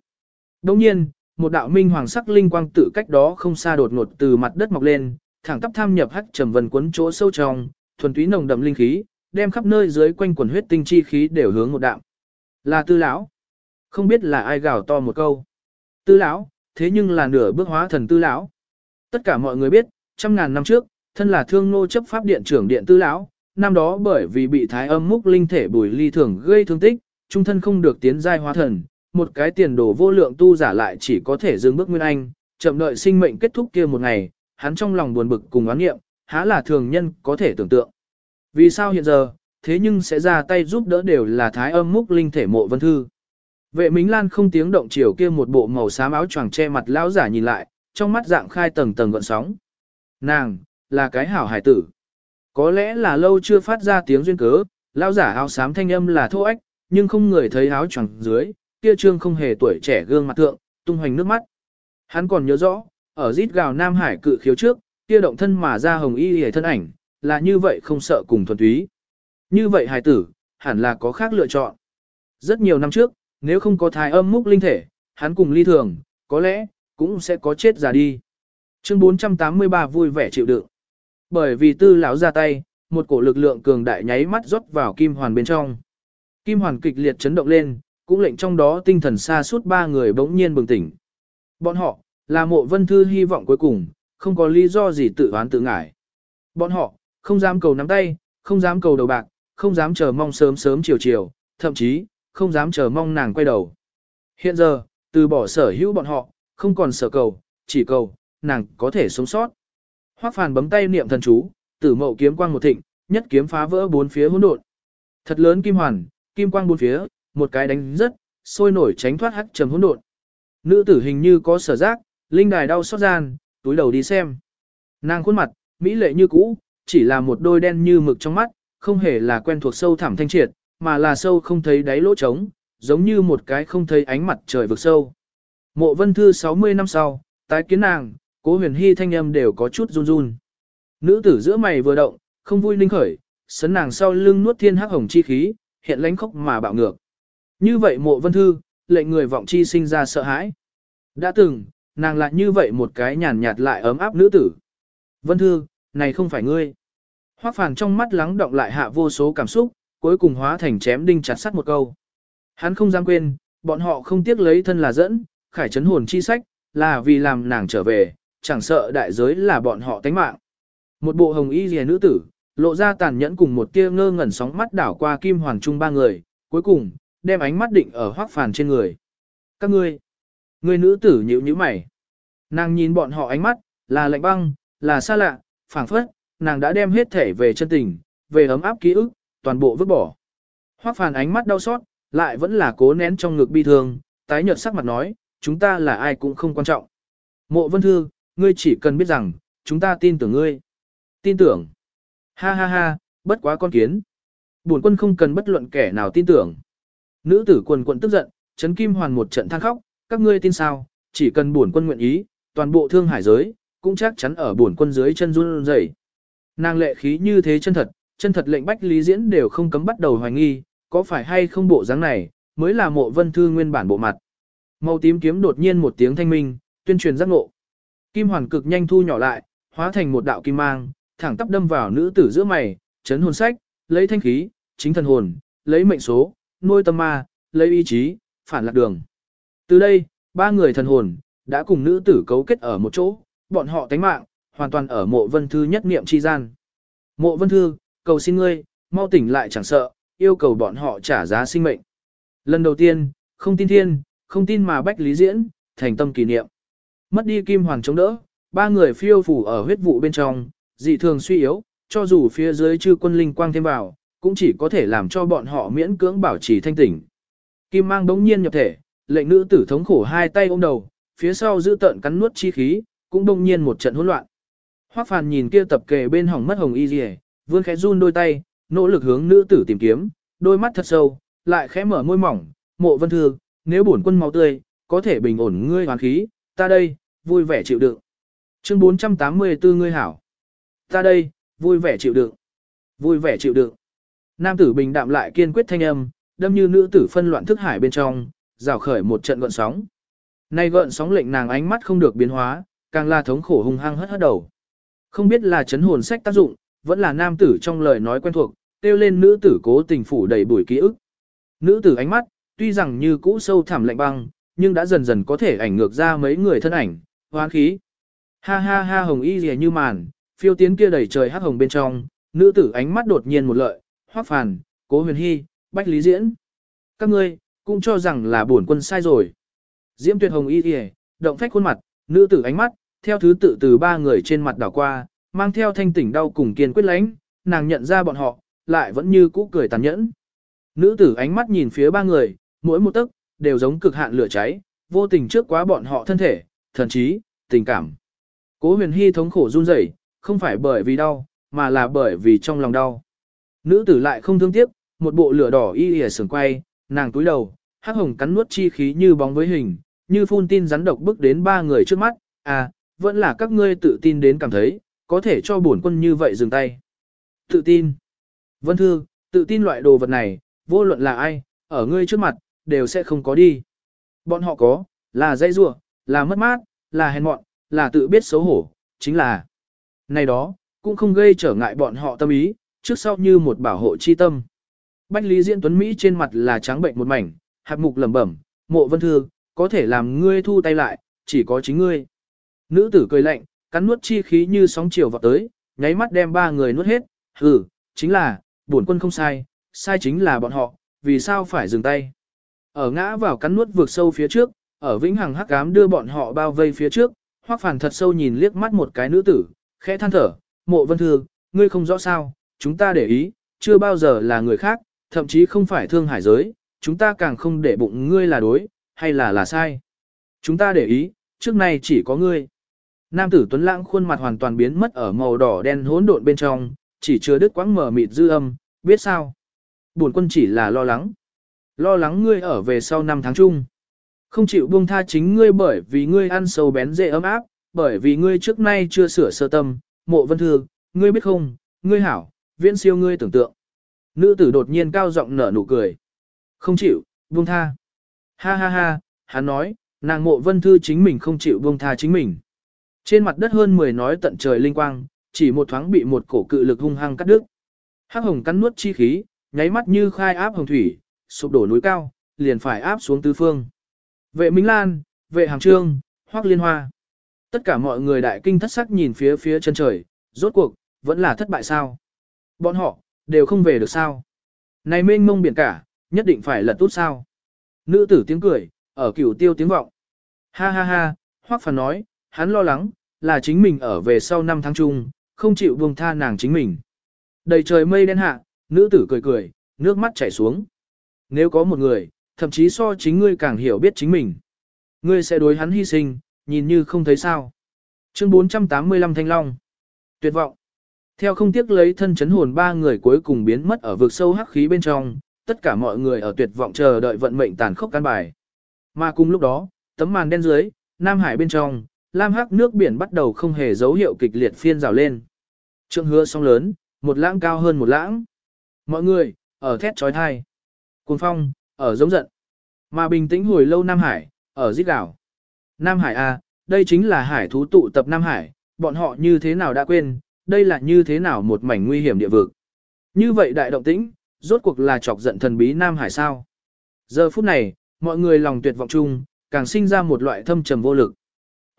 A: Đồng nhiên, một đạo minh hoàng sắc linh quang tự cách đó không xa đột ngột từ mặt đất mọc lên, thẳng tắp tham nhập hắc trầm vần cuốn chỗ sâu trong, thuần túy nồng đậm linh khí, đem khắp nơi dưới quanh quần huyết tinh chi khí đều hướng một đạo. Là tư lão. Không biết là ai gào to một câu. Tư lão, thế nhưng là nửa bước hóa thần tư lão. Tất cả mọi người biết, trăm ngàn năm trước, thân là thương nô chấp pháp điện trưởng điện tư lão, năm đó bởi vì bị thái âm múc linh thể bùi ly thường gây thương tích, trung thân không được tiến giai hóa thần, một cái tiền đồ vô lượng tu giả lại chỉ có thể dừng bước nguyên anh, chậm đợi sinh mệnh kết thúc kia một ngày, hắn trong lòng buồn bực cùng oán nghiệm, há là thường nhân có thể tưởng tượng. Vì sao hiện giờ, thế nhưng sẽ ra tay giúp đỡ đều là thái âm múc linh thể mộ vân thư. Vệ Mính Lan không tiếng động chiều kia một bộ màu xám áo choàng che mặt lão giả nhìn lại, trong mắt dạng khai tầng tầng gợn sóng. Nàng, là cái hảo hải tử. Có lẽ là lâu chưa phát ra tiếng duyên cớ, lão giả áo xám thanh âm là thô ếch, nhưng không người thấy áo choàng dưới, kia trương không hề tuổi trẻ gương mặt thượng, tung hoành nước mắt. Hắn còn nhớ rõ, ở rít gào Nam Hải cự khiếu trước, kia động thân mà ra hồng y hề thân ảnh, là như vậy không sợ cùng thuần túy. Như vậy hài tử, hẳn là có khác lựa chọn. Rất nhiều năm trước, nếu không có thai âm múc linh thể, hắn cùng ly thường, có lẽ, cũng sẽ có chết già đi. Chương 483 vui vẻ chịu đựng. Bởi vì tư lão ra tay, một cổ lực lượng cường đại nháy mắt rót vào kim hoàn bên trong. Kim hoàn kịch liệt chấn động lên, cũng lệnh trong đó tinh thần xa suốt ba người bỗng nhiên bừng tỉnh. Bọn họ, là mộ vân thư hy vọng cuối cùng, không có lý do gì tự oán tự ngại. Bọn họ, không dám cầu nắm tay, không dám cầu đầu bạc, không dám chờ mong sớm sớm chiều chiều, thậm chí, không dám chờ mong nàng quay đầu. Hiện giờ, từ bỏ sở hữu bọn họ, không còn sở cầu, chỉ cầu, nàng có thể sống sót. Hoắc Phàn bấm tay niệm thần chú, tử mậu kiếm quang một thịnh, nhất kiếm phá vỡ bốn phía hỗn độn. Thật lớn kim hoàn, kim quang bốn phía, một cái đánh rất, sôi nổi tránh thoát hắc trầm hỗn độn. Nữ tử hình như có sở giác, linh đài đau xót gian, túi đầu đi xem. Nàng khuôn mặt, mỹ lệ như cũ, chỉ là một đôi đen như mực trong mắt, không hề là quen thuộc sâu thẳm thanh triệt, mà là sâu không thấy đáy lỗ trống, giống như một cái không thấy ánh mặt trời vực sâu. Mộ vân thư 60 năm sau, tái kiến nàng, cố huyền hy thanh âm đều có chút run run. Nữ tử giữa mày vừa động, không vui linh khởi, sấn nàng sau lưng nuốt thiên hắc hồng chi khí, hiện lánh khốc mà bạo ngược. Như vậy mộ vân thư, lệnh người vọng chi sinh ra sợ hãi. Đã từng, nàng lại như vậy một cái nhàn nhạt lại ấm áp nữ tử. Vân thư, này không phải ngươi. Hoác phàn trong mắt lắng động lại hạ vô số cảm xúc, cuối cùng hóa thành chém đinh chặt sắt một câu. Hắn không dám quên, bọn họ không tiếc lấy thân là dẫn, khải chấn hồn chi sách, là vì làm nàng trở về, chẳng sợ đại giới là bọn họ tánh mạng. Một bộ hồng y rìa nữ tử, lộ ra tàn nhẫn cùng một tia ngơ ngẩn sóng mắt đảo qua kim hoàng trung ba người, cuối cùng, đem ánh mắt định ở hoác phàn trên người. Các ngươi, người nữ tử nhíu nhíu mày. Nàng nhìn bọn họ ánh mắt, là lạnh băng, là xa lạ, phảng phất, nàng đã đem hết thể về chân tình, về ấm áp ký ức, toàn bộ vứt bỏ. Hoắc phàn ánh mắt đau xót, lại vẫn là cố nén trong ngực bi thương, tái nhợt sắc mặt nói, chúng ta là ai cũng không quan trọng. Mộ vân thư, ngươi chỉ cần biết rằng, chúng ta tin tưởng ngươi. Tin tưởng. Ha ha ha, bất quá con kiến. Bổn quân không cần bất luận kẻ nào tin tưởng. Nữ tử quần quận tức giận, chấn kim hoàn một trận than khóc, các ngươi tin sao, chỉ cần bổn quân nguyện ý, toàn bộ thương hải giới, cũng chắc chắn ở bổn quân dưới chân run rẩy. Nàng lệ khí như thế chân thật, chân thật lệnh bách lý diễn đều không cấm bắt đầu hoài nghi, có phải hay không bộ dáng này, mới là mộ vân thư nguyên bản bộ mặt. Màu tím kiếm đột nhiên một tiếng thanh minh, tuyên truyền giác ngộ. Kim hoàn cực nhanh thu nhỏ lại, hóa thành một đạo kim mang, thẳng tắp đâm vào nữ tử giữa mày, chấn hồn sách, lấy thanh khí, chính thần hồn, lấy mệnh số, nuôi tâm ma, lấy ý chí, phản lạc đường. Từ đây, ba người thần hồn, đã cùng nữ tử cấu kết ở một chỗ, bọn họ tánh mạng, hoàn toàn ở mộ vân thư nhất niệm chi gian. Mộ vân thư, cầu xin ngươi, mau tỉnh lại chẳng sợ, yêu cầu bọn họ trả giá sinh mệnh. Lần đầu tiên, không tin thiên, không tin mà bách lý diễn, thành tâm kỷ niệm. Mất đi kim hoàng chống đỡ, ba người phiêu phủ ở huyết vụ bên trong, dị thường suy yếu, cho dù phía dưới chư quân linh quang thêm vào, cũng chỉ có thể làm cho bọn họ miễn cưỡng bảo trì thanh tỉnh. Kim mang đống nhiên nhập thể, lệnh nữ tử thống khổ hai tay ôm đầu, phía sau giữ tợn cắn nuốt chi khí, cũng đống nhiên một trận hỗn loạn. Hoắc Phàn nhìn kia tập kề bên hỏng mất hồng y rìa vươn khẽ run đôi tay, nỗ lực hướng nữ tử tìm kiếm, đôi mắt thật sâu, lại khẽ mở môi mỏng, "Mộ Vân Thư, nếu bổn quân máu tươi, có thể bình ổn ngươi hoàn khí, ta đây, vui vẻ chịu đựng." Chương 484 ngươi hảo. Ta đây, vui vẻ chịu đựng. Vui vẻ chịu đựng. Nam tử bình đạm lại kiên quyết thanh âm, đâm như nữ tử phân loạn thức hải bên trong, rào khởi một trận gợn sóng. Nay gợn sóng lệnh nàng ánh mắt không được biến hóa, càng là thống khổ hung hăng hất hất đầu. Không biết là chấn hồn sách tác dụng, vẫn là nam tử trong lời nói quen thuộc, kêu lên nữ tử cố tình phủ đầy bụi ký ức. Nữ tử ánh mắt, tuy rằng như cũ sâu thẳm lạnh băng, nhưng đã dần dần có thể ảnh ngược ra mấy người thân ảnh, hoán khí. Ha ha ha hồng y rìa như màn, phiêu tiến kia đầy trời hắc hồng bên trong, nữ tử ánh mắt đột nhiên một lợi, hoắc phàn, cố huyền hy, bách lý diễn. Các ngươi, cũng cho rằng là bổn quân sai rồi. Diễm tuyệt hồng y rìa, động phách khuôn mặt, nữ tử ánh mắt, theo thứ tự từ ba người trên mặt đảo qua, mang theo thanh tỉnh đau cùng kiên quyết lãnh, nàng nhận ra bọn họ, lại vẫn như cũ cười tàn nhẫn. Nữ tử ánh mắt nhìn phía ba người, mỗi một tấc, đều giống cực hạn lửa cháy, vô tình trước quá bọn họ thân thể, thần trí, tình cảm. Cố huyền hy thống khổ run rẩy, không phải bởi vì đau, mà là bởi vì trong lòng đau. Nữ tử lại không thương tiếc, một bộ lửa đỏ y y sườn quay, nàng túi đầu, hắc hồng cắn nuốt chi khí như bóng với hình, như phun tin rắn độc bước đến ba người trước mắt, à, vẫn là các ngươi tự tin đến cảm thấy, có thể cho bổn quân như vậy dừng tay. Tự tin. Vân Thư, tự tin loại đồ vật này, vô luận là ai, ở ngươi trước mặt, đều sẽ không có đi. Bọn họ có, là dây rua, là mất mát, là hèn mọn, là tự biết xấu hổ, chính là. Này đó, cũng không gây trở ngại bọn họ tâm ý, trước sau như một bảo hộ chi tâm. Bách Lý Diễn Tuấn Mỹ trên mặt là trắng bệnh một mảnh, hạt mục lẩm bẩm, mộ vân thư, có thể làm ngươi thu tay lại, chỉ có chính ngươi. Nữ tử cười lạnh, cắn nuốt chi khí như sóng chiều vào tới, nháy mắt đem ba người nuốt hết, hừ, chính là, bổn quân không sai, sai chính là bọn họ, vì sao phải dừng tay. Ở ngã vào cắn nuốt vượt sâu phía trước, ở vĩnh hằng hắc ám đưa bọn họ bao vây phía trước, Hoắc Phàn thật sâu nhìn liếc mắt một cái nữ tử, khẽ than thở, mộ vân thư, ngươi không rõ sao, chúng ta để ý, chưa bao giờ là người khác, thậm chí không phải thương hải giới, chúng ta càng không để bụng ngươi là đối, hay là là sai. Chúng ta để ý, trước nay chỉ có ngươi. Nam tử Tuấn Lãng khuôn mặt hoàn toàn biến mất ở màu đỏ đen hỗn độn bên trong, chỉ chứa đứt quãng mở mịt dư âm, biết sao? Buồn quân chỉ là lo lắng. Lo lắng ngươi ở về sau năm tháng chung. Không chịu buông tha chính ngươi bởi vì ngươi ăn sâu bén dễ ấm áp, bởi vì ngươi trước nay chưa sửa sơ tâm, mộ vân Thư, ngươi biết không, ngươi hảo, viễn siêu ngươi tưởng tượng. Nữ tử đột nhiên cao giọng nở nụ cười. Không chịu, buông tha. Ha ha ha, hắn nói, nàng mộ vân thư chính mình không chịu buông tha chính mình. Trên mặt đất hơn 10 nói tận trời linh quang, chỉ một thoáng bị một cổ cự lực hung hăng cắt đứt. Hắc hồng cắn nuốt chi khí, nháy mắt như khai áp hồng thủy, sụp đổ núi cao, liền phải áp xuống tứ phương. Vệ Minh Lan, vệ Hàng Trương, Hoắc Liên Hoa. Tất cả mọi người đại kinh thất sắc nhìn phía phía chân trời, rốt cuộc, vẫn là thất bại sao? Bọn họ, đều không về được sao? Này mênh mông biển cả, nhất định phải lật tốt sao? Nữ tử tiếng cười, ở cửu tiêu tiếng vọng. Ha ha ha, Hoắc Phản nói, hắn lo lắng, là chính mình ở về sau năm tháng chung, không chịu buông tha nàng chính mình. Đầy trời mây đen hạ, nữ tử cười cười, nước mắt chảy xuống. Nếu có một người, thậm chí so chính ngươi càng hiểu biết chính mình. Ngươi sẽ đối hắn hy sinh, nhìn như không thấy sao. Chương 485 Thanh Long Tuyệt vọng Theo không tiếc lấy thân chấn hồn ba người cuối cùng biến mất ở vực sâu hắc khí bên trong, tất cả mọi người ở tuyệt vọng chờ đợi vận mệnh tàn khốc căn bài. Mà cùng lúc đó, tấm màn đen dưới, Nam Hải bên trong, lam hắc nước biển bắt đầu không hề dấu hiệu kịch liệt phiên rào lên. Trượng hứa sóng lớn, một lãng cao hơn một lãng. Mọi người, ở thét trói thai. Cuồng phong, ở giống giận. Mà bình tĩnh hồi lâu Nam Hải, ở giết đảo. Nam Hải A, đây chính là hải thú tụ tập Nam Hải, bọn họ như thế nào đã quên, đây là như thế nào một mảnh nguy hiểm địa vực. Như vậy đại động tĩnh, rốt cuộc là chọc giận thần bí Nam Hải sao. Giờ phút này, mọi người lòng tuyệt vọng chung, càng sinh ra một loại thâm trầm vô lực.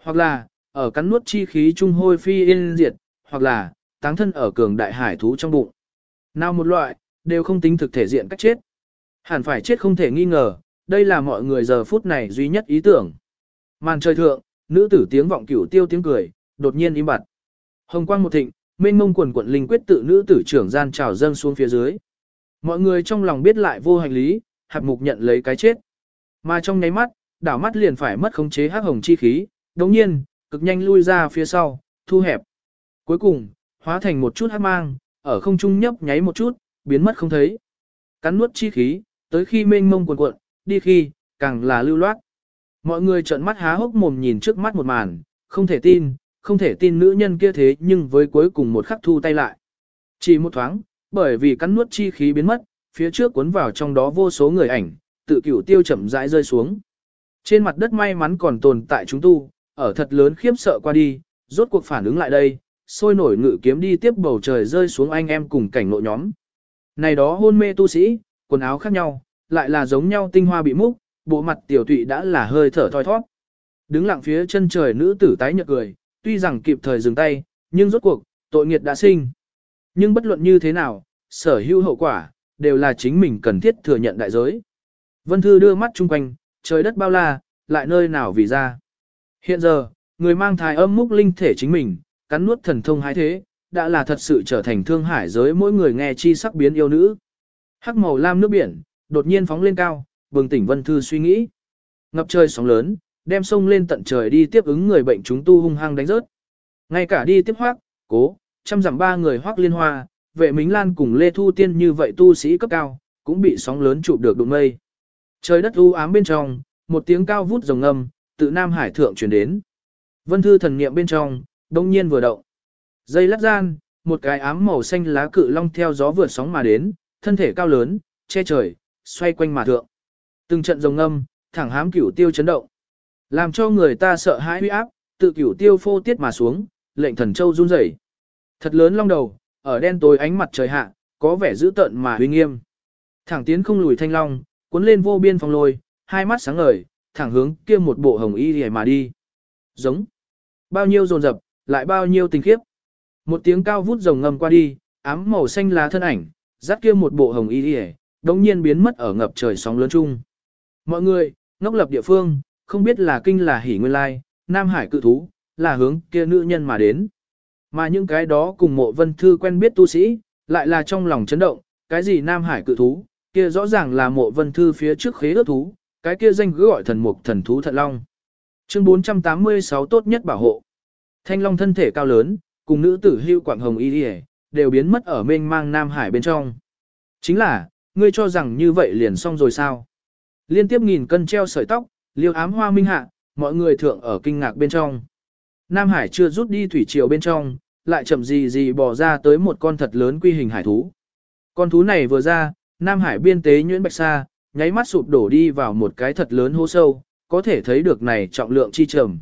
A: Hoặc là, ở cắn nuốt chi khí trung hôi phi yên diệt, hoặc là, táng thân ở cường đại hải thú trong bụng. Nào một loại, đều không tính thực thể diện cách chết. Hẳn phải chết không thể nghi ngờ, đây là mọi người giờ phút này duy nhất ý tưởng. Màn trời thượng, nữ tử tiếng vọng cửu tiêu tiếng cười, đột nhiên im bặt. Hồng quang một thịnh, mênh mông quần quận linh quyết tự nữ tử trưởng gian trào dâng xuống phía dưới. Mọi người trong lòng biết lại vô hành lý, hạp mục nhận lấy cái chết. Mà trong nháy mắt, đảo mắt liền phải mất khống chế hắc hồng chi khí, đồng nhiên, cực nhanh lui ra phía sau, thu hẹp. Cuối cùng, hóa thành một chút hắc mang, ở không trung nhấp nháy một chút, biến mất không thấy. Cắn nuốt chi khí, tới khi mênh mông cuồn cuộn, đi khi, càng là lưu loát. Mọi người trợn mắt há hốc mồm nhìn trước mắt một màn, không thể tin, không thể tin nữ nhân kia thế nhưng với cuối cùng một khắc thu tay lại. Chỉ một thoáng, bởi vì cắn nuốt chi khí biến mất, phía trước cuốn vào trong đó vô số người ảnh, tự cửu tiêu chậm rãi rơi xuống. Trên mặt đất may mắn còn tồn tại chúng tu, ở thật lớn khiếp sợ qua đi, rốt cuộc phản ứng lại đây, sôi nổi ngự kiếm đi tiếp bầu trời rơi xuống anh em cùng cảnh nội nhóm. Này đó hôn mê tu sĩ, quần áo khác nhau, lại là giống nhau tinh hoa bị múc, bộ mặt tiểu tụy đã là hơi thở thoi thoát. Đứng lặng phía chân trời nữ tử tái nhợt cười, tuy rằng kịp thời dừng tay, nhưng rốt cuộc, tội nghiệt đã sinh. Nhưng bất luận như thế nào, sở hữu hậu quả, đều là chính mình cần thiết thừa nhận đại giới. Vân Thư đưa mắt chung quanh, trời đất bao la, lại nơi nào vì ra. Hiện giờ, người mang thai âm múc linh thể chính mình, cắn nuốt thần thông hái thế, đã là thật sự trở thành thương hải giới mỗi người nghe chi sắc biến yêu nữ. Hắc màu lam nước biển, đột nhiên phóng lên cao, bừng tỉnh Vân Thư suy nghĩ. Ngập trời sóng lớn, đem sông lên tận trời đi tiếp ứng người bệnh chúng tu hung hăng đánh rớt. Ngay cả đi tiếp hoác, cố, trăm dặm ba người hoác liên hoa, vệ Mính Lan cùng Lê Thu Tiên như vậy tu sĩ cấp cao, cũng bị sóng lớn chụp được đụng mây. Trời đất u ám bên trong, một tiếng cao vút rồng ngâm, tự Nam Hải thượng truyền đến. Vân Thư thần niệm bên trong, đông nhiên vừa động. Dây lắc gian, một cái ám màu xanh lá cự long theo gió vượt sóng mà đến, thân thể cao lớn, che trời, xoay quanh mà thượng. Từng trận rồng âm, thẳng hám cửu tiêu chấn động. Làm cho người ta sợ hãi huy áp, tự cửu tiêu phô tiết mà xuống, lệnh thần châu run rẩy. Thật lớn long đầu, ở đen tối ánh mặt trời hạ, có vẻ dữ tợn mà huy nghiêm. Thẳng tiến không lùi thanh long, cuốn lên vô biên phong lôi, hai mắt sáng ngời, thẳng hướng kia một bộ hồng y hề mà đi. Giống. Bao nhiêu dồn dập, lại bao nhiêu tình khiếp. Một tiếng cao vút rồng ngầm qua đi, ám màu xanh lá thân ảnh, dắt kia một bộ hồng y hề, đống nhiên biến mất ở ngập trời sóng lớn chung. Mọi người, ngốc lập địa phương, không biết là kinh là hỉ nguyên lai, Nam Hải cự thú, là hướng kia nữ nhân mà đến. Mà những cái đó cùng mộ vân thư quen biết tu sĩ, lại là trong lòng chấn động, cái gì Nam Hải cự thú, kia rõ ràng là mộ vân thư phía trước khế ước thú, cái kia danh cứ gọi thần mục thần thú thận long. Chương 486 tốt nhất bảo hộ. Thanh long thân thể cao lớn, cùng nữ tử hưu quảng hồng y đi đều biến mất ở mênh mang Nam Hải bên trong. Chính là, ngươi cho rằng như vậy liền xong rồi sao? Liên tiếp nghìn cân treo sợi tóc, liêu ám hoa minh hạ, mọi người thượng ở kinh ngạc bên trong. Nam Hải chưa rút đi thủy triều bên trong, lại chậm gì gì bỏ ra tới một con thật lớn quy hình hải thú. Con thú này vừa ra, Nam Hải biên tế nhuyễn bạch sa, nháy mắt sụp đổ đi vào một cái thật lớn hố sâu, có thể thấy được này trọng lượng chi trầm.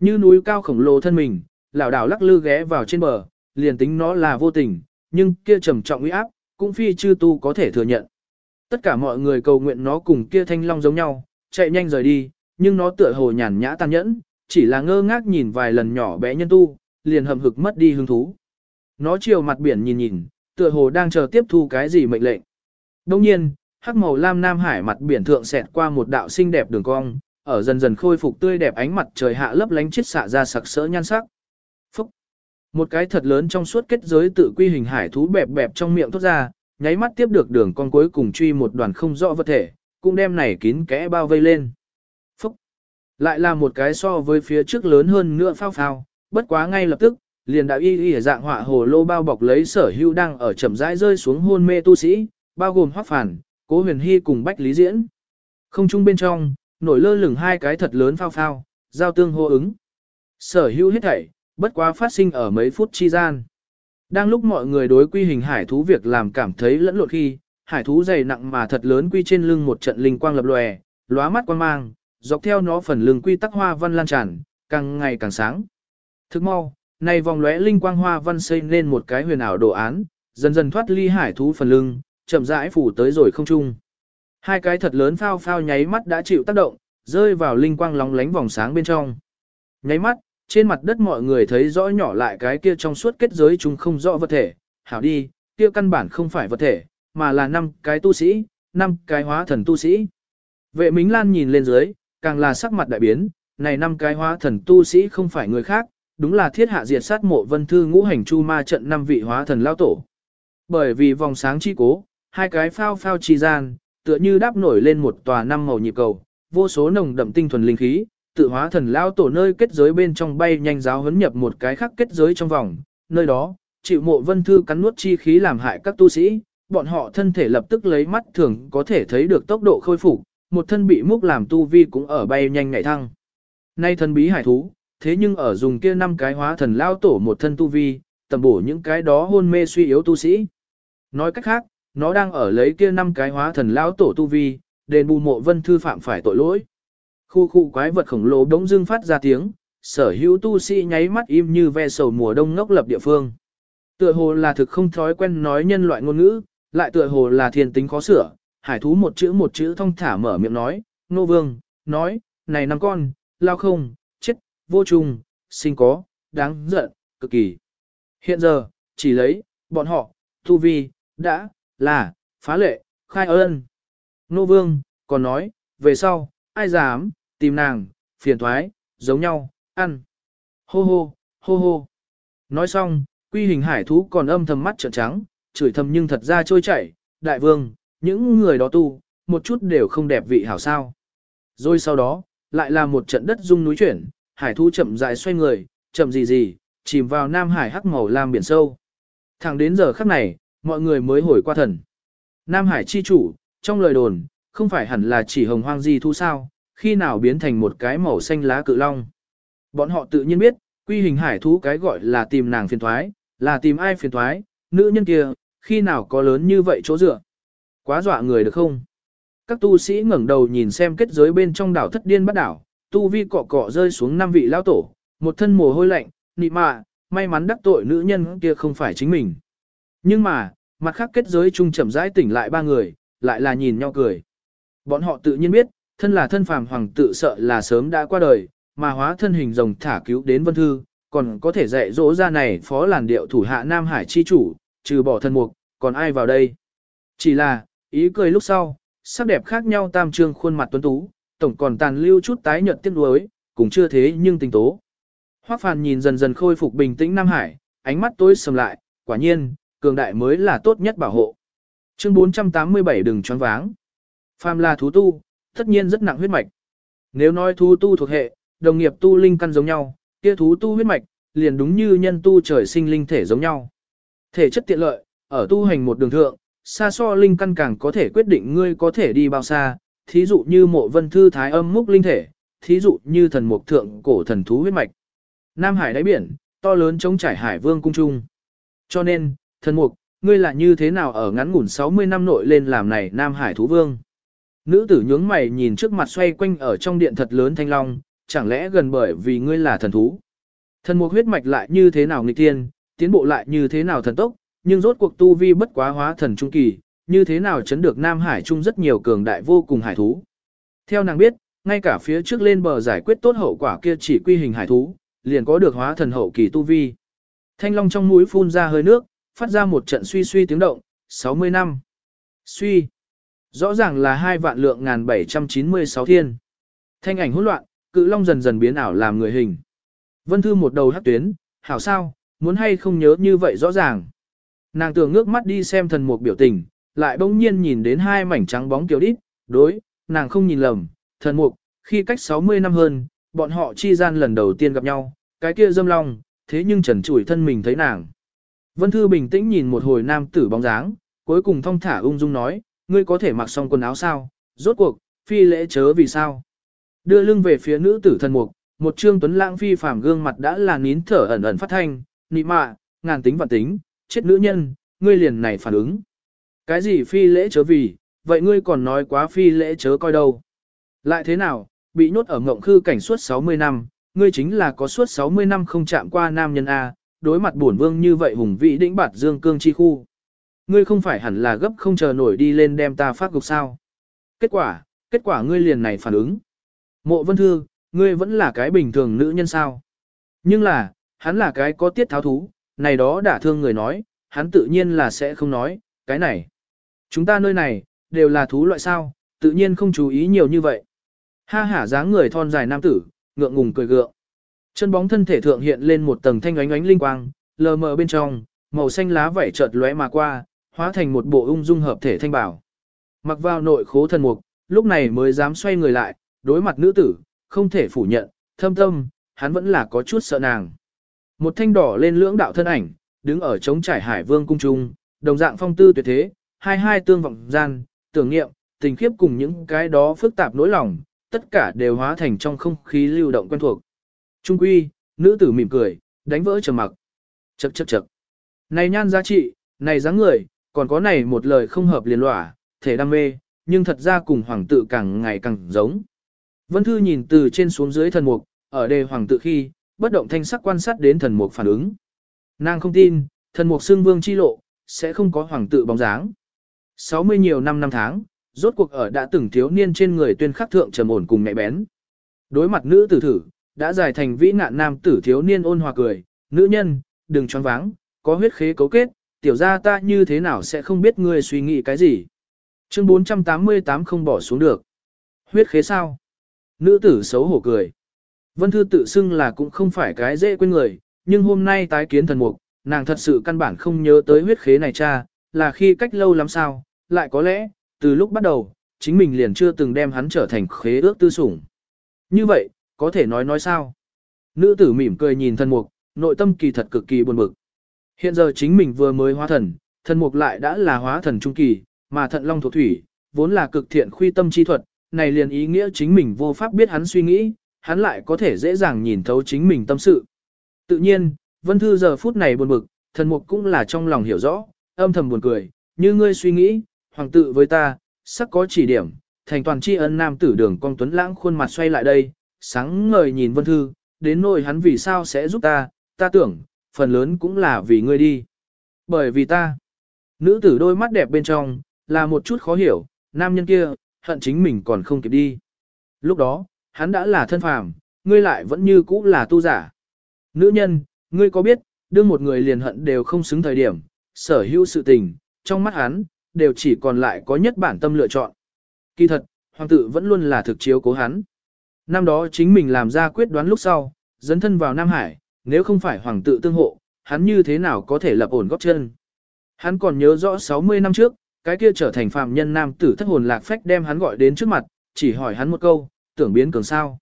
A: Như núi cao khổng lồ thân mình, lảo đảo lắc lư ghé vào trên bờ, liền tính nó là vô tình, nhưng kia trầm trọng uy áp, cũng phi chư tu có thể thừa nhận. Tất cả mọi người cầu nguyện nó cùng kia thanh long giống nhau, chạy nhanh rời đi, nhưng nó tựa hồ nhàn nhã tàn nhẫn, chỉ là ngơ ngác nhìn vài lần nhỏ bé nhân tu, liền hầm hực mất đi hứng thú. Nó chiều mặt biển nhìn nhìn, tựa hồ đang chờ tiếp thu cái gì mệnh lệnh. Đồng nhiên, hắc màu lam nam hải mặt biển thượng xẹt qua một đạo xinh đẹp đường cong, ở dần dần khôi phục tươi đẹp ánh mặt trời hạ lấp lánh chiết xạ ra sặc sỡ nhan sắc. Phúc! Một cái thật lớn trong suốt kết giới tự quy hình hải thú bẹp bẹp trong miệng thoát ra, nháy mắt tiếp được đường con cuối cùng truy một đoàn không rõ vật thể, cũng đem này kín kẽ bao vây lên. Phúc! Lại là một cái so với phía trước lớn hơn nữa phao phao, bất quá ngay lập tức, liền đạo y y dạng họa hồ lô bao bọc lấy sở hưu đang ở chậm rãi rơi xuống hôn mê tu sĩ, bao gồm hoắc phản, cố huyền hy cùng bách lý diễn. Không chung bên trong, nổi lơ lửng hai cái thật lớn phao phao, giao tương hô ứng. Sở hưu hết thảy, bất quá phát sinh ở mấy phút chi gian. Đang lúc mọi người đối quy hình hải thú việc làm cảm thấy lẫn lộn khi, hải thú dày nặng mà thật lớn quy trên lưng một trận linh quang lập lòe, lóa mắt quang mang, dọc theo nó phần lưng quy tắc hoa văn lan tràn, càng ngày càng sáng. Thức mau, này vòng lóe linh quang hoa văn xây nên một cái huyền ảo đồ án, dần dần thoát ly hải thú phần lưng, chậm rãi phủ tới rồi không trung. Hai cái thật lớn phao phao nháy mắt đã chịu tác động, rơi vào linh quang lóng lánh vòng sáng bên trong. Nháy mắt, trên mặt đất mọi người thấy rõ nhỏ lại cái kia trong suốt kết giới chúng không rõ vật thể, hảo đi, kia căn bản không phải vật thể, mà là năm cái tu sĩ, năm cái hóa thần tu sĩ. Vệ Mính Lan nhìn lên dưới, càng là sắc mặt đại biến, này năm cái hóa thần tu sĩ không phải người khác, đúng là thiết hạ diệt sát mộ vân thư ngũ hành chu ma trận năm vị hóa thần lao tổ. Bởi vì vòng sáng chi cố, hai cái phao phao trì gian, tựa như đáp nổi lên một tòa năm màu nhịp cầu, vô số nồng đậm tinh thuần linh khí, tự hóa thần lao tổ nơi kết giới bên trong bay nhanh giáo huấn nhập một cái khác kết giới trong vòng, nơi đó, chịu mộ vân thư cắn nuốt chi khí làm hại các tu sĩ, bọn họ thân thể lập tức lấy mắt thường có thể thấy được tốc độ khôi phục, một thân bị múc làm tu vi cũng ở bay nhanh ngại thăng. Nay thần bí hải thú, thế nhưng ở dùng kia năm cái hóa thần lao tổ một thân tu vi, tầm bổ những cái đó hôn mê suy yếu tu sĩ. Nói cách khác, nó đang ở lấy kia năm cái hóa thần lão tổ tu vi, đền bù mộ vân thư phạm phải tội lỗi. Khu khu quái vật khổng lồ đống dưng phát ra tiếng, sở hữu tu sĩ nháy mắt im như ve sầu mùa đông ngốc lập địa phương. Tựa hồ là thực không thói quen nói nhân loại ngôn ngữ, lại tựa hồ là thiên tính khó sửa, hải thú một chữ một chữ thông thả mở miệng nói, nô vương, nói, này năm con, lao không, chết, vô trùng, sinh có, đáng giận, cực kỳ. Hiện giờ, chỉ lấy, bọn họ, tu vi, đã, là, phá lệ, khai ơn. Nô vương, còn nói, về sau, ai dám, tìm nàng, phiền thoái, giống nhau, ăn. Hô hô, hô hô. Nói xong, quy hình hải thú còn âm thầm mắt trợn trắng, chửi thầm nhưng thật ra trôi chảy, đại vương, những người đó tu, một chút đều không đẹp vị hảo sao. Rồi sau đó, lại là một trận đất rung núi chuyển, hải thú chậm rãi xoay người, chậm gì gì, chìm vào Nam Hải hắc màu lam biển sâu. Thẳng đến giờ khắc này, mọi người mới hồi qua thần. Nam Hải chi chủ, trong lời đồn, không phải hẳn là chỉ hồng hoang di thu sao, khi nào biến thành một cái màu xanh lá cự long. Bọn họ tự nhiên biết, quy hình hải thú cái gọi là tìm nàng phiền thoái, là tìm ai phiền thoái, nữ nhân kia, khi nào có lớn như vậy chỗ dựa. Quá dọa người được không? Các tu sĩ ngẩng đầu nhìn xem kết giới bên trong đảo thất điên bắt đảo, tu vi cọ cọ rơi xuống năm vị lao tổ, một thân mồ hôi lạnh, nị mạ, may mắn đắc tội nữ nhân kia không phải chính mình. Nhưng mà, mặt khác kết giới chung chậm rãi tỉnh lại ba người, lại là nhìn nhau cười. Bọn họ tự nhiên biết, thân là thân phàm hoàng tự sợ là sớm đã qua đời, mà hóa thân hình rồng thả cứu đến vân thư, còn có thể dạy dỗ ra này phó làn điệu thủ hạ Nam Hải chi chủ, trừ bỏ thân mục, còn ai vào đây. Chỉ là, ý cười lúc sau, sắc đẹp khác nhau tam trương khuôn mặt tuấn tú, tổng còn tàn lưu chút tái nhợt tiếc nuối, cũng chưa thế nhưng tình tố. Hoắc Phàn nhìn dần dần khôi phục bình tĩnh Nam Hải, ánh mắt tối sầm lại, quả nhiên, cường đại mới là tốt nhất bảo hộ. Chương 487 đừng choáng váng. Phàm là thú tu, tất nhiên rất nặng huyết mạch. Nếu nói thú tu thuộc hệ, đồng nghiệp tu linh căn giống nhau, kia thú tu huyết mạch, liền đúng như nhân tu trời sinh linh thể giống nhau. Thể chất tiện lợi, ở tu hành một đường thượng, xa so linh căn càng có thể quyết định ngươi có thể đi bao xa, thí dụ như mộ vân thư thái âm múc linh thể, thí dụ như thần mục thượng cổ thần thú huyết mạch. Nam Hải đáy biển, to lớn chống trải hải vương cung trung. Cho nên, thần mục, ngươi là như thế nào ở ngắn ngủn 60 năm nội lên làm này Nam Hải thú vương? Nữ tử nhướng mày nhìn trước mặt xoay quanh ở trong điện thật lớn thanh long, chẳng lẽ gần bởi vì ngươi là thần thú? Thần mục huyết mạch lại như thế nào nghịch tiên, tiến bộ lại như thế nào thần tốc, nhưng rốt cuộc tu vi bất quá hóa thần trung kỳ, như thế nào chấn được Nam Hải Trung rất nhiều cường đại vô cùng hải thú. Theo nàng biết, ngay cả phía trước lên bờ giải quyết tốt hậu quả kia chỉ quy hình hải thú, liền có được hóa thần hậu kỳ tu vi. Thanh long trong mũi phun ra hơi nước, phát ra một trận suy suy tiếng động, 60 năm. Suy. Rõ ràng là hai vạn lượng ngàn 796 thiên. Thanh ảnh hỗn loạn, cự long dần dần biến ảo làm người hình. Vân Thư một đầu hắc tuyến, hảo sao, muốn hay không nhớ như vậy rõ ràng. Nàng tưởng ngước mắt đi xem thần mục biểu tình, lại bỗng nhiên nhìn đến hai mảnh trắng bóng kiều đít, đối, nàng không nhìn lầm, thần mục, khi cách 60 năm hơn, bọn họ chi gian lần đầu tiên gặp nhau, cái kia dâm long, thế nhưng trần chủi thân mình thấy nàng. Vân Thư bình tĩnh nhìn một hồi nam tử bóng dáng, cuối cùng thong thả ung dung nói, ngươi có thể mặc xong quần áo sao, rốt cuộc, phi lễ chớ vì sao. Đưa lưng về phía nữ tử thần mục, một trương tuấn lãng phi phàm gương mặt đã là nín thở ẩn ẩn phát thanh, nị mạ, ngàn tính vạn tính, chết nữ nhân, ngươi liền này phản ứng. Cái gì phi lễ chớ vì, vậy ngươi còn nói quá phi lễ chớ coi đâu. Lại thế nào, bị nhốt ở ngộng khư cảnh suốt 60 năm, ngươi chính là có suốt 60 năm không chạm qua nam nhân A, đối mặt bổn vương như vậy hùng vĩ đĩnh bạt dương cương chi khu. Ngươi không phải hẳn là gấp không chờ nổi đi lên đem ta phát gục sao. Kết quả, kết quả ngươi liền này phản ứng. Mộ vân thư, ngươi vẫn là cái bình thường nữ nhân sao. Nhưng là, hắn là cái có tiết tháo thú, này đó đã thương người nói, hắn tự nhiên là sẽ không nói, cái này. Chúng ta nơi này, đều là thú loại sao, tự nhiên không chú ý nhiều như vậy. Ha hả dáng người thon dài nam tử, ngượng ngùng cười gượng. Chân bóng thân thể thượng hiện lên một tầng thanh ánh ánh linh quang, lờ mờ bên trong, màu xanh lá vảy chợt lóe mà qua, hóa thành một bộ ung dung hợp thể thanh bảo. Mặc vào nội khố thần mục, lúc này mới dám xoay người lại, đối mặt nữ tử, không thể phủ nhận, thâm tâm, hắn vẫn là có chút sợ nàng. Một thanh đỏ lên lưỡng đạo thân ảnh, đứng ở trống trải hải vương cung trung, đồng dạng phong tư tuyệt thế, hai hai tương vọng gian, tưởng niệm, tình khiếp cùng những cái đó phức tạp nỗi lòng, tất cả đều hóa thành trong không khí lưu động quen thuộc. Trung quy, nữ tử mỉm cười, đánh vỡ trầm mặc. Chậc chậc chậc. Này nhan giá trị, này dáng người, còn có này một lời không hợp liền lỏa, thể đam mê, nhưng thật ra cùng hoàng tự càng ngày càng giống. Vân Thư nhìn từ trên xuống dưới thần mục, ở đề hoàng tự khi, bất động thanh sắc quan sát đến thần mục phản ứng. Nàng không tin, thần mục xương vương chi lộ, sẽ không có hoàng tự bóng dáng. 60 nhiều năm năm tháng, rốt cuộc ở đã từng thiếu niên trên người tuyên khắc thượng trầm ổn cùng mẹ bén. Đối mặt nữ tử thử, đã giải thành vĩ nạn nam tử thiếu niên ôn hòa cười, nữ nhân, đừng choáng váng, có huyết khế cấu kết, tiểu ra ta như thế nào sẽ không biết ngươi suy nghĩ cái gì. Chương 488 không bỏ xuống được. Huyết khế sao? Nữ tử xấu hổ cười. Vân Thư tự xưng là cũng không phải cái dễ quên người, nhưng hôm nay tái kiến thần mục, nàng thật sự căn bản không nhớ tới huyết khế này cha, là khi cách lâu lắm sao, lại có lẽ, từ lúc bắt đầu, chính mình liền chưa từng đem hắn trở thành khế ước tư sủng. Như vậy, có thể nói nói sao? Nữ tử mỉm cười nhìn thần mục, nội tâm kỳ thật cực kỳ buồn bực. Hiện giờ chính mình vừa mới hóa thần, thần mục lại đã là hóa thần trung kỳ, mà thận long thuộc thủy, vốn là cực thiện khuy tâm chi thuật, này liền ý nghĩa chính mình vô pháp biết hắn suy nghĩ, hắn lại có thể dễ dàng nhìn thấu chính mình tâm sự. Tự nhiên, Vân Thư giờ phút này buồn bực, thần mục cũng là trong lòng hiểu rõ, âm thầm buồn cười, như ngươi suy nghĩ, hoàng tự với ta, sắc có chỉ điểm, thành toàn tri ân nam tử đường con tuấn lãng khuôn mặt xoay lại đây, sáng ngời nhìn Vân Thư, đến nỗi hắn vì sao sẽ giúp ta, ta tưởng, phần lớn cũng là vì ngươi đi. Bởi vì ta, nữ tử đôi mắt đẹp bên trong, là một chút khó hiểu, nam nhân kia, hận chính mình còn không kịp đi. Lúc đó, hắn đã là thân phàm, ngươi lại vẫn như cũ là tu giả. Nữ nhân, ngươi có biết, đương một người liền hận đều không xứng thời điểm, sở hữu sự tình, trong mắt hắn, đều chỉ còn lại có nhất bản tâm lựa chọn. Kỳ thật, hoàng tử vẫn luôn là thực chiếu cố hắn. Năm đó chính mình làm ra quyết đoán lúc sau, dấn thân vào Nam Hải, nếu không phải hoàng tự tương hộ, hắn như thế nào có thể lập ổn góp chân. Hắn còn nhớ rõ 60 năm trước, cái kia trở thành phạm nhân nam tử thất hồn lạc phách đem hắn gọi đến trước mặt, chỉ hỏi hắn một câu, tưởng biến cường sao.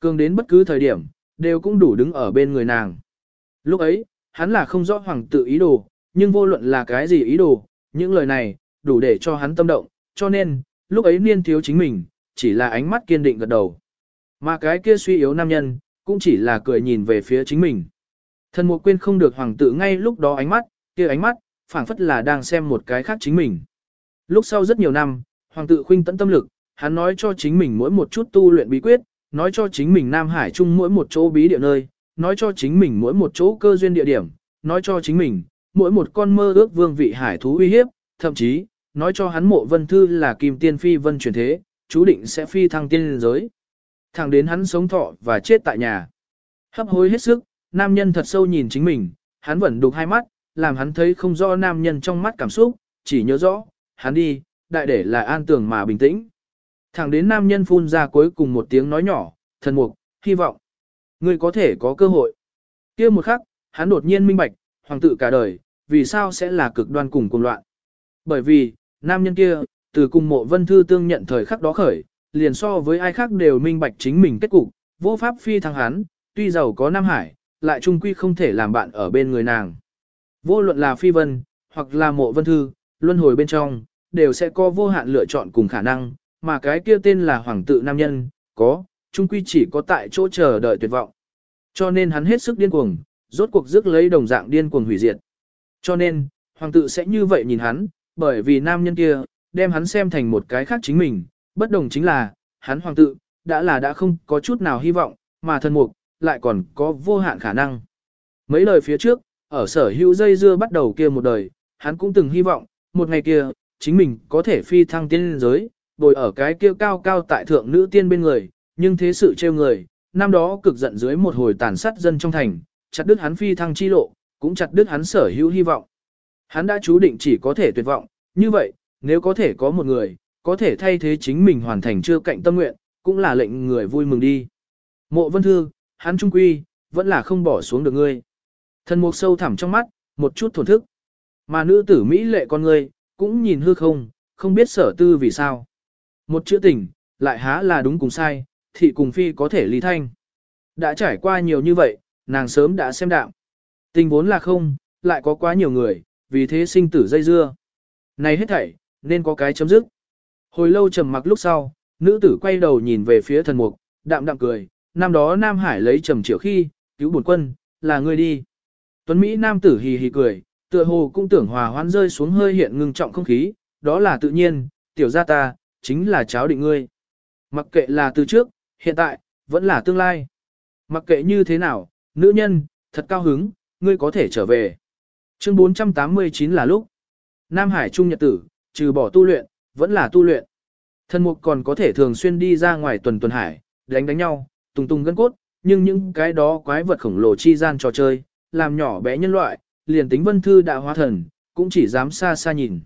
A: Cường đến bất cứ thời điểm, đều cũng đủ đứng ở bên người nàng. Lúc ấy, hắn là không rõ hoàng tự ý đồ, nhưng vô luận là cái gì ý đồ, những lời này, đủ để cho hắn tâm động, cho nên, lúc ấy niên thiếu chính mình, chỉ là ánh mắt kiên định gật đầu. Mà cái kia suy yếu nam nhân, cũng chỉ là cười nhìn về phía chính mình. Thần mục quên không được hoàng tử ngay lúc đó ánh mắt, kia ánh mắt, phảng phất là đang xem một cái khác chính mình. Lúc sau rất nhiều năm, hoàng tử khuynh tận tâm lực, hắn nói cho chính mình mỗi một chút tu luyện bí quyết, nói cho chính mình Nam Hải trung mỗi một chỗ bí địa nơi, nói cho chính mình mỗi một chỗ cơ duyên địa điểm, nói cho chính mình, mỗi một con mơ ước vương vị hải thú uy hiếp, thậm chí, nói cho hắn mộ vân thư là kim tiên phi vân chuyển thế, chú định sẽ phi thăng tiên giới. Thẳng đến hắn sống thọ và chết tại nhà. Hấp hối hết sức, nam nhân thật sâu nhìn chính mình, hắn vẫn đục hai mắt, làm hắn thấy không rõ nam nhân trong mắt cảm xúc, chỉ nhớ rõ, hắn đi, đại để là an tường mà bình tĩnh. Thẳng đến nam nhân phun ra cuối cùng một tiếng nói nhỏ, thần mục, hy vọng. Ngươi có thể có cơ hội. kia một khắc, hắn đột nhiên minh bạch, hoàng tử cả đời, vì sao sẽ là cực đoan cùng cùng loạn. Bởi vì, nam nhân kia, từ cùng mộ vân thư tương nhận thời khắc đó khởi, liền so với ai khác đều minh bạch chính mình kết cục, vô pháp phi thăng hắn, tuy giàu có Nam Hải, lại trung quy không thể làm bạn ở bên người nàng. Vô luận là phi vân, hoặc là mộ vân thư, luân hồi bên trong, đều sẽ có vô hạn lựa chọn cùng khả năng, mà cái kia tên là hoàng tự nam nhân, có, trung quy chỉ có tại chỗ chờ đợi tuyệt vọng. Cho nên hắn hết sức điên cuồng, rốt cuộc rước lấy đồng dạng điên cuồng hủy diệt. Cho nên, hoàng tự sẽ như vậy nhìn hắn, bởi vì nam nhân kia, đem hắn xem thành một cái khác chính mình, bất đồng chính là, hắn hoàng tự, đã là đã không có chút nào hy vọng, mà thần mục, lại còn có vô hạn khả năng. Mấy lời phía trước, ở sở hữu dây dưa bắt đầu kia một đời, hắn cũng từng hy vọng, một ngày kia, chính mình có thể phi thăng tiên giới, bồi ở cái kia cao cao tại thượng nữ tiên bên người, nhưng thế sự trêu người, năm đó cực giận dưới một hồi tàn sát dân trong thành, chặt đứt hắn phi thăng chi lộ, cũng chặt đứt hắn sở hữu hy vọng. Hắn đã chú định chỉ có thể tuyệt vọng, như vậy, nếu có thể có một người, có thể thay thế chính mình hoàn thành chưa cạnh tâm nguyện, cũng là lệnh người vui mừng đi. Mộ vân thư, hắn trung quy, vẫn là không bỏ xuống được ngươi. Thần mục sâu thẳm trong mắt, một chút thổn thức. Mà nữ tử Mỹ lệ con ngươi, cũng nhìn hư không, không biết sở tư vì sao. Một chữ tình, lại há là đúng cùng sai, thị cùng phi có thể ly thanh. Đã trải qua nhiều như vậy, nàng sớm đã xem đạo. Tình vốn là không, lại có quá nhiều người, vì thế sinh tử dây dưa. Này hết thảy, nên có cái chấm dứt. Hồi lâu trầm mặc lúc sau, nữ tử quay đầu nhìn về phía thần mục, đạm đạm cười, năm đó Nam Hải lấy trầm triệu khi, cứu bổn quân, là ngươi đi. Tuấn Mỹ Nam tử hì hì cười, tựa hồ cũng tưởng hòa hoãn rơi xuống hơi hiện ngưng trọng không khí, đó là tự nhiên, tiểu gia ta, chính là cháu định ngươi. Mặc kệ là từ trước, hiện tại, vẫn là tương lai. Mặc kệ như thế nào, nữ nhân, thật cao hứng, ngươi có thể trở về. Chương 489 là lúc. Nam Hải Trung Nhật Tử, trừ bỏ tu luyện, vẫn là tu luyện. Thân mục còn có thể thường xuyên đi ra ngoài tuần tuần hải, đánh đánh nhau, tung tung gân cốt, nhưng những cái đó quái vật khổng lồ chi gian trò chơi, làm nhỏ bé nhân loại, liền tính vân thư đã hóa thần, cũng chỉ dám xa xa nhìn.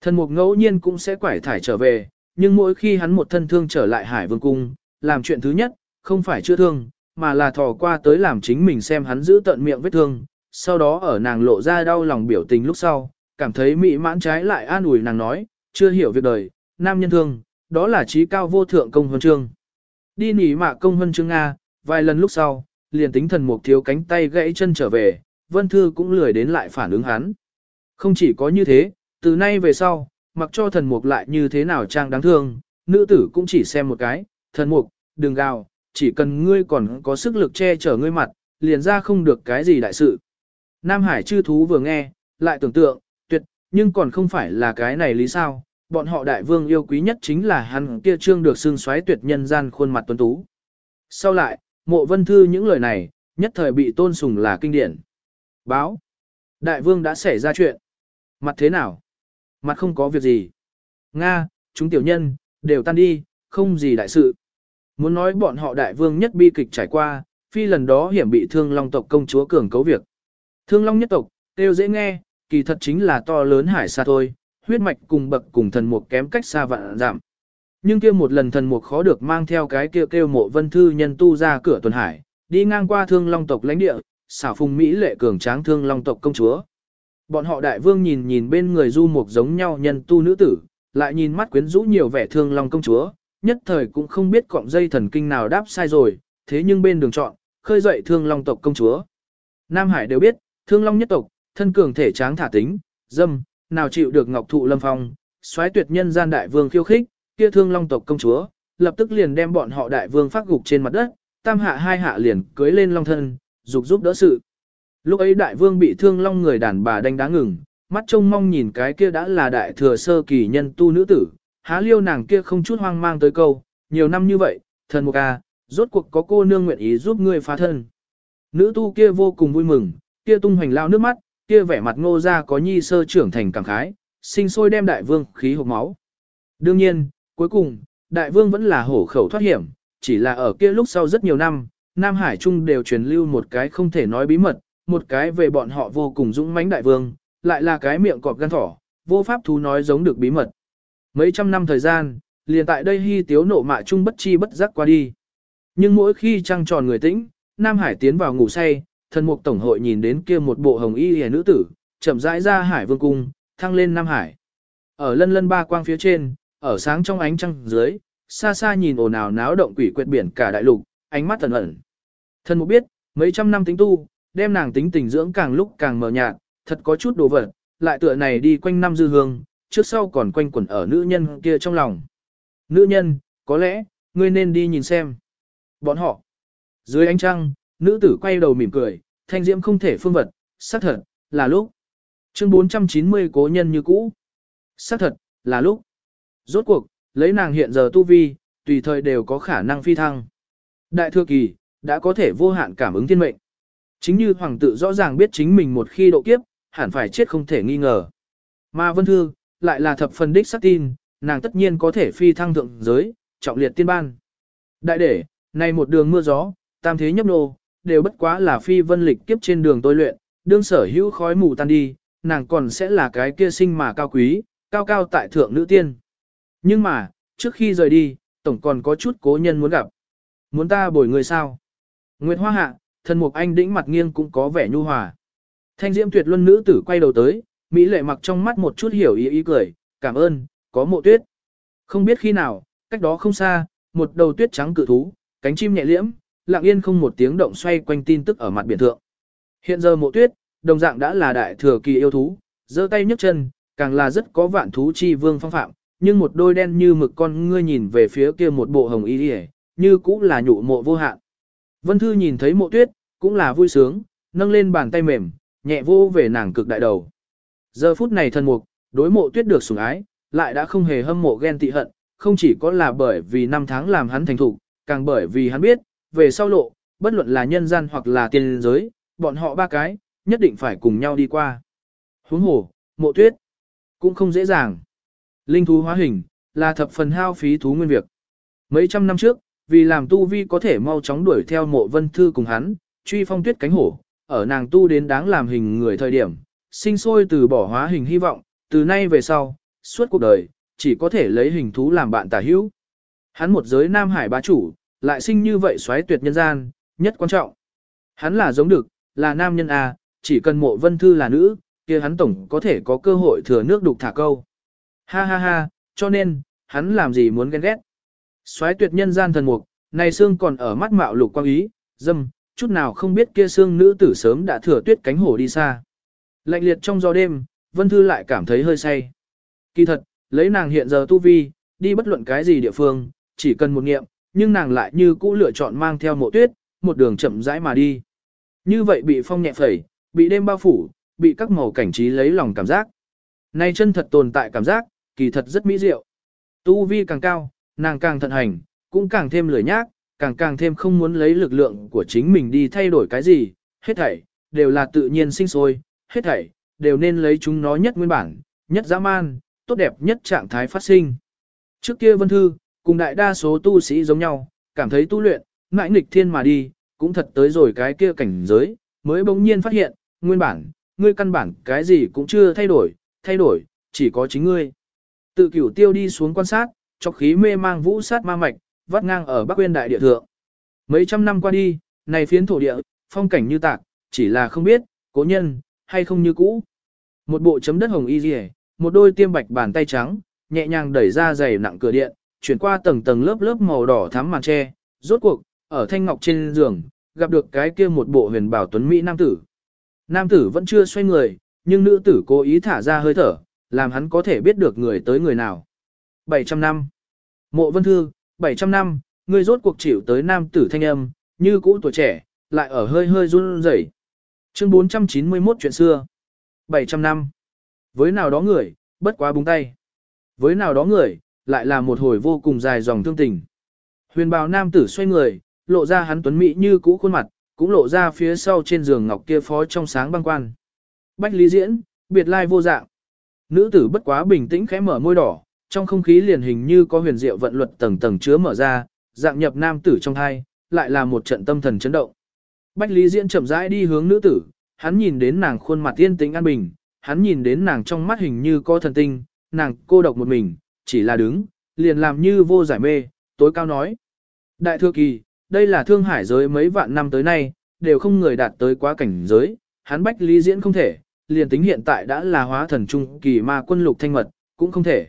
A: Thân mục ngẫu nhiên cũng sẽ quải thải trở về, nhưng mỗi khi hắn một thân thương trở lại hải vương cung, làm chuyện thứ nhất, không phải chữa thương, mà là thò qua tới làm chính mình xem hắn giữ tận miệng vết thương, sau đó ở nàng lộ ra đau lòng biểu tình lúc sau, cảm thấy mỹ mãn trái lại an ủi nàng nói, chưa hiểu việc đời, nam nhân thương, đó là trí cao vô thượng công huân chương. Đi nỉ mạ công huân chương Nga, vài lần lúc sau, liền tính thần mục thiếu cánh tay gãy chân trở về, vân thư cũng lười đến lại phản ứng hắn. Không chỉ có như thế, từ nay về sau, mặc cho thần mục lại như thế nào trang đáng thương, nữ tử cũng chỉ xem một cái, thần mục, đừng gào, chỉ cần ngươi còn có sức lực che chở ngươi mặt, liền ra không được cái gì đại sự. Nam Hải chư thú vừa nghe, lại tưởng tượng, nhưng còn không phải là cái này lý sao, bọn họ đại vương yêu quý nhất chính là hắn kia trương được xương xoáy tuyệt nhân gian khuôn mặt tuấn tú. Sau lại, mộ vân thư những lời này, nhất thời bị tôn sùng là kinh điển. Báo. Đại vương đã xảy ra chuyện. Mặt thế nào? Mặt không có việc gì. Nga, chúng tiểu nhân, đều tan đi, không gì đại sự. Muốn nói bọn họ đại vương nhất bi kịch trải qua, phi lần đó hiểm bị thương long tộc công chúa cường cấu việc. Thương long nhất tộc, đều dễ nghe, kỳ thật chính là to lớn hải xa thôi, huyết mạch cùng bậc cùng thần mục kém cách xa vạn giảm. Nhưng kia một lần thần mục khó được mang theo cái kêu kêu mộ vân thư nhân tu ra cửa tuần hải, đi ngang qua thương long tộc lãnh địa, xảo phùng Mỹ lệ cường tráng thương long tộc công chúa. Bọn họ đại vương nhìn nhìn bên người du mục giống nhau nhân tu nữ tử, lại nhìn mắt quyến rũ nhiều vẻ thương long công chúa, nhất thời cũng không biết cọng dây thần kinh nào đáp sai rồi, thế nhưng bên đường chọn, khơi dậy thương long tộc công chúa. Nam Hải đều biết, thương long nhất tộc, thân cường thể tráng thả tính, dâm, nào chịu được ngọc thụ lâm phong, xoáy tuyệt nhân gian đại vương khiêu khích, kia thương long tộc công chúa, lập tức liền đem bọn họ đại vương phát gục trên mặt đất, tam hạ hai hạ liền cưới lên long thân, dục giúp đỡ sự. Lúc ấy đại vương bị thương long người đàn bà đánh đá ngừng, mắt trông mong nhìn cái kia đã là đại thừa sơ kỳ nhân tu nữ tử, há liêu nàng kia không chút hoang mang tới câu, nhiều năm như vậy, thần mục ca, rốt cuộc có cô nương nguyện ý giúp ngươi phá thân. Nữ tu kia vô cùng vui mừng, kia tung hoành lao nước mắt, kia vẻ mặt ngô ra có nhi sơ trưởng thành cảm khái, sinh sôi đem đại vương khí hộp máu. Đương nhiên, cuối cùng, đại vương vẫn là hổ khẩu thoát hiểm, chỉ là ở kia lúc sau rất nhiều năm, Nam Hải Trung đều truyền lưu một cái không thể nói bí mật, một cái về bọn họ vô cùng dũng mãnh đại vương, lại là cái miệng cọp gan thỏ, vô pháp thú nói giống được bí mật. Mấy trăm năm thời gian, liền tại đây hy tiếu nộ mạ trung bất chi bất giác qua đi. Nhưng mỗi khi trăng tròn người tĩnh, Nam Hải tiến vào ngủ say, thần mục tổng hội nhìn đến kia một bộ hồng y hề nữ tử, chậm rãi ra Hải Vương cung, thăng lên Nam Hải. Ở lân lân ba quang phía trên, ở sáng trong ánh trăng dưới, xa xa nhìn ồn ào náo động quỷ quyệt biển cả đại lục, ánh mắt thần ẩn. Thần mục biết, mấy trăm năm tính tu, đem nàng tính tình dưỡng càng lúc càng mờ nhạt, thật có chút đồ vật, lại tựa này đi quanh năm dư hương, trước sau còn quanh quẩn ở nữ nhân kia trong lòng. Nữ nhân, có lẽ, ngươi nên đi nhìn xem. Bọn họ. Dưới ánh trăng, nữ tử quay đầu mỉm cười, thanh diễm không thể phương vật, xác thật, là lúc. Chương 490 cố nhân như cũ. Xác thật, là lúc. Rốt cuộc, lấy nàng hiện giờ tu vi, tùy thời đều có khả năng phi thăng. Đại thừa kỳ, đã có thể vô hạn cảm ứng thiên mệnh. Chính như hoàng tự rõ ràng biết chính mình một khi độ kiếp, hẳn phải chết không thể nghi ngờ. Mà vân thư, lại là thập phần đích sắc tin, nàng tất nhiên có thể phi thăng thượng giới, trọng liệt tiên ban. Đại để, này một đường mưa gió, tam thế nhấp nô, đều bất quá là phi vân lịch kiếp trên đường tôi luyện, đương sở hữu khói mù tan đi, nàng còn sẽ là cái kia sinh mà cao quý, cao cao tại thượng nữ tiên. Nhưng mà, trước khi rời đi, tổng còn có chút cố nhân muốn gặp. Muốn ta bồi người sao? Nguyệt Hoa Hạ, thần mục anh đĩnh mặt nghiêng cũng có vẻ nhu hòa. Thanh diễm tuyệt luân nữ tử quay đầu tới, Mỹ lệ mặc trong mắt một chút hiểu ý ý cười, cảm ơn, có mộ tuyết. Không biết khi nào, cách đó không xa, một đầu tuyết trắng cự thú, cánh chim nhẹ liễm, lặng yên không một tiếng động xoay quanh tin tức ở mặt biển thượng. Hiện giờ mộ tuyết, đồng dạng đã là đại thừa kỳ yêu thú, giơ tay nhấc chân, càng là rất có vạn thú chi vương phong phạm, nhưng một đôi đen như mực con ngươi nhìn về phía kia một bộ hồng y điề, như cũng là nhụ mộ vô hạn. Vân Thư nhìn thấy mộ tuyết, cũng là vui sướng, nâng lên bàn tay mềm, nhẹ vô về nàng cực đại đầu. Giờ phút này thân mục, đối mộ tuyết được sủng ái, lại đã không hề hâm mộ ghen tị hận, không chỉ có là bởi vì năm tháng làm hắn thành thủ, càng bởi vì hắn biết, về sau lộ, bất luận là nhân gian hoặc là tiên giới, bọn họ ba cái, nhất định phải cùng nhau đi qua. Huống hồ, mộ tuyết, cũng không dễ dàng. Linh thú hóa hình, là thập phần hao phí thú nguyên việc. Mấy trăm năm trước, vì làm tu vi có thể mau chóng đuổi theo mộ vân thư cùng hắn, truy phong tuyết cánh hổ, ở nàng tu đến đáng làm hình người thời điểm, sinh sôi từ bỏ hóa hình hy vọng, từ nay về sau, suốt cuộc đời, chỉ có thể lấy hình thú làm bạn tả hữu. Hắn một giới Nam Hải bá chủ, lại sinh như vậy xoáy tuyệt nhân gian, nhất quan trọng. Hắn là giống được, là nam nhân à, chỉ cần mộ vân thư là nữ, kia hắn tổng có thể có cơ hội thừa nước đục thả câu. Ha ha ha, cho nên, hắn làm gì muốn ghen ghét. Xoáy tuyệt nhân gian thần mục, này xương còn ở mắt mạo lục quang ý, dâm, chút nào không biết kia xương nữ tử sớm đã thừa tuyết cánh hổ đi xa. Lạnh liệt trong gió đêm, Vân Thư lại cảm thấy hơi say. Kỳ thật, lấy nàng hiện giờ tu vi, đi bất luận cái gì địa phương, chỉ cần một nghiệm, nhưng nàng lại như cũ lựa chọn mang theo mộ tuyết, một đường chậm rãi mà đi. Như vậy bị phong nhẹ phẩy, bị đêm bao phủ, bị các màu cảnh trí lấy lòng cảm giác. Này chân thật tồn tại cảm giác, kỳ thật rất mỹ diệu. Tu vi càng cao, nàng càng thận hành, cũng càng thêm lười nhác, càng càng thêm không muốn lấy lực lượng của chính mình đi thay đổi cái gì, hết thảy, đều là tự nhiên sinh sôi, hết thảy, đều nên lấy chúng nó nhất nguyên bản, nhất dã man, tốt đẹp nhất trạng thái phát sinh. Trước kia Vân Thư, cùng đại đa số tu sĩ giống nhau, cảm thấy tu luyện, ngại nghịch thiên mà đi, cũng thật tới rồi cái kia cảnh giới, mới bỗng nhiên phát hiện, nguyên bản, ngươi căn bản cái gì cũng chưa thay đổi, thay đổi, chỉ có chính ngươi. Tự cửu tiêu đi xuống quan sát, chọc khí mê mang vũ sát ma mạch, vắt ngang ở Bắc quên đại địa thượng. Mấy trăm năm qua đi, này phiến thổ địa, phong cảnh như tạc, chỉ là không biết, cố nhân, hay không như cũ. Một bộ chấm đất hồng y rìa, một đôi tiêm bạch bàn tay trắng, nhẹ nhàng đẩy ra giày nặng cửa điện, chuyển qua tầng tầng lớp lớp màu đỏ thắm màn tre, rốt cuộc, ở thanh ngọc trên giường, gặp được cái kia một bộ huyền bảo tuấn Mỹ nam tử. Nam tử vẫn chưa xoay người, nhưng nữ tử cố ý thả ra hơi thở, làm hắn có thể biết được người tới người nào. 700 năm. Mộ Vân Thư, 700 năm, người rốt cuộc chịu tới nam tử thanh âm, như cũ tuổi trẻ, lại ở hơi hơi run rẩy. Chương 491 chuyện xưa. 700 năm. Với nào đó người, bất quá búng tay. Với nào đó người, lại là một hồi vô cùng dài dòng thương tình. Huyền bào nam tử xoay người, lộ ra hắn tuấn mỹ như cũ khuôn mặt, cũng lộ ra phía sau trên giường ngọc kia phó trong sáng băng quan. Bách lý diễn, biệt lai vô dạng. Nữ tử bất quá bình tĩnh khẽ mở môi đỏ, trong không khí liền hình như có huyền diệu vận luật tầng tầng chứa mở ra, dạng nhập nam tử trong hai, lại là một trận tâm thần chấn động. Bách Lý Diễn chậm rãi đi hướng nữ tử, hắn nhìn đến nàng khuôn mặt yên tĩnh an bình, hắn nhìn đến nàng trong mắt hình như có thần tinh, nàng cô độc một mình, chỉ là đứng, liền làm như vô giải mê, tối cao nói. Đại thừa kỳ, đây là thương hải giới mấy vạn năm tới nay, đều không người đạt tới quá cảnh giới, hắn Bách Lý Diễn không thể, liền tính hiện tại đã là hóa thần trung kỳ ma quân lục thanh mật, cũng không thể.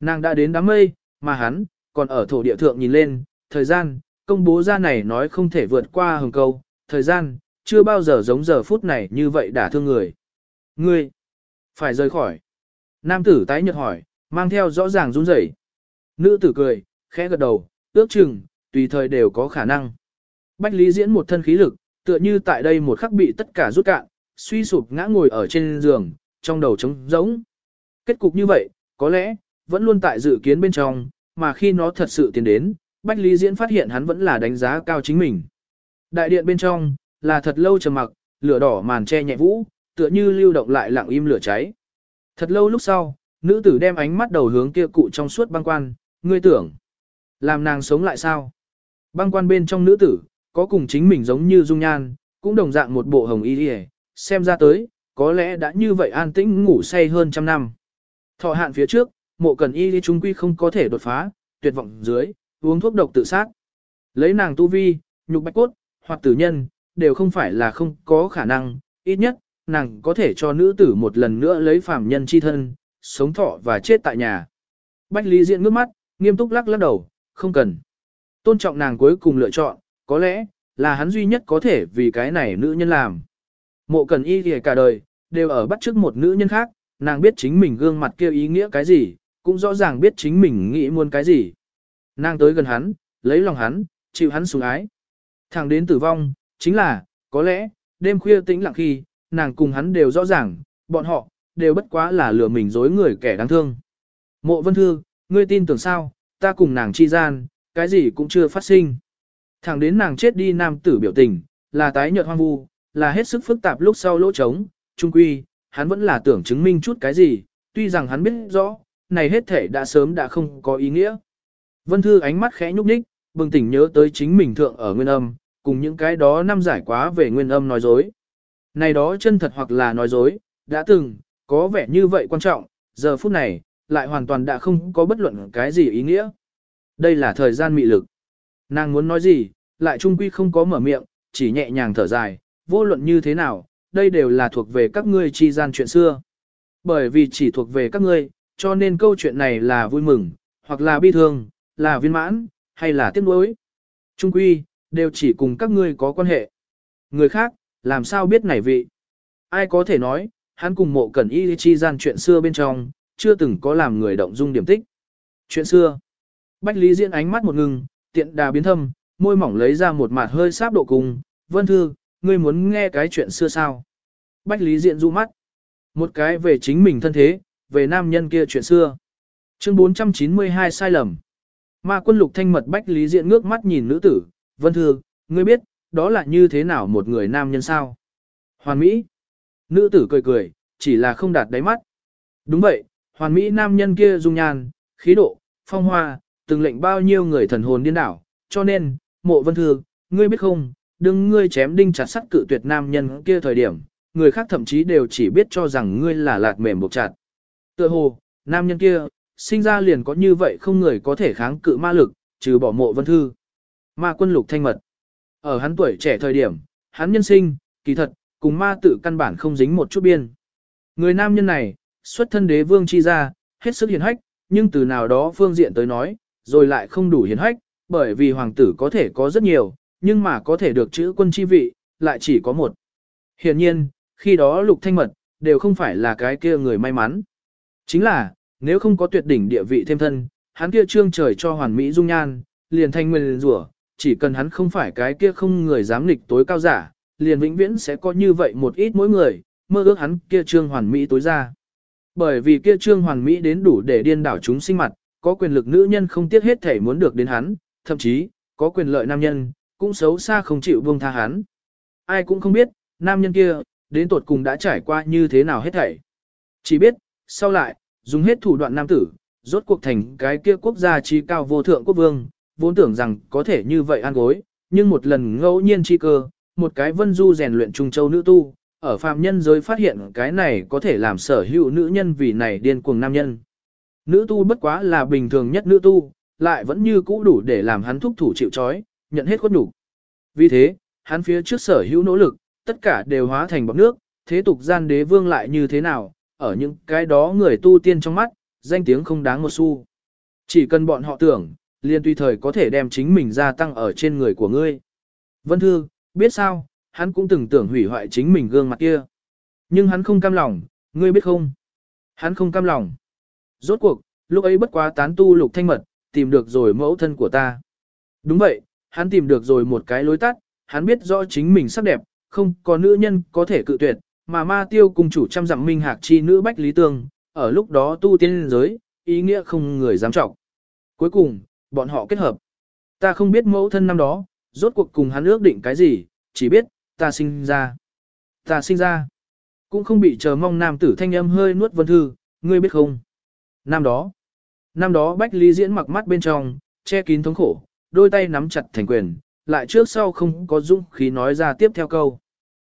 A: Nàng đã đến đám mây, mà hắn, còn ở thổ địa thượng nhìn lên, thời gian, công bố ra này nói không thể vượt qua hừng câu, thời gian, chưa bao giờ giống giờ phút này như vậy đả thương người. Ngươi, phải rời khỏi. Nam tử tái nhật hỏi, mang theo rõ ràng run rẩy. Nữ tử cười, khẽ gật đầu, ước chừng, tùy thời đều có khả năng. Bách Lý diễn một thân khí lực, tựa như tại đây một khắc bị tất cả rút cạn, suy sụp ngã ngồi ở trên giường, trong đầu trống rỗng. Kết cục như vậy, có lẽ, vẫn luôn tại dự kiến bên trong, mà khi nó thật sự tiến đến, Bách Lý Diễn phát hiện hắn vẫn là đánh giá cao chính mình. Đại điện bên trong, là thật lâu trầm mặc, lửa đỏ màn che nhẹ vũ, tựa như lưu động lại lặng im lửa cháy. Thật lâu lúc sau, nữ tử đem ánh mắt đầu hướng kia cụ trong suốt băng quan, ngươi tưởng, làm nàng sống lại sao? Băng quan bên trong nữ tử, có cùng chính mình giống như dung nhan, cũng đồng dạng một bộ hồng y đi xem ra tới, có lẽ đã như vậy an tĩnh ngủ say hơn trăm năm. Thọ hạn phía trước, mộ cần y đi trung quy không có thể đột phá, tuyệt vọng dưới, uống thuốc độc tự sát. Lấy nàng tu vi, nhục bạch cốt, hoặc tử nhân, đều không phải là không có khả năng, ít nhất, nàng có thể cho nữ tử một lần nữa lấy phàm nhân chi thân, sống thọ và chết tại nhà. Bách Lý Diện ngước mắt, nghiêm túc lắc lắc đầu, không cần. Tôn trọng nàng cuối cùng lựa chọn, có lẽ, là hắn duy nhất có thể vì cái này nữ nhân làm. Mộ cần y thì cả đời, đều ở bắt chước một nữ nhân khác, nàng biết chính mình gương mặt kêu ý nghĩa cái gì, cũng rõ ràng biết chính mình nghĩ muốn cái gì. Nàng tới gần hắn, lấy lòng hắn, chịu hắn sủng ái. Thẳng đến tử vong, chính là, có lẽ, đêm khuya tĩnh lặng khi, nàng cùng hắn đều rõ ràng, bọn họ, đều bất quá là lừa mình dối người kẻ đáng thương. Mộ vân thư, ngươi tin tưởng sao, ta cùng nàng chi gian, cái gì cũng chưa phát sinh. Thẳng đến nàng chết đi nam tử biểu tình, là tái nhợt hoang vu, là hết sức phức tạp lúc sau lỗ trống, trung quy, hắn vẫn là tưởng chứng minh chút cái gì, tuy rằng hắn biết rõ, này hết thể đã sớm đã không có ý nghĩa. Vân Thư ánh mắt khẽ nhúc nhích, bừng tỉnh nhớ tới chính mình thượng ở nguyên âm, cùng những cái đó năm giải quá về nguyên âm nói dối. Này đó chân thật hoặc là nói dối, đã từng, có vẻ như vậy quan trọng, giờ phút này, lại hoàn toàn đã không có bất luận cái gì ý nghĩa. Đây là thời gian mị lực. Nàng muốn nói gì, lại trung quy không có mở miệng, chỉ nhẹ nhàng thở dài, vô luận như thế nào, đây đều là thuộc về các ngươi chi gian chuyện xưa. Bởi vì chỉ thuộc về các ngươi, cho nên câu chuyện này là vui mừng, hoặc là bi thương, là viên mãn, hay là tiếc nuối. Trung quy, đều chỉ cùng các ngươi có quan hệ. Người khác, làm sao biết nảy vị? Ai có thể nói, hắn cùng mộ cẩn y chi gian chuyện xưa bên trong, chưa từng có làm người động dung điểm tích. Chuyện xưa. Bách Lý Diễn ánh mắt một ngừng, tiện đà biến thâm, môi mỏng lấy ra một mặt hơi sáp độ cùng. Vân Thư, ngươi muốn nghe cái chuyện xưa sao? Bách Lý Diễn du mắt. Một cái về chính mình thân thế, về nam nhân kia chuyện xưa. Chương 492 sai lầm. Ma quân lục thanh mật Bách Lý diện ngước mắt nhìn nữ tử, Vân Thư, ngươi biết, đó là như thế nào một người nam nhân sao? Hoàn Mỹ. Nữ tử cười cười, chỉ là không đạt đáy mắt. Đúng vậy, hoàn Mỹ nam nhân kia dung nhan, khí độ, phong hoa, từng lệnh bao nhiêu người thần hồn điên đảo, cho nên, mộ Vân Thư, ngươi biết không, đừng ngươi chém đinh chặt sắt cự tuyệt nam nhân kia thời điểm, người khác thậm chí đều chỉ biết cho rằng ngươi là lạt mềm buộc chặt. Tựa hồ, nam nhân kia, sinh ra liền có như vậy không người có thể kháng cự ma lực, trừ bỏ mộ vân thư. Ma quân lục thanh mật. Ở hắn tuổi trẻ thời điểm, hắn nhân sinh, kỳ thật, cùng ma tử căn bản không dính một chút biên. Người nam nhân này, xuất thân đế vương chi ra, hết sức hiền hách, nhưng từ nào đó phương diện tới nói, rồi lại không đủ hiền hách, bởi vì hoàng tử có thể có rất nhiều, nhưng mà có thể được chữ quân chi vị, lại chỉ có một. Hiển nhiên, khi đó lục thanh mật, đều không phải là cái kia người may mắn. Chính là, nếu không có tuyệt đỉnh địa vị thêm thân, hắn kia trương trời cho hoàn mỹ dung nhan, liền thanh nguyên rủa, chỉ cần hắn không phải cái kia không người dám nghịch tối cao giả, liền vĩnh viễn sẽ có như vậy một ít mỗi người, mơ ước hắn kia trương hoàn mỹ tối ra. Bởi vì kia trương hoàn mỹ đến đủ để điên đảo chúng sinh mặt, có quyền lực nữ nhân không tiếc hết thể muốn được đến hắn, thậm chí, có quyền lợi nam nhân, cũng xấu xa không chịu buông tha hắn. Ai cũng không biết, nam nhân kia, đến tột cùng đã trải qua như thế nào hết thảy. Chỉ biết, sau lại, dùng hết thủ đoạn nam tử, rốt cuộc thành cái kia quốc gia trí cao vô thượng quốc vương, vốn tưởng rằng có thể như vậy an gối, nhưng một lần ngẫu nhiên chi cơ, một cái vân du rèn luyện trung châu nữ tu, ở phàm nhân giới phát hiện cái này có thể làm sở hữu nữ nhân vì này điên cuồng nam nhân. Nữ tu bất quá là bình thường nhất nữ tu, lại vẫn như cũ đủ để làm hắn thúc thủ chịu trói, nhận hết khuất đủ. Vì thế, hắn phía trước sở hữu nỗ lực, tất cả đều hóa thành bọt nước, thế tục gian đế vương lại như thế nào, ở những cái đó người tu tiên trong mắt, danh tiếng không đáng một xu. Chỉ cần bọn họ tưởng, liền tùy thời có thể đem chính mình gia tăng ở trên người của ngươi. Vân Thư, biết sao, hắn cũng từng tưởng hủy hoại chính mình gương mặt kia. Nhưng hắn không cam lòng, ngươi biết không? Hắn không cam lòng. Rốt cuộc, lúc ấy bất quá tán tu lục thanh mật, tìm được rồi mẫu thân của ta. Đúng vậy, hắn tìm được rồi một cái lối tắt, hắn biết rõ chính mình sắc đẹp, không có nữ nhân có thể cự tuyệt, mà ma tiêu cùng chủ trăm dặm minh hạc chi nữ bách lý tương, ở lúc đó tu tiên giới, ý nghĩa không người dám trọng. Cuối cùng, bọn họ kết hợp. Ta không biết mẫu thân năm đó, rốt cuộc cùng hắn ước định cái gì, chỉ biết, ta sinh ra. Ta sinh ra. Cũng không bị chờ mong nam tử thanh âm hơi nuốt vân thư, ngươi biết không? Năm đó. Năm đó Bách Lý Diễn mặc mắt bên trong, che kín thống khổ, đôi tay nắm chặt thành quyền, lại trước sau không có dũng khí nói ra tiếp theo câu.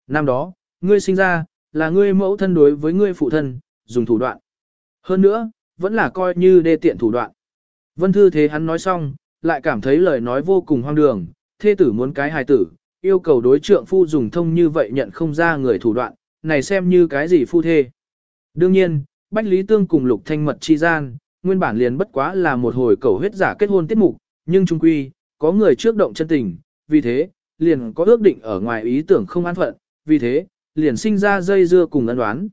A: Năm đó, ngươi sinh ra, là ngươi mẫu thân đối với ngươi phụ thân, dùng thủ đoạn. Hơn nữa, vẫn là coi như đê tiện thủ đoạn. Vân Thư thế hắn nói xong, lại cảm thấy lời nói vô cùng hoang đường, thê tử muốn cái hài tử, yêu cầu đối trượng phu dùng thông như vậy nhận không ra người thủ đoạn, này xem như cái gì phu thê. Đương nhiên, Bách Lý Tương cùng Lục Thanh Mật chi gian, nguyên bản liền bất quá là một hồi cầu huyết giả kết hôn tiết mục, nhưng trung quy, có người trước động chân tình, vì thế, liền có ước định ở ngoài ý tưởng không an phận, vì thế, liền sinh ra dây dưa cùng ân đoán.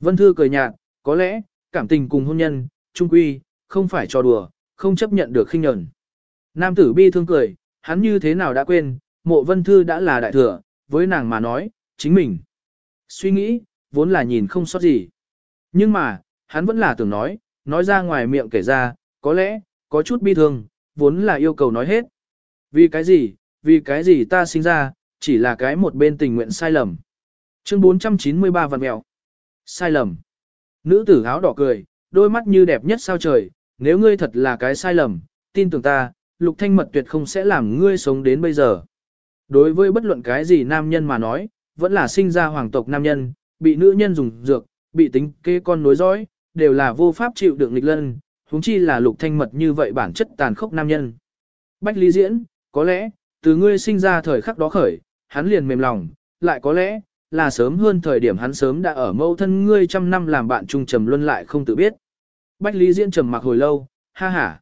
A: Vân Thư cười nhạt, có lẽ, cảm tình cùng hôn nhân, trung quy, không phải trò đùa, không chấp nhận được khinh nhẫn. Nam tử bi thương cười, hắn như thế nào đã quên, mộ Vân Thư đã là đại thừa, với nàng mà nói, chính mình. Suy nghĩ, vốn là nhìn không sót gì. Nhưng mà, hắn vẫn là tưởng nói, nói ra ngoài miệng kể ra, có lẽ, có chút bi thương, vốn là yêu cầu nói hết. Vì cái gì, vì cái gì ta sinh ra, chỉ là cái một bên tình nguyện sai lầm. Chương 493 vạn mèo. Sai lầm. Nữ tử áo đỏ cười, đôi mắt như đẹp nhất sao trời, nếu ngươi thật là cái sai lầm, tin tưởng ta, lục thanh mật tuyệt không sẽ làm ngươi sống đến bây giờ. Đối với bất luận cái gì nam nhân mà nói, vẫn là sinh ra hoàng tộc nam nhân, bị nữ nhân dùng dược, bị tính kế con nối dõi, đều là vô pháp chịu đựng nghịch lân, huống chi là lục thanh mật như vậy bản chất tàn khốc nam nhân. Bách Lý Diễn, có lẽ, từ ngươi sinh ra thời khắc đó khởi, hắn liền mềm lòng, lại có lẽ, là sớm hơn thời điểm hắn sớm đã ở mâu thân ngươi trăm năm làm bạn chung trầm luân lại không tự biết. Bách Lý Diễn trầm mặc hồi lâu, ha ha.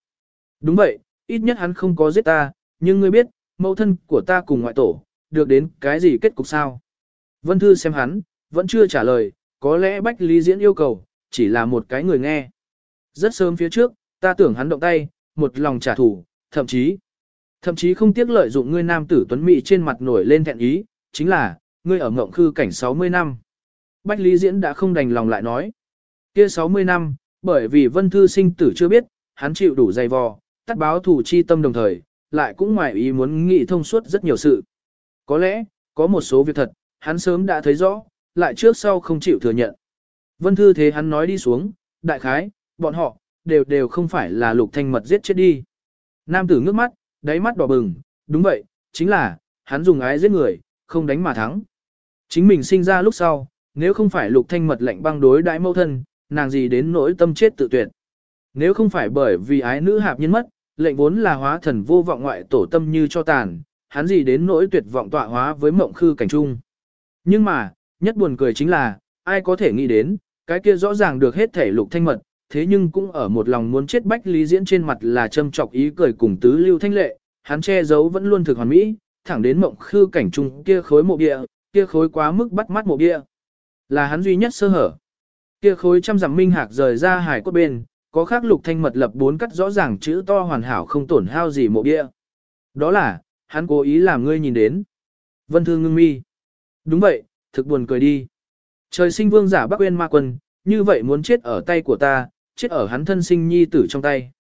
A: Đúng vậy, ít nhất hắn không có giết ta, nhưng ngươi biết, mẫu thân của ta cùng ngoại tổ, được đến cái gì kết cục sao? Vân Thư xem hắn, vẫn chưa trả lời, có lẽ Bách Lý Diễn yêu cầu, chỉ là một cái người nghe. Rất sớm phía trước, ta tưởng hắn động tay, một lòng trả thù, thậm chí, thậm chí không tiếc lợi dụng ngươi nam tử tuấn mỹ trên mặt nổi lên thẹn ý, chính là, ngươi ở ngộng khư cảnh 60 năm. Bách Lý Diễn đã không đành lòng lại nói. kia 60 năm, bởi vì vân thư sinh tử chưa biết, hắn chịu đủ dày vò, tắt báo thủ chi tâm đồng thời, lại cũng ngoài ý muốn nghĩ thông suốt rất nhiều sự. Có lẽ, có một số việc thật, hắn sớm đã thấy rõ, lại trước sau không chịu thừa nhận. Vân thư thế hắn nói đi xuống, đại khái, bọn họ, đều đều không phải là lục thanh mật giết chết đi. Nam tử ngước mắt, đáy mắt đỏ bừng, đúng vậy, chính là, hắn dùng ái giết người, không đánh mà thắng. Chính mình sinh ra lúc sau, nếu không phải lục thanh mật lạnh băng đối đại mâu thân, nàng gì đến nỗi tâm chết tự tuyệt. Nếu không phải bởi vì ái nữ hạp nhân mất, lệnh vốn là hóa thần vô vọng ngoại tổ tâm như cho tàn, hắn gì đến nỗi tuyệt vọng tọa hóa với mộng khư cảnh trung. Nhưng mà, nhất buồn cười chính là, ai có thể nghĩ đến, cái kia rõ ràng được hết thể lục thanh mật, thế nhưng cũng ở một lòng muốn chết bách lý diễn trên mặt là châm trọc ý cười cùng tứ lưu thanh lệ, hắn che giấu vẫn luôn thực hoàn mỹ, thẳng đến mộng khư cảnh trung kia khối mộ địa, kia khối quá mức bắt mắt mộ địa. Là hắn duy nhất sơ hở. Kia khối trăm dặm minh hạc rời ra hải cốt bên, có khắc lục thanh mật lập bốn cắt rõ ràng chữ to hoàn hảo không tổn hao gì mộ địa. Đó là, hắn cố ý làm ngươi nhìn đến. Vân thư ngưng mi. Đúng vậy, thực buồn cười đi. Trời sinh vương giả Bắc Uyên Ma Quân, như vậy muốn chết ở tay của ta, chết ở hắn thân sinh nhi tử trong tay.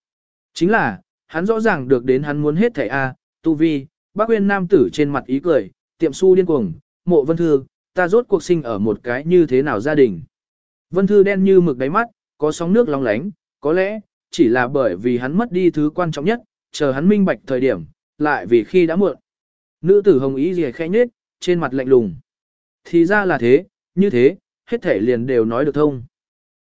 A: Chính là, hắn rõ ràng được đến hắn muốn hết thảy A, tu vi, Bắc Uyên nam tử trên mặt ý cười, tiệm su điên cuồng, mộ vân thư, ta rốt cuộc sinh ở một cái như thế nào gia đình. Vân thư đen như mực đáy mắt, có sóng nước long lánh, có lẽ, chỉ là bởi vì hắn mất đi thứ quan trọng nhất, chờ hắn minh bạch thời điểm, lại vì khi đã muộn. Nữ tử hồng ý gì khẽ nhết, trên mặt lạnh lùng. Thì ra là thế, như thế, hết thể liền đều nói được thông.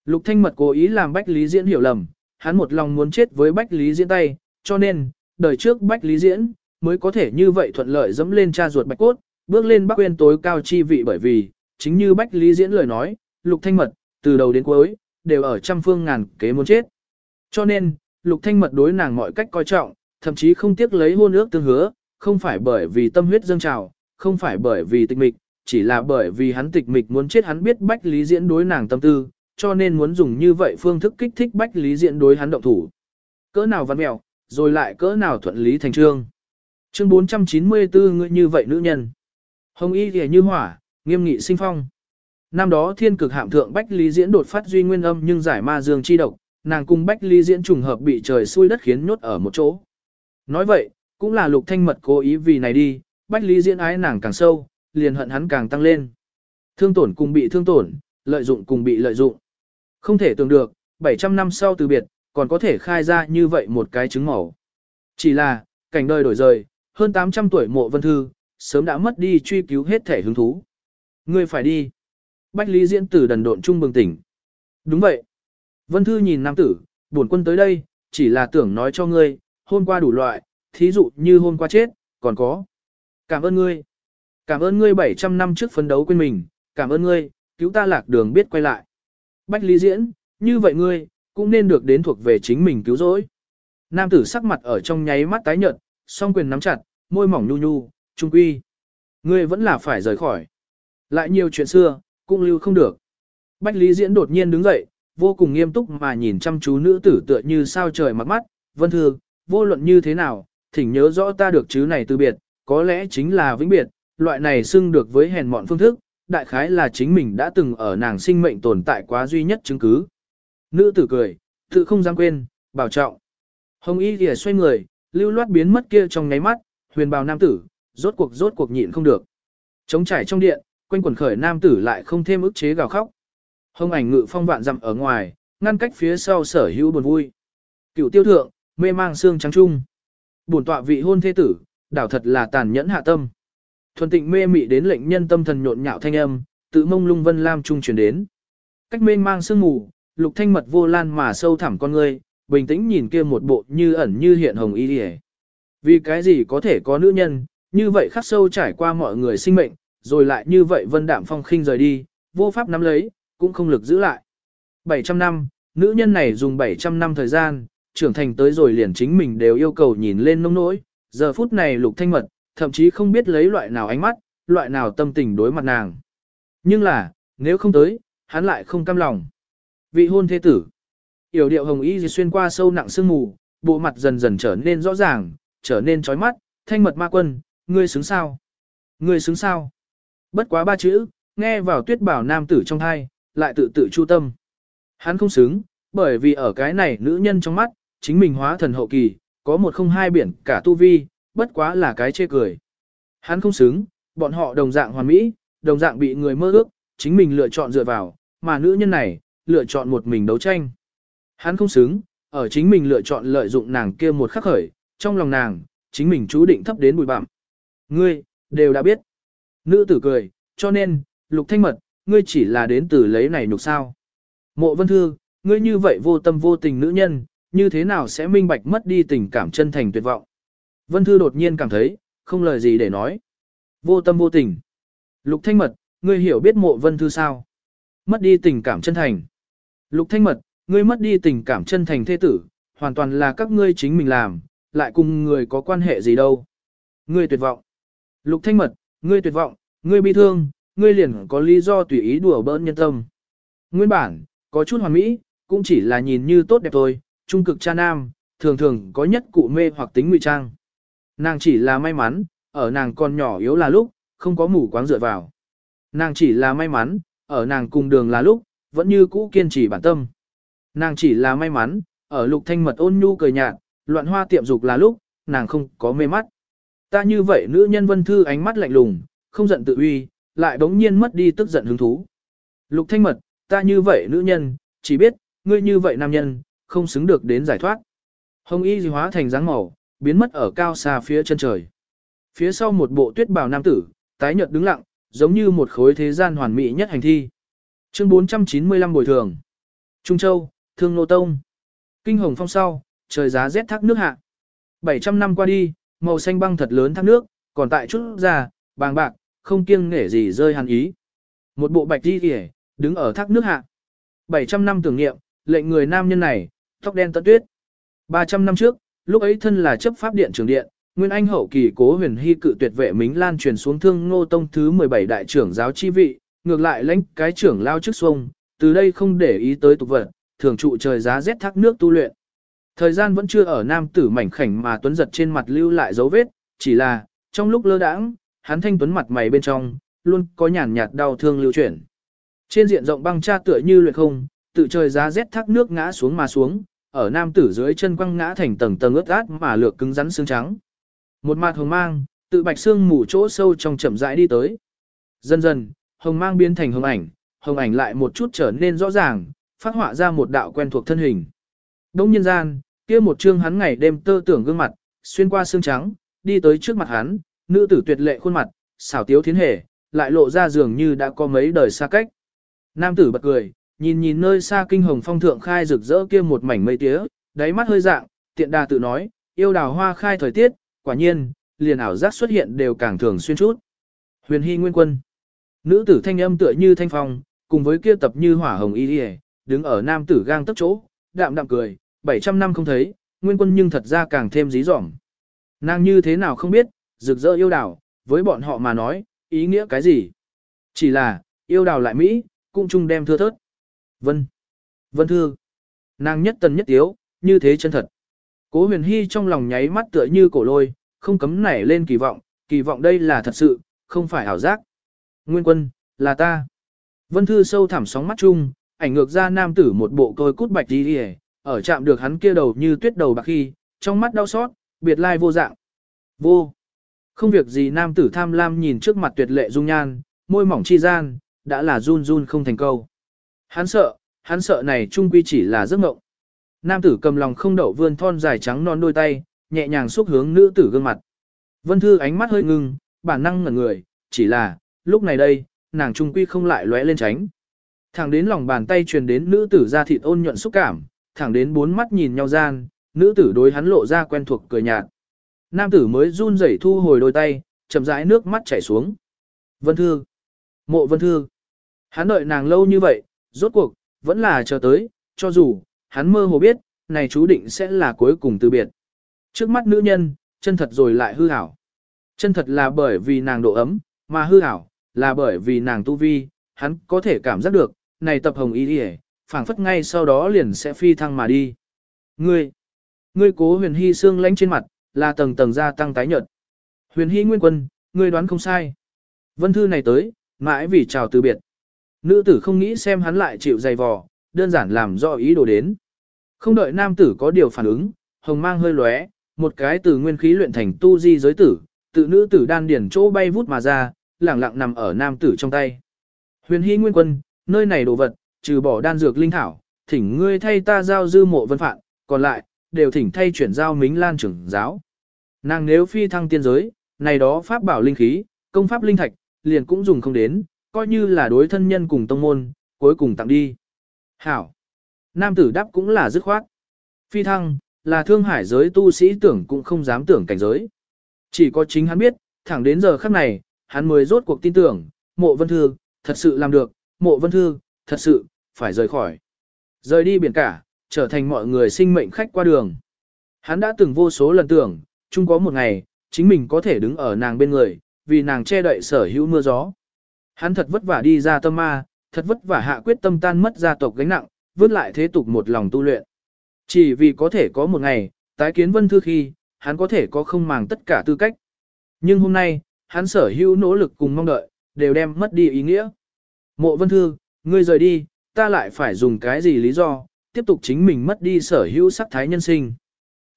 A: Lục Thanh Mật cố ý làm Bách Lý Diễn hiểu lầm, hắn một lòng muốn chết với Bách Lý Diễn tay, cho nên, đời trước Bách Lý Diễn, mới có thể như vậy thuận lợi dẫm lên cha ruột Bạch Cốt, bước lên Bắc Uyên tối cao chi vị bởi vì, chính như Bách Lý Diễn lời nói, Lục Thanh Mật, từ đầu đến cuối, đều ở trăm phương ngàn kế muốn chết. Cho nên, Lục Thanh Mật đối nàng mọi cách coi trọng, thậm chí không tiếc lấy hôn ước tương hứa, không phải bởi vì tâm huyết dâng trào, không phải bởi vì tịch mịch, chỉ là bởi vì hắn tịch mịch muốn chết hắn biết Bách Lý Diễn đối nàng tâm tư, cho nên muốn dùng như vậy phương thức kích thích Bách Lý Diễn đối hắn động thủ. Cỡ nào văn mèo, rồi lại cỡ nào thuận lý thành trương. Chương 494 người như vậy nữ nhân. Hồng y thì như hỏa, nghiêm nghị sinh phong. Năm đó thiên cực hạm thượng Bách Lý Diễn đột phát duy nguyên âm nhưng giải ma dương chi độc, nàng cùng Bách Lý Diễn trùng hợp bị trời xui đất khiến nhốt ở một chỗ. Nói vậy, cũng là lục thanh mật cố ý vì này đi, Bách Lý Diễn ái nàng càng sâu, liền hận hắn càng tăng lên. Thương tổn cùng bị thương tổn, lợi dụng cùng bị lợi dụng. Không thể tưởng được, 700 năm sau từ biệt, còn có thể khai ra như vậy một cái trứng màu. Chỉ là, cảnh đời đổi rời, hơn 800 tuổi mộ vân thư, sớm đã mất đi truy cứu hết thể hứng thú. Ngươi phải đi. Bách Lý Diễn từ đần độn trung bừng tỉnh. Đúng vậy. Vân Thư nhìn nam tử, buồn quân tới đây, chỉ là tưởng nói cho ngươi, hôm qua đủ loại, thí dụ như hôm qua chết, còn có. Cảm ơn ngươi. Cảm ơn ngươi 700 năm trước phấn đấu quên mình, cảm ơn ngươi, cứu ta lạc đường biết quay lại. Bách Lý Diễn, như vậy ngươi, cũng nên được đến thuộc về chính mình cứu rỗi. Nam tử sắc mặt ở trong nháy mắt tái nhợt, song quyền nắm chặt, môi mỏng nhu nhu, trung quy. Ngươi vẫn là phải rời khỏi. Lại nhiều chuyện xưa, cũng lưu không được. Bách Lý Diễn đột nhiên đứng dậy, vô cùng nghiêm túc mà nhìn chăm chú nữ tử tựa như sao trời mặc mắt, vân thư, vô luận như thế nào, thỉnh nhớ rõ ta được chứ này từ biệt, có lẽ chính là vĩnh biệt, loại này xưng được với hèn mọn phương thức, đại khái là chính mình đã từng ở nàng sinh mệnh tồn tại quá duy nhất chứng cứ. Nữ tử cười, tự không dám quên, bảo trọng. Hồng Y Lìa xoay người, lưu loát biến mất kia trong nháy mắt, huyền bào nam tử, rốt cuộc rốt cuộc nhịn không được. Trống trải trong điện, quanh quần khởi nam tử lại không thêm ức chế gào khóc. Hồng ảnh ngự phong vạn dặm ở ngoài, ngăn cách phía sau sở hữu buồn vui. Cựu tiêu thượng, mê mang xương trắng trung. Bổn tọa vị hôn thế tử, đảo thật là tàn nhẫn hạ tâm. Thuần tịnh mê mị đến lệnh nhân tâm thần nhộn nhạo thanh âm, tự mông lung vân lam trung truyền đến. Cách mê mang sương mù, lục thanh mật vô lan mà sâu thẳm con ngươi, bình tĩnh nhìn kia một bộ như ẩn như hiện hồng y đi Vì cái gì có thể có nữ nhân, như vậy khắc sâu trải qua mọi người sinh mệnh, rồi lại như vậy vân đạm phong khinh rời đi, vô pháp nắm lấy, cũng không lực giữ lại. 700 năm, nữ nhân này dùng 700 năm thời gian, trưởng thành tới rồi liền chính mình đều yêu cầu nhìn lên nông nỗi, giờ phút này lục thanh mật, thậm chí không biết lấy loại nào ánh mắt, loại nào tâm tình đối mặt nàng. Nhưng là, nếu không tới, hắn lại không cam lòng. Vị hôn thế tử. Yểu điệu hồng y xuyên qua sâu nặng sương mù, bộ mặt dần dần trở nên rõ ràng, trở nên chói mắt, thanh mật ma quân, ngươi xứng sao? Ngươi xứng sao? Bất quá ba chữ, nghe vào tuyết bảo nam tử trong thai, lại tự tự chu tâm. Hắn không xứng, bởi vì ở cái này nữ nhân trong mắt, chính mình hóa thần hậu kỳ, có một không hai biển cả tu vi, bất quá là cái chê cười. Hắn không xứng, bọn họ đồng dạng hoàn mỹ, đồng dạng bị người mơ ước, chính mình lựa chọn dựa vào, mà nữ nhân này, lựa chọn một mình đấu tranh. Hắn không xứng, ở chính mình lựa chọn lợi dụng nàng kia một khắc khởi, trong lòng nàng, chính mình chú định thấp đến bụi bặm. Ngươi, đều đã biết. Nữ tử cười, cho nên, lục thanh mật, ngươi chỉ là đến từ lấy này nhục sao. Mộ vân thư, ngươi như vậy vô tâm vô tình nữ nhân, như thế nào sẽ minh bạch mất đi tình cảm chân thành tuyệt vọng. Vân Thư đột nhiên cảm thấy, không lời gì để nói. Vô tâm vô tình. Lục Thanh Mật, ngươi hiểu biết mộ vân thư sao? Mất đi tình cảm chân thành. Lục Thanh Mật, ngươi mất đi tình cảm chân thành thế tử, hoàn toàn là các ngươi chính mình làm, lại cùng người có quan hệ gì đâu. Ngươi tuyệt vọng. Lục Thanh Mật, ngươi tuyệt vọng, ngươi bi thương, ngươi liền có lý do tùy ý đùa bỡn nhân tâm. Nguyên bản, có chút hoàn mỹ, cũng chỉ là nhìn như tốt đẹp thôi, trung cực cha nam, thường thường có nhất cụ mê hoặc tính ngụy trang. Nàng chỉ là may mắn, ở nàng còn nhỏ yếu là lúc, không có mù quáng dựa vào. Nàng chỉ là may mắn, ở nàng cùng đường là lúc, vẫn như cũ kiên trì bản tâm. Nàng chỉ là may mắn, ở lục thanh mật ôn nhu cười nhạt, loạn hoa tiệm dục là lúc, nàng không có mê mắt. Ta như vậy nữ nhân vân thư ánh mắt lạnh lùng, không giận tự uy, lại đống nhiên mất đi tức giận hứng thú. Lục thanh mật, ta như vậy nữ nhân, chỉ biết, ngươi như vậy nam nhân, không xứng được đến giải thoát. Hồng y gì hóa thành dáng màu, biến mất ở cao xa phía chân trời. Phía sau một bộ tuyết bào nam tử, tái nhợt đứng lặng, giống như một khối thế gian hoàn mỹ nhất hành thi. Chương 495 bồi thường. Trung Châu, Thương Nô Tông. Kinh hồng phong sau, trời giá rét thác nước hạ. 700 năm qua đi, màu xanh băng thật lớn thác nước, còn tại chút ra, bàng bạc, không kiêng nể gì rơi hàn ý. Một bộ bạch đi kìa, đứng ở thác nước hạ. 700 năm tưởng niệm, lệnh người nam nhân này, tóc đen tận tuyết. 300 năm trước, lúc ấy thân là chấp pháp điện trưởng điện, Nguyên Anh hậu kỳ cố huyền hy cự tuyệt vệ Mính Lan truyền xuống thương ngô tông thứ 17 đại trưởng giáo chi vị, ngược lại lãnh cái trưởng lao trước xuông, từ đây không để ý tới tục vật, thường trụ trời giá rét thác nước tu luyện. Thời gian vẫn chưa ở nam tử mảnh khảnh mà tuấn giật trên mặt lưu lại dấu vết, chỉ là, trong lúc lơ đãng, hắn thanh tuấn mặt mày bên trong, luôn có nhàn nhạt đau thương lưu chuyển. Trên diện rộng băng cha tựa như luyện không, tự trời giá rét thác nước ngã xuống mà xuống, ở nam tử dưới chân quăng ngã thành tầng tầng ướt át mà lược cứng rắn xương trắng. Một mặt hồng mang, tự bạch xương mù chỗ sâu trong chậm rãi đi tới. Dần dần, hồng mang biến thành hồng ảnh, hồng ảnh lại một chút trở nên rõ ràng, phát họa ra một đạo quen thuộc thân hình. Đông nhân gian, kia một trương hắn ngày đêm tơ tưởng gương mặt, xuyên qua xương trắng, đi tới trước mặt hắn, nữ tử tuyệt lệ khuôn mặt, xảo tiếu thiến hề, lại lộ ra dường như đã có mấy đời xa cách. Nam tử bật cười, nhìn nhìn nơi xa kinh hồng phong thượng khai rực rỡ kia một mảnh mây tía, đáy mắt hơi dạng, tiện đà tự nói, yêu đào hoa khai thời tiết, quả nhiên, liền ảo giác xuất hiện đều càng thường xuyên chút. Huyền Hy Nguyên Quân Nữ tử thanh âm tựa như thanh phong, cùng với kia tập như hỏa hồng y đi đứng ở nam tử gang tấp chỗ, đạm đạm cười, 700 năm không thấy, Nguyên Quân nhưng thật ra càng thêm dí dỏm. Nàng như thế nào không biết, rực rỡ yêu đào, với bọn họ mà nói, ý nghĩa cái gì? Chỉ là, yêu đào lại Mỹ, cũng chung đem thưa thớt. Vân. Vân Thư. Nàng nhất tần nhất tiếu, như thế chân thật. Cố huyền hy trong lòng nháy mắt tựa như cổ lôi, không cấm nảy lên kỳ vọng, kỳ vọng đây là thật sự, không phải ảo giác. Nguyên quân, là ta. Vân Thư sâu thẳm sóng mắt chung, ảnh ngược ra nam tử một bộ côi cút bạch đi đi ở chạm được hắn kia đầu như tuyết đầu bạc khi, trong mắt đau xót, biệt lai vô dạng. Vô. Không việc gì nam tử tham lam nhìn trước mặt tuyệt lệ dung nhan, môi mỏng chi gian, đã là run run không thành câu. Hắn sợ, hắn sợ này trung quy chỉ là giấc mộng. Nam tử cầm lòng không đậu vươn thon dài trắng non đôi tay, nhẹ nhàng xúc hướng nữ tử gương mặt. Vân Thư ánh mắt hơi ngưng, bản năng ngẩn người, chỉ là, lúc này đây, nàng trung quy không lại lóe lên tránh. Thẳng đến lòng bàn tay truyền đến nữ tử ra thịt ôn nhuận xúc cảm, thẳng đến bốn mắt nhìn nhau gian, nữ tử đối hắn lộ ra quen thuộc cười nhạt. Nam tử mới run rẩy thu hồi đôi tay, chậm rãi nước mắt chảy xuống. Vân Thư, mộ Vân Thư, hắn đợi nàng lâu như vậy, rốt cuộc, vẫn là chờ tới, cho dù, hắn mơ hồ biết, này chú định sẽ là cuối cùng từ biệt. Trước mắt nữ nhân, chân thật rồi lại hư hảo. Chân thật là bởi vì nàng độ ấm, mà hư hảo là bởi vì nàng tu vi, hắn có thể cảm giác được, này tập hồng ý đi phảng phất ngay sau đó liền sẽ phi thăng mà đi. Ngươi, ngươi cố huyền hy xương lánh trên mặt, là tầng tầng gia tăng tái nhợt. Huyền hy nguyên quân, ngươi đoán không sai. Vân thư này tới, mãi vì chào từ biệt. Nữ tử không nghĩ xem hắn lại chịu dày vò, đơn giản làm rõ ý đồ đến. Không đợi nam tử có điều phản ứng, hồng mang hơi lóe, một cái từ nguyên khí luyện thành tu di giới tử, tự nữ tử đan điển chỗ bay vút mà ra, lẳng lặng nằm ở nam tử trong tay. Huyền Hy Nguyên Quân, nơi này đồ vật, trừ bỏ đan dược linh thảo, thỉnh ngươi thay ta giao dư mộ vân phạn, còn lại, đều thỉnh thay chuyển giao mính lan trưởng giáo. Nàng nếu phi thăng tiên giới, này đó pháp bảo linh khí, công pháp linh thạch, liền cũng dùng không đến, coi như là đối thân nhân cùng tông môn, cuối cùng tặng đi. Hảo. Nam tử đáp cũng là dứt khoát. Phi thăng, là thương hải giới tu sĩ tưởng cũng không dám tưởng cảnh giới. Chỉ có chính hắn biết, thẳng đến giờ khắc này, hắn mới rốt cuộc tin tưởng, mộ vân thư, thật sự làm được, mộ vân thư, thật sự, phải rời khỏi. Rời đi biển cả, trở thành mọi người sinh mệnh khách qua đường. Hắn đã từng vô số lần tưởng, chung có một ngày, chính mình có thể đứng ở nàng bên người, vì nàng che đậy sở hữu mưa gió. Hắn thật vất vả đi ra tâm ma, thật vất vả hạ quyết tâm tan mất gia tộc gánh nặng, vứt lại thế tục một lòng tu luyện. Chỉ vì có thể có một ngày, tái kiến vân thư khi, hắn có thể có không màng tất cả tư cách. Nhưng hôm nay, hắn sở hữu nỗ lực cùng mong đợi, đều đem mất đi ý nghĩa. Mộ vân thư, ngươi rời đi, ta lại phải dùng cái gì lý do, tiếp tục chính mình mất đi sở hữu sắc thái nhân sinh.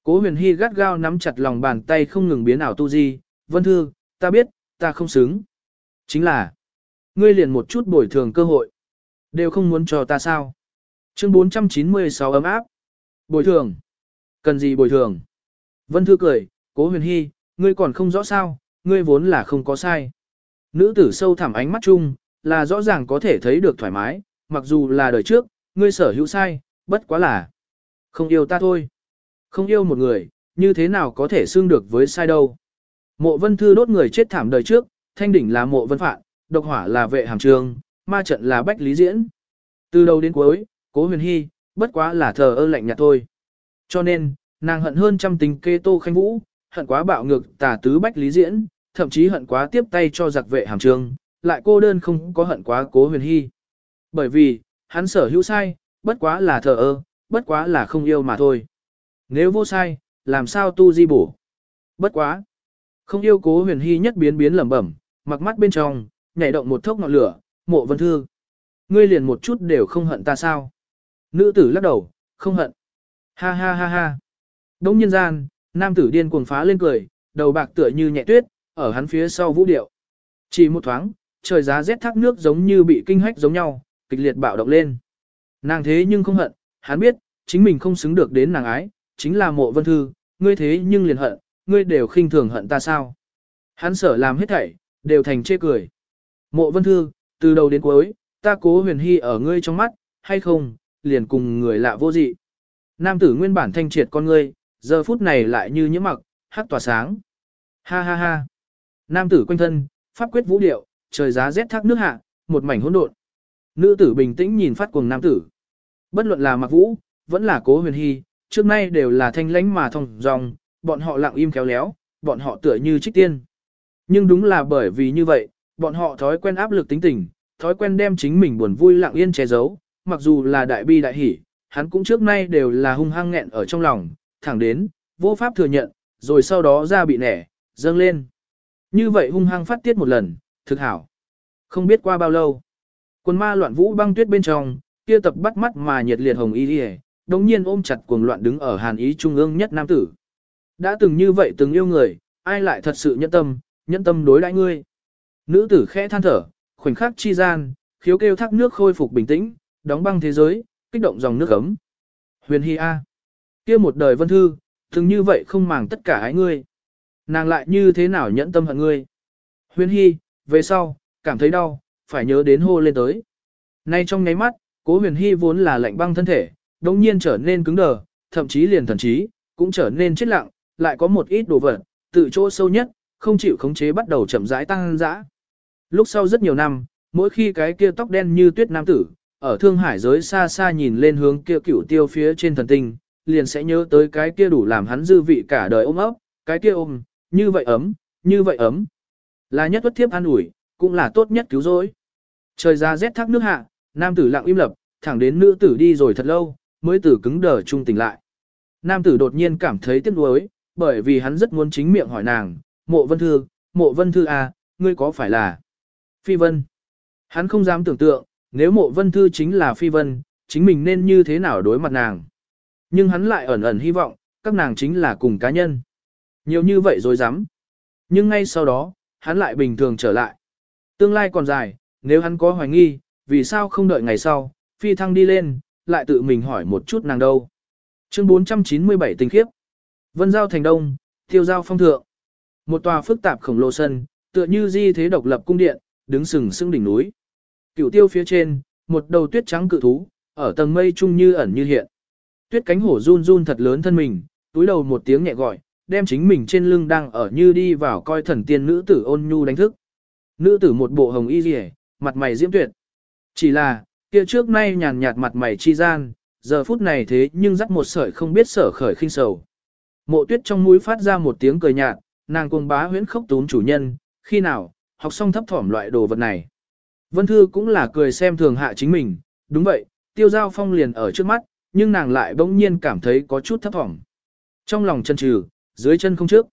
A: Cố huyền hy gắt gao nắm chặt lòng bàn tay không ngừng biến ảo tu di, vân thư, ta biết, ta không xứng. Chính là, ngươi liền một chút bồi thường cơ hội. Đều không muốn cho ta sao. Chương 496 ấm áp. Bồi thường. Cần gì bồi thường? Vân Thư cười, cố huyền hy, ngươi còn không rõ sao, ngươi vốn là không có sai. Nữ tử sâu thẳm ánh mắt chung, là rõ ràng có thể thấy được thoải mái, mặc dù là đời trước, ngươi sở hữu sai, bất quá là không yêu ta thôi. Không yêu một người, như thế nào có thể xương được với sai đâu. Mộ vân thư đốt người chết thảm đời trước, thanh đỉnh là mộ vân phạn, độc hỏa là vệ hàm trường, ma trận là bách lý diễn. Từ đầu đến cuối, cố huyền hy, bất quá là thờ ơ lạnh nhạt thôi. Cho nên, nàng hận hơn trăm tình kê tô khanh vũ, hận quá bạo ngược tà tứ bách lý diễn, thậm chí hận quá tiếp tay cho giặc vệ hàm trường, lại cô đơn không có hận quá cố huyền hy. Bởi vì, hắn sở hữu sai, bất quá là thờ ơ, bất quá là không yêu mà thôi. Nếu vô sai, làm sao tu di bổ? Bất quá. Không yêu cố huyền hy nhất biến biến lẩm bẩm, mặc mắt bên trong, nhảy động một thốc ngọn lửa, mộ vân thư. Ngươi liền một chút đều không hận ta sao? Nữ tử lắc đầu, không hận. Ha ha ha ha. Đông nhân gian, nam tử điên cuồng phá lên cười, đầu bạc tựa như nhẹ tuyết, ở hắn phía sau vũ điệu. Chỉ một thoáng, trời giá rét thác nước giống như bị kinh hách giống nhau, kịch liệt bạo động lên. Nàng thế nhưng không hận, hắn biết, chính mình không xứng được đến nàng ái, chính là mộ vân thư, ngươi thế nhưng liền hận, ngươi đều khinh thường hận ta sao. Hắn sở làm hết thảy, đều thành chê cười. Mộ vân thư, từ đầu đến cuối, ta cố huyền hy ở ngươi trong mắt, hay không, liền cùng người lạ vô dị. Nam tử nguyên bản thanh triệt con ngươi, giờ phút này lại như những mặc, hát tỏa sáng. Ha ha ha. Nam tử quanh thân, pháp quyết vũ điệu, trời giá rét thác nước hạ, một mảnh hỗn độn. Nữ tử bình tĩnh nhìn phát cuồng nam tử. Bất luận là mặc vũ, vẫn là cố huyền hy, trước nay đều là thanh lãnh mà thông dòng, bọn họ lặng im kéo léo, bọn họ tựa như trích tiên. Nhưng đúng là bởi vì như vậy, bọn họ thói quen áp lực tính tình, thói quen đem chính mình buồn vui lặng yên che giấu, mặc dù là đại bi đại hỷ, hắn cũng trước nay đều là hung hăng nghẹn ở trong lòng, thẳng đến, vô pháp thừa nhận, rồi sau đó ra bị nẻ, dâng lên. Như vậy hung hăng phát tiết một lần, thực hảo. Không biết qua bao lâu, quân ma loạn vũ băng tuyết bên trong, kia tập bắt mắt mà nhiệt liệt hồng y đi đồng nhiên ôm chặt cuồng loạn đứng ở hàn ý trung ương nhất nam tử. Đã từng như vậy từng yêu người, ai lại thật sự nhẫn tâm, nhẫn tâm đối đãi ngươi. Nữ tử khẽ than thở, khoảnh khắc chi gian, khiếu kêu thác nước khôi phục bình tĩnh, đóng băng thế giới, kích động dòng nước ấm. Huyền Hi A. kia một đời vân thư, từng như vậy không màng tất cả ái ngươi. Nàng lại như thế nào nhẫn tâm hận ngươi. Huyền Hi, về sau, cảm thấy đau, phải nhớ đến hô lên tới. Nay trong nháy mắt, cố huyền hy vốn là lạnh băng thân thể, đồng nhiên trở nên cứng đờ, thậm chí liền thần trí, cũng trở nên chết lặng, lại có một ít đồ vật, tự chỗ sâu nhất, không chịu khống chế bắt đầu chậm rãi tăng dã. Lúc sau rất nhiều năm, mỗi khi cái kia tóc đen như tuyết nam tử, ở Thương Hải giới xa xa nhìn lên hướng kia cửu tiêu phía trên thần tinh, liền sẽ nhớ tới cái kia đủ làm hắn dư vị cả đời ôm ấp, cái kia ôm, như vậy ấm, như vậy ấm. Là nhất bất thiếp an ủi, cũng là tốt nhất cứu rỗi. Trời ra rét thác nước hạ, nam tử lặng im lập, thẳng đến nữ tử đi rồi thật lâu, mới tử cứng đờ trung tỉnh lại. Nam tử đột nhiên cảm thấy tiếc nuối, bởi vì hắn rất muốn chính miệng hỏi nàng, mộ vân thư, mộ vân thư à, ngươi có phải là Phi Vân? Hắn không dám tưởng tượng, nếu mộ vân thư chính là Phi Vân, chính mình nên như thế nào đối mặt nàng. Nhưng hắn lại ẩn ẩn hy vọng, các nàng chính là cùng cá nhân. Nhiều như vậy rồi dám. Nhưng ngay sau đó, hắn lại bình thường trở lại. Tương lai còn dài, nếu hắn có hoài nghi, vì sao không đợi ngày sau, phi thăng đi lên, lại tự mình hỏi một chút nàng đâu. Chương 497 tình khiếp. Vân Giao thành đông, tiêu giao phong thượng. Một tòa phức tạp khổng lồ sân, tựa như di thế độc lập cung điện, đứng sừng sững đỉnh núi. Cửu tiêu phía trên, một đầu tuyết trắng cự thú, ở tầng mây trung như ẩn như hiện. Tuyết cánh hổ run run thật lớn thân mình, túi đầu một tiếng nhẹ gọi, đem chính mình trên lưng đang ở như đi vào coi thần tiên nữ tử ôn nhu đánh thức. Nữ tử một bộ hồng y rìa, mặt mày diễm tuyệt. Chỉ là, kia trước nay nhàn nhạt mặt mày chi gian, giờ phút này thế nhưng dắt một sợi không biết sở khởi khinh sầu. Mộ tuyết trong mũi phát ra một tiếng cười nhạt, nàng cuồng bá huyễn khóc tún chủ nhân, khi nào, học xong thấp thỏm loại đồ vật này. Vân Thư cũng là cười xem thường hạ chính mình, đúng vậy, tiêu giao phong liền ở trước mắt, nhưng nàng lại bỗng nhiên cảm thấy có chút thấp thỏm. Trong lòng chân trừ, dưới chân không trước.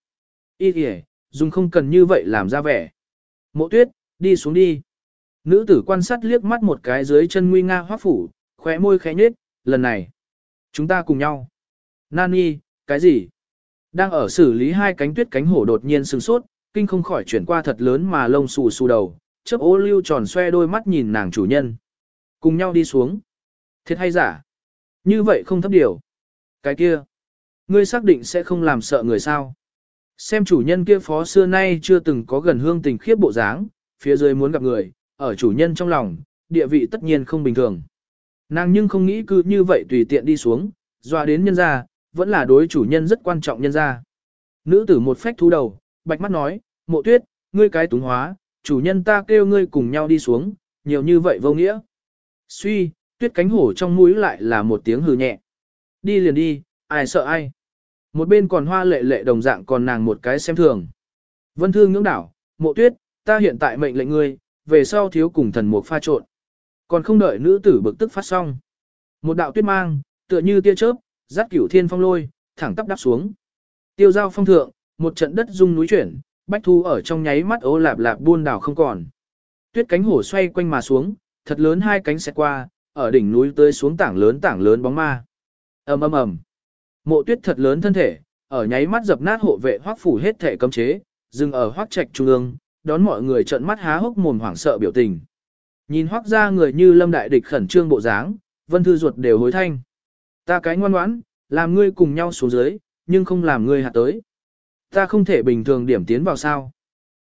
A: Ý kìa, dùng không cần như vậy làm ra vẻ. Mộ tuyết, đi xuống đi. Nữ tử quan sát liếc mắt một cái dưới chân nguy nga hoác phủ, khóe môi khẽ nhếch, lần này. Chúng ta cùng nhau. Nani, cái gì? Đang ở xử lý hai cánh tuyết cánh hổ đột nhiên sừng sốt, kinh không khỏi chuyển qua thật lớn mà lông xù xù đầu, chớp ô lưu tròn xoe đôi mắt nhìn nàng chủ nhân. Cùng nhau đi xuống. Thiệt hay giả? Như vậy không thấp điều. Cái kia. Ngươi xác định sẽ không làm sợ người sao. Xem chủ nhân kia phó xưa nay chưa từng có gần hương tình khiếp bộ dáng, phía dưới muốn gặp người, ở chủ nhân trong lòng, địa vị tất nhiên không bình thường. Nàng nhưng không nghĩ cứ như vậy tùy tiện đi xuống, dọa đến nhân gia, vẫn là đối chủ nhân rất quan trọng nhân gia. Nữ tử một phách thú đầu, bạch mắt nói, mộ tuyết, ngươi cái túng hóa, chủ nhân ta kêu ngươi cùng nhau đi xuống, nhiều như vậy vô nghĩa. Suy, tuyết cánh hổ trong mũi lại là một tiếng hừ nhẹ. Đi liền đi, ai sợ ai. Một bên còn hoa lệ lệ đồng dạng còn nàng một cái xem thường. Vân thương ngưỡng đảo, mộ tuyết, ta hiện tại mệnh lệnh ngươi, về sau thiếu cùng thần mục pha trộn. Còn không đợi nữ tử bực tức phát xong. Một đạo tuyết mang, tựa như tia chớp, dắt cửu thiên phong lôi, thẳng tắp đắp xuống. Tiêu giao phong thượng, một trận đất rung núi chuyển, bách thu ở trong nháy mắt ố lạp lạp buôn đảo không còn. Tuyết cánh hổ xoay quanh mà xuống, thật lớn hai cánh xẹt qua, ở đỉnh núi tới xuống tảng lớn tảng lớn bóng ma. ầm ầm ầm. Mộ tuyết thật lớn thân thể, ở nháy mắt dập nát hộ vệ hoắc phủ hết thể cấm chế, dừng ở hoắc trạch trung ương, đón mọi người trợn mắt há hốc mồm hoảng sợ biểu tình. Nhìn hoác ra người như lâm đại địch khẩn trương bộ dáng, vân thư ruột đều hối thanh. Ta cái ngoan ngoãn, làm ngươi cùng nhau xuống dưới, nhưng không làm ngươi hạ tới. Ta không thể bình thường điểm tiến vào sao.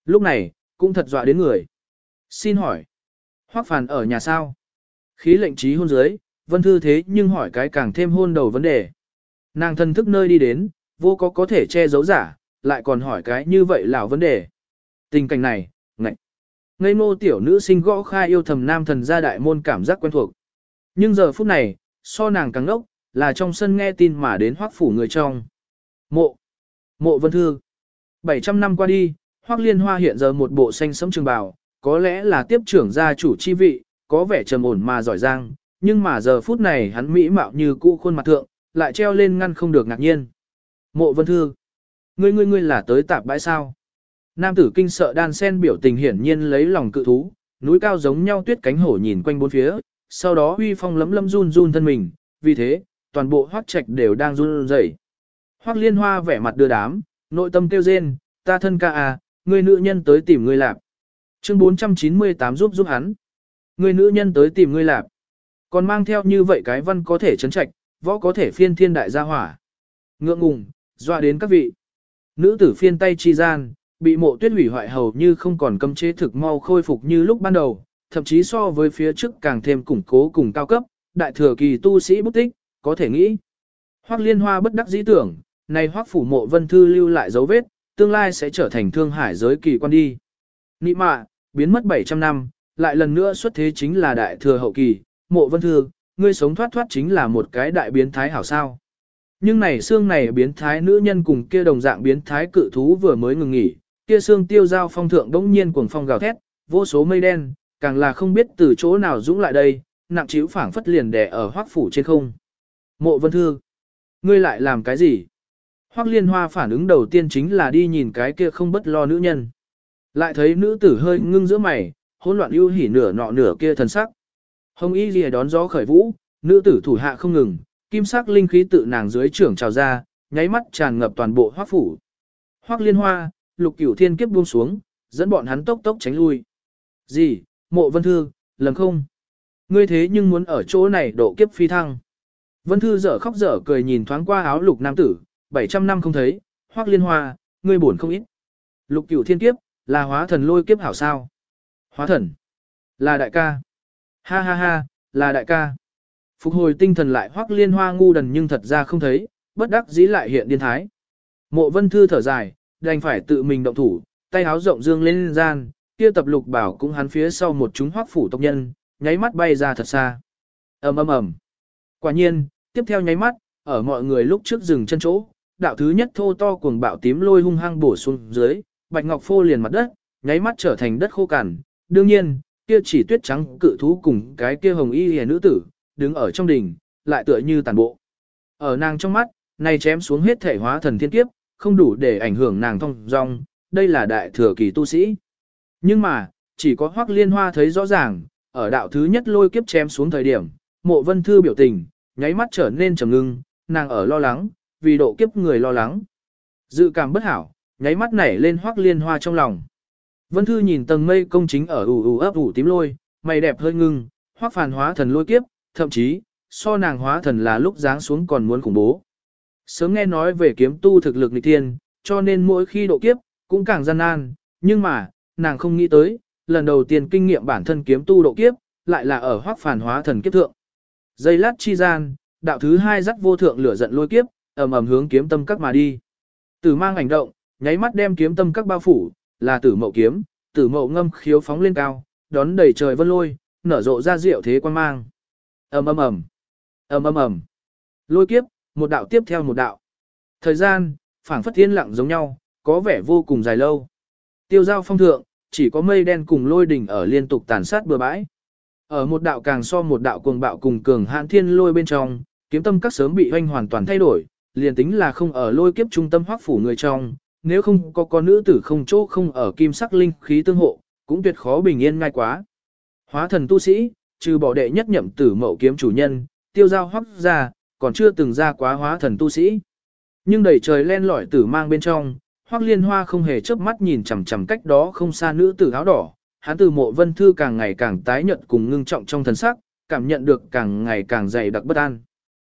A: Lúc này, cũng thật dọa đến người. Xin hỏi, hoác phàn ở nhà sao? Khí lệnh trí hôn dưới, vân thư thế nhưng hỏi cái càng thêm hôn đầu vấn đề. Nàng thân thức nơi đi đến, vô có có thể che giấu giả, lại còn hỏi cái như vậy là vấn đề. Tình cảnh này, ngạch. Ngây ngô tiểu nữ sinh gõ khai yêu thầm nam thần gia đại môn cảm giác quen thuộc. Nhưng giờ phút này, so nàng càng ngốc, là trong sân nghe tin mà đến hoác phủ người trong. Mộ. Mộ vân thư. 700 năm qua đi, hoác liên hoa hiện giờ một bộ xanh sẫm trường bào, có lẽ là tiếp trưởng gia chủ chi vị, có vẻ trầm ổn mà giỏi giang, nhưng mà giờ phút này hắn mỹ mạo như cũ khuôn mặt thượng, lại treo lên ngăn không được ngạc nhiên. Mộ vân thư. Ngươi ngươi ngươi là tới tạp bãi sao? Nam tử kinh sợ đan sen biểu tình hiển nhiên lấy lòng cự thú, núi cao giống nhau tuyết cánh hổ nhìn quanh bốn phía, sau đó huy phong lấm lấm run run thân mình, vì thế, toàn bộ hoác trạch đều đang run rẩy. Hoác liên hoa vẻ mặt đưa đám, nội tâm kêu rên, ta thân ca à, người nữ nhân tới tìm ngươi lạp. Chương 498 giúp giúp hắn. Người nữ nhân tới tìm ngươi lạp. Còn mang theo như vậy cái văn có thể chấn trạch, võ có thể phiên thiên đại gia hỏa. Ngượng ngùng, dọa đến các vị. Nữ tử phiên tay chi gian, bị mộ tuyết hủy hoại hầu như không còn cấm chế thực mau khôi phục như lúc ban đầu, thậm chí so với phía trước càng thêm củng cố cùng cao cấp, đại thừa kỳ tu sĩ bút tích, có thể nghĩ. Hoắc liên hoa bất đắc dĩ tưởng, này hoắc phủ mộ vân thư lưu lại dấu vết, tương lai sẽ trở thành thương hải giới kỳ quan đi. Nị mạ, biến mất 700 năm, lại lần nữa xuất thế chính là đại thừa hậu kỳ, mộ vân thư, ngươi sống thoát thoát chính là một cái đại biến thái hảo sao. Nhưng này xương này biến thái nữ nhân cùng kia đồng dạng biến thái cự thú vừa mới ngừng nghỉ, kia xương tiêu giao phong thượng đống nhiên cuồng phong gào thét, vô số mây đen, càng là không biết từ chỗ nào dũng lại đây, nặng chiếu phảng phất liền đè ở hoác phủ trên không. Mộ vân thư, ngươi lại làm cái gì? Hoác liên hoa phản ứng đầu tiên chính là đi nhìn cái kia không bất lo nữ nhân. Lại thấy nữ tử hơi ngưng giữa mày, hỗn loạn ưu hỉ nửa nọ nửa kia thần sắc. Hồng y lìa đón gió khởi vũ, nữ tử thủ hạ không ngừng, kim sắc linh khí tự nàng dưới trưởng trào ra, nháy mắt tràn ngập toàn bộ hoác phủ. Hoác liên hoa, lục cửu thiên kiếp buông xuống, dẫn bọn hắn tốc tốc tránh lui. Gì, mộ vân thư, lầm không? Ngươi thế nhưng muốn ở chỗ này độ kiếp phi thăng. Vân thư dở khóc dở cười nhìn thoáng qua áo lục nam tử, 700 năm không thấy, hoác liên hoa, ngươi buồn không ít. Lục cửu thiên kiếp, là hóa thần lôi kiếp hảo sao? Hóa thần, là đại ca. Ha ha ha, là đại ca. Phục hồi tinh thần lại hoác liên hoa ngu đần nhưng thật ra không thấy, bất đắc dĩ lại hiện điên thái. Mộ vân thư thở dài, đành phải tự mình động thủ, tay háo rộng dương lên gian, kia tập lục bảo cũng hắn phía sau một chúng hoác phủ tộc nhân, nháy mắt bay ra thật xa. ầm ầm ầm. Quả nhiên, tiếp theo nháy mắt, ở mọi người lúc trước dừng chân chỗ, đạo thứ nhất thô to cuồng bạo tím lôi hung hăng bổ xuống dưới, bạch ngọc phô liền mặt đất, nháy mắt trở thành đất khô cằn. Đương nhiên, kia chỉ tuyết trắng cự thú cùng cái kia hồng y hề nữ tử, đứng ở trong đỉnh, lại tựa như tàn bộ. Ở nàng trong mắt, này chém xuống hết thể hóa thần thiên kiếp, không đủ để ảnh hưởng nàng thông dong, đây là đại thừa kỳ tu sĩ. Nhưng mà, chỉ có hoác liên hoa thấy rõ ràng, ở đạo thứ nhất lôi kiếp chém xuống thời điểm, mộ vân thư biểu tình, nháy mắt trở nên trầm ngưng, nàng ở lo lắng, vì độ kiếp người lo lắng. Dự cảm bất hảo, nháy mắt nảy lên hoác liên hoa trong lòng. Vân thư nhìn tầng mây công chính ở ủ ủ ấp ủ tím lôi, mày đẹp hơi ngưng, hoác phản hóa thần lôi kiếp, thậm chí, so nàng hóa thần là lúc dáng xuống còn muốn khủng bố. Sớm nghe nói về kiếm tu thực lực nghịch thiên, cho nên mỗi khi độ kiếp, cũng càng gian nan, nhưng mà, nàng không nghĩ tới, lần đầu tiên kinh nghiệm bản thân kiếm tu độ kiếp, lại là ở hoác phản hóa thần kiếp thượng. Dây lát chi gian, đạo thứ hai dắt vô thượng lửa giận lôi kiếp, ầm ầm hướng kiếm tâm các mà đi. Tử mang hành động, nháy mắt đem kiếm tâm các bao phủ, là tử mậu kiếm, tử mậu ngâm khiếu phóng lên cao, đón đầy trời vân lôi, nở rộ ra diệu thế quan mang. ầm ầm ầm, ầm ầm ầm, lôi kiếp, một đạo tiếp theo một đạo. Thời gian, phảng phất thiên lặng giống nhau, có vẻ vô cùng dài lâu. Tiêu giao phong thượng, chỉ có mây đen cùng lôi đỉnh ở liên tục tàn sát bừa bãi. Ở một đạo càng so một đạo cuồng bạo cùng cường hãn thiên lôi bên trong, kiếm tâm các sớm bị hoanh hoàn toàn thay đổi, liền tính là không ở lôi kiếp trung tâm hoác phủ người trong, nếu không có con nữ tử không chỗ không ở kim sắc linh khí tương hộ, cũng tuyệt khó bình yên ngay quá. Hóa thần tu sĩ, trừ bỏ đệ nhất nhậm tử mậu kiếm chủ nhân, tiêu giao hoác ra, còn chưa từng ra quá hóa thần tu sĩ. Nhưng đầy trời len lỏi tử mang bên trong, hoác liên hoa không hề chớp mắt nhìn chằm chằm cách đó không xa nữ tử áo đỏ, hắn từ mộ vân thư càng ngày càng tái nhợt cùng ngưng trọng trong thần sắc, cảm nhận được càng ngày càng dày đặc bất an.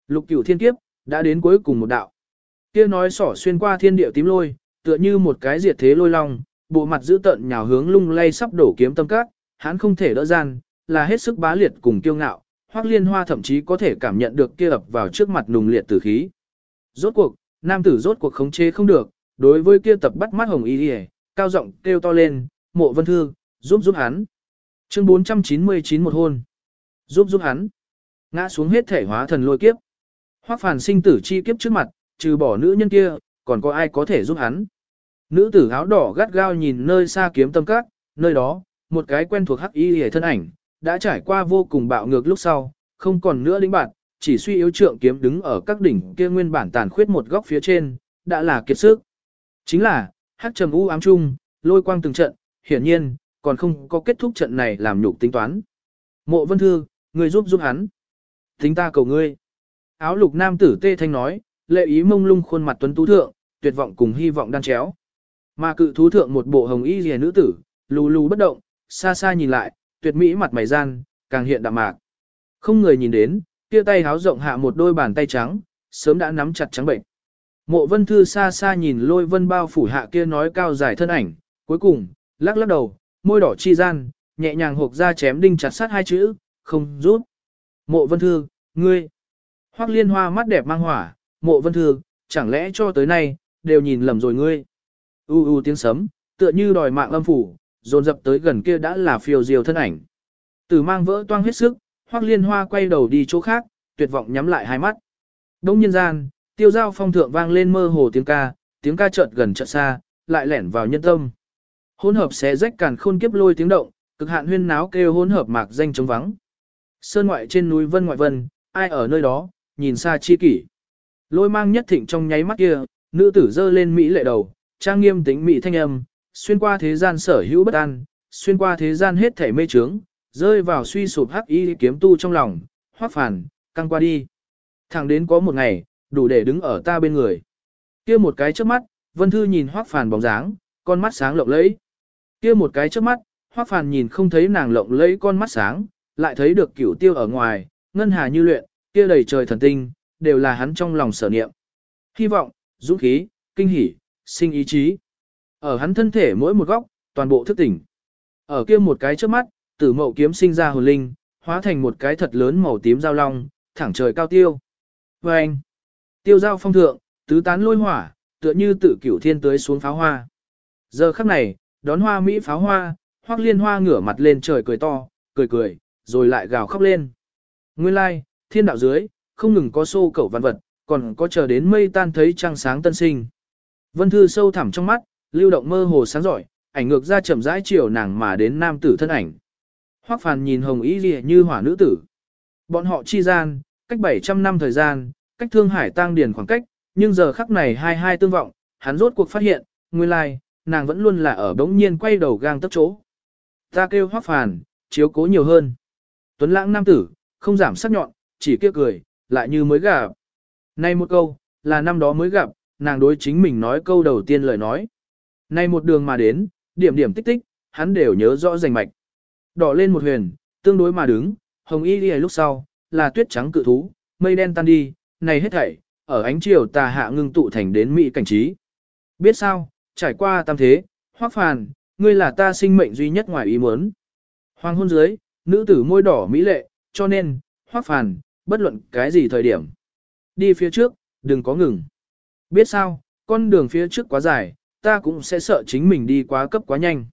A: Lục cửu thiên kiếp, đã đến cuối cùng một đạo. Kia nói sỏ xuyên qua thiên địa tím lôi, tựa như một cái diệt thế lôi long, bộ mặt giữ tận nhào hướng lung lay sắp đổ kiếm tâm các, hắn không thể đỡ gian, là hết sức bá liệt cùng kiêu ngạo, Hoắc Liên Hoa thậm chí có thể cảm nhận được kia ập vào trước mặt nùng liệt tử khí. Rốt cuộc, nam tử rốt cuộc khống chế không được, đối với kia tập bắt mắt hồng y liễu, cao giọng kêu to lên, "Mộ Vân Thư, giúp giúp hắn." Chương 499 một hôn. Giúp giúp hắn. Ngã xuống hết thể hóa thần lôi kiếp. Hoắc phản sinh tử chi kiếp trước mặt, trừ bỏ nữ nhân kia, còn có ai có thể giúp hắn. Nữ tử áo đỏ gắt gao nhìn nơi xa kiếm tâm các, nơi đó, một cái quen thuộc hắc y hề thân ảnh, đã trải qua vô cùng bạo ngược lúc sau, không còn nữa lĩnh bạn, chỉ suy yếu trượng kiếm đứng ở các đỉnh kia nguyên bản tàn khuyết một góc phía trên, đã là kiệt sức. Chính là, hắc trầm u ám chung, lôi quang từng trận, hiển nhiên, còn không có kết thúc trận này làm nhục tính toán. Mộ vân thư, người giúp giúp hắn. Tính ta cầu ngươi. Áo lục nam tử tê thanh nói, lệ ý mông lung khuôn mặt tuấn tú thượng, tuyệt vọng cùng hy vọng đan chéo. Mà cự thú thượng một bộ hồng y rìa nữ tử, lù lù bất động, xa xa nhìn lại, tuyệt mỹ mặt mày gian, càng hiện đạm mạc. Không người nhìn đến, kia tay háo rộng hạ một đôi bàn tay trắng, sớm đã nắm chặt trắng bệnh. Mộ vân thư xa xa nhìn lôi vân bao phủ hạ kia nói cao dài thân ảnh, cuối cùng, lắc lắc đầu, môi đỏ chi gian, nhẹ nhàng hộp ra chém đinh chặt sát hai chữ, không rút. Mộ vân thư, ngươi. Hoắc liên hoa mắt đẹp mang hỏa, mộ vân thư, chẳng lẽ cho tới nay, đều nhìn lầm rồi ngươi. U u tiếng sấm, tựa như đòi mạng âm phủ, dồn dập tới gần kia đã là phiêu diêu thân ảnh. Tử mang vỡ toang hết sức, Hoắc Liên Hoa quay đầu đi chỗ khác, tuyệt vọng nhắm lại hai mắt. Đông nhân gian, tiêu giao phong thượng vang lên mơ hồ tiếng ca, tiếng ca chợt gần chợt xa, lại lẻn vào nhân tâm. Hỗn hợp xé rách càn khôn kiếp lôi tiếng động, cực hạn huyên náo kêu hỗn hợp mạc danh trống vắng. Sơn ngoại trên núi vân ngoại vân, ai ở nơi đó, nhìn xa chi kỷ. Lôi mang nhất thịnh trong nháy mắt kia, nữ tử dơ lên mỹ lệ đầu, trang nghiêm tính mỹ thanh âm, xuyên qua thế gian sở hữu bất an, xuyên qua thế gian hết thể mê trướng, rơi vào suy sụp hắc y kiếm tu trong lòng, Hoắc phản, căng qua đi. Thẳng đến có một ngày, đủ để đứng ở ta bên người. kia một cái trước mắt, Vân Thư nhìn Hoắc phản bóng dáng, con mắt sáng lộng lẫy. kia một cái trước mắt, Hoắc phản nhìn không thấy nàng lộng lẫy con mắt sáng, lại thấy được cửu tiêu ở ngoài, ngân hà như luyện, kia đầy trời thần tinh, đều là hắn trong lòng sở niệm. Hy vọng, dũng khí, kinh hỉ, sinh ý chí. Ở hắn thân thể mỗi một góc, toàn bộ thức tỉnh. Ở kia một cái trước mắt, tử mậu kiếm sinh ra hồn linh, hóa thành một cái thật lớn màu tím giao long, thẳng trời cao tiêu. Và anh, tiêu giao phong thượng, tứ tán lôi hỏa, tựa như tự cửu thiên tới xuống pháo hoa. Giờ khắc này, đón hoa Mỹ pháo hoa, hoác liên hoa ngửa mặt lên trời cười to, cười cười, rồi lại gào khóc lên. Nguyên lai, thiên đạo dưới, không ngừng có xô cẩu văn vật, còn có chờ đến mây tan thấy trăng sáng tân sinh. Vân Thư sâu thẳm trong mắt, lưu động mơ hồ sáng giỏi, ảnh ngược ra chậm rãi chiều nàng mà đến nam tử thân ảnh. Hoắc Phàn nhìn Hồng Ý Lìa như hỏa nữ tử. Bọn họ chi gian, cách 700 năm thời gian, cách Thương Hải tăng điền khoảng cách, nhưng giờ khắc này hai hai tương vọng, hắn rốt cuộc phát hiện, nguyên lai, nàng vẫn luôn là ở đống nhiên quay đầu gang tấp chỗ. Ta kêu Hoắc Phàn, chiếu cố nhiều hơn. Tuấn lãng nam tử, không giảm sắc nhọn, chỉ kia cười, lại như mới gặp. Nay một câu, là năm đó mới gặp, nàng đối chính mình nói câu đầu tiên lời nói. Nay một đường mà đến, điểm điểm tích tích, hắn đều nhớ rõ rành mạch. Đỏ lên một huyền, tương đối mà đứng, hồng y đi lúc sau, là tuyết trắng cự thú, mây đen tan đi, này hết thảy, ở ánh chiều tà hạ ngưng tụ thành đến mỹ cảnh trí. Biết sao, trải qua tam thế, hoác phàn, ngươi là ta sinh mệnh duy nhất ngoài ý muốn. Hoàng hôn dưới, nữ tử môi đỏ mỹ lệ, cho nên, hoác phàn, bất luận cái gì thời điểm. Đi phía trước, đừng có ngừng. Biết sao, con đường phía trước quá dài, ta cũng sẽ sợ chính mình đi quá cấp quá nhanh.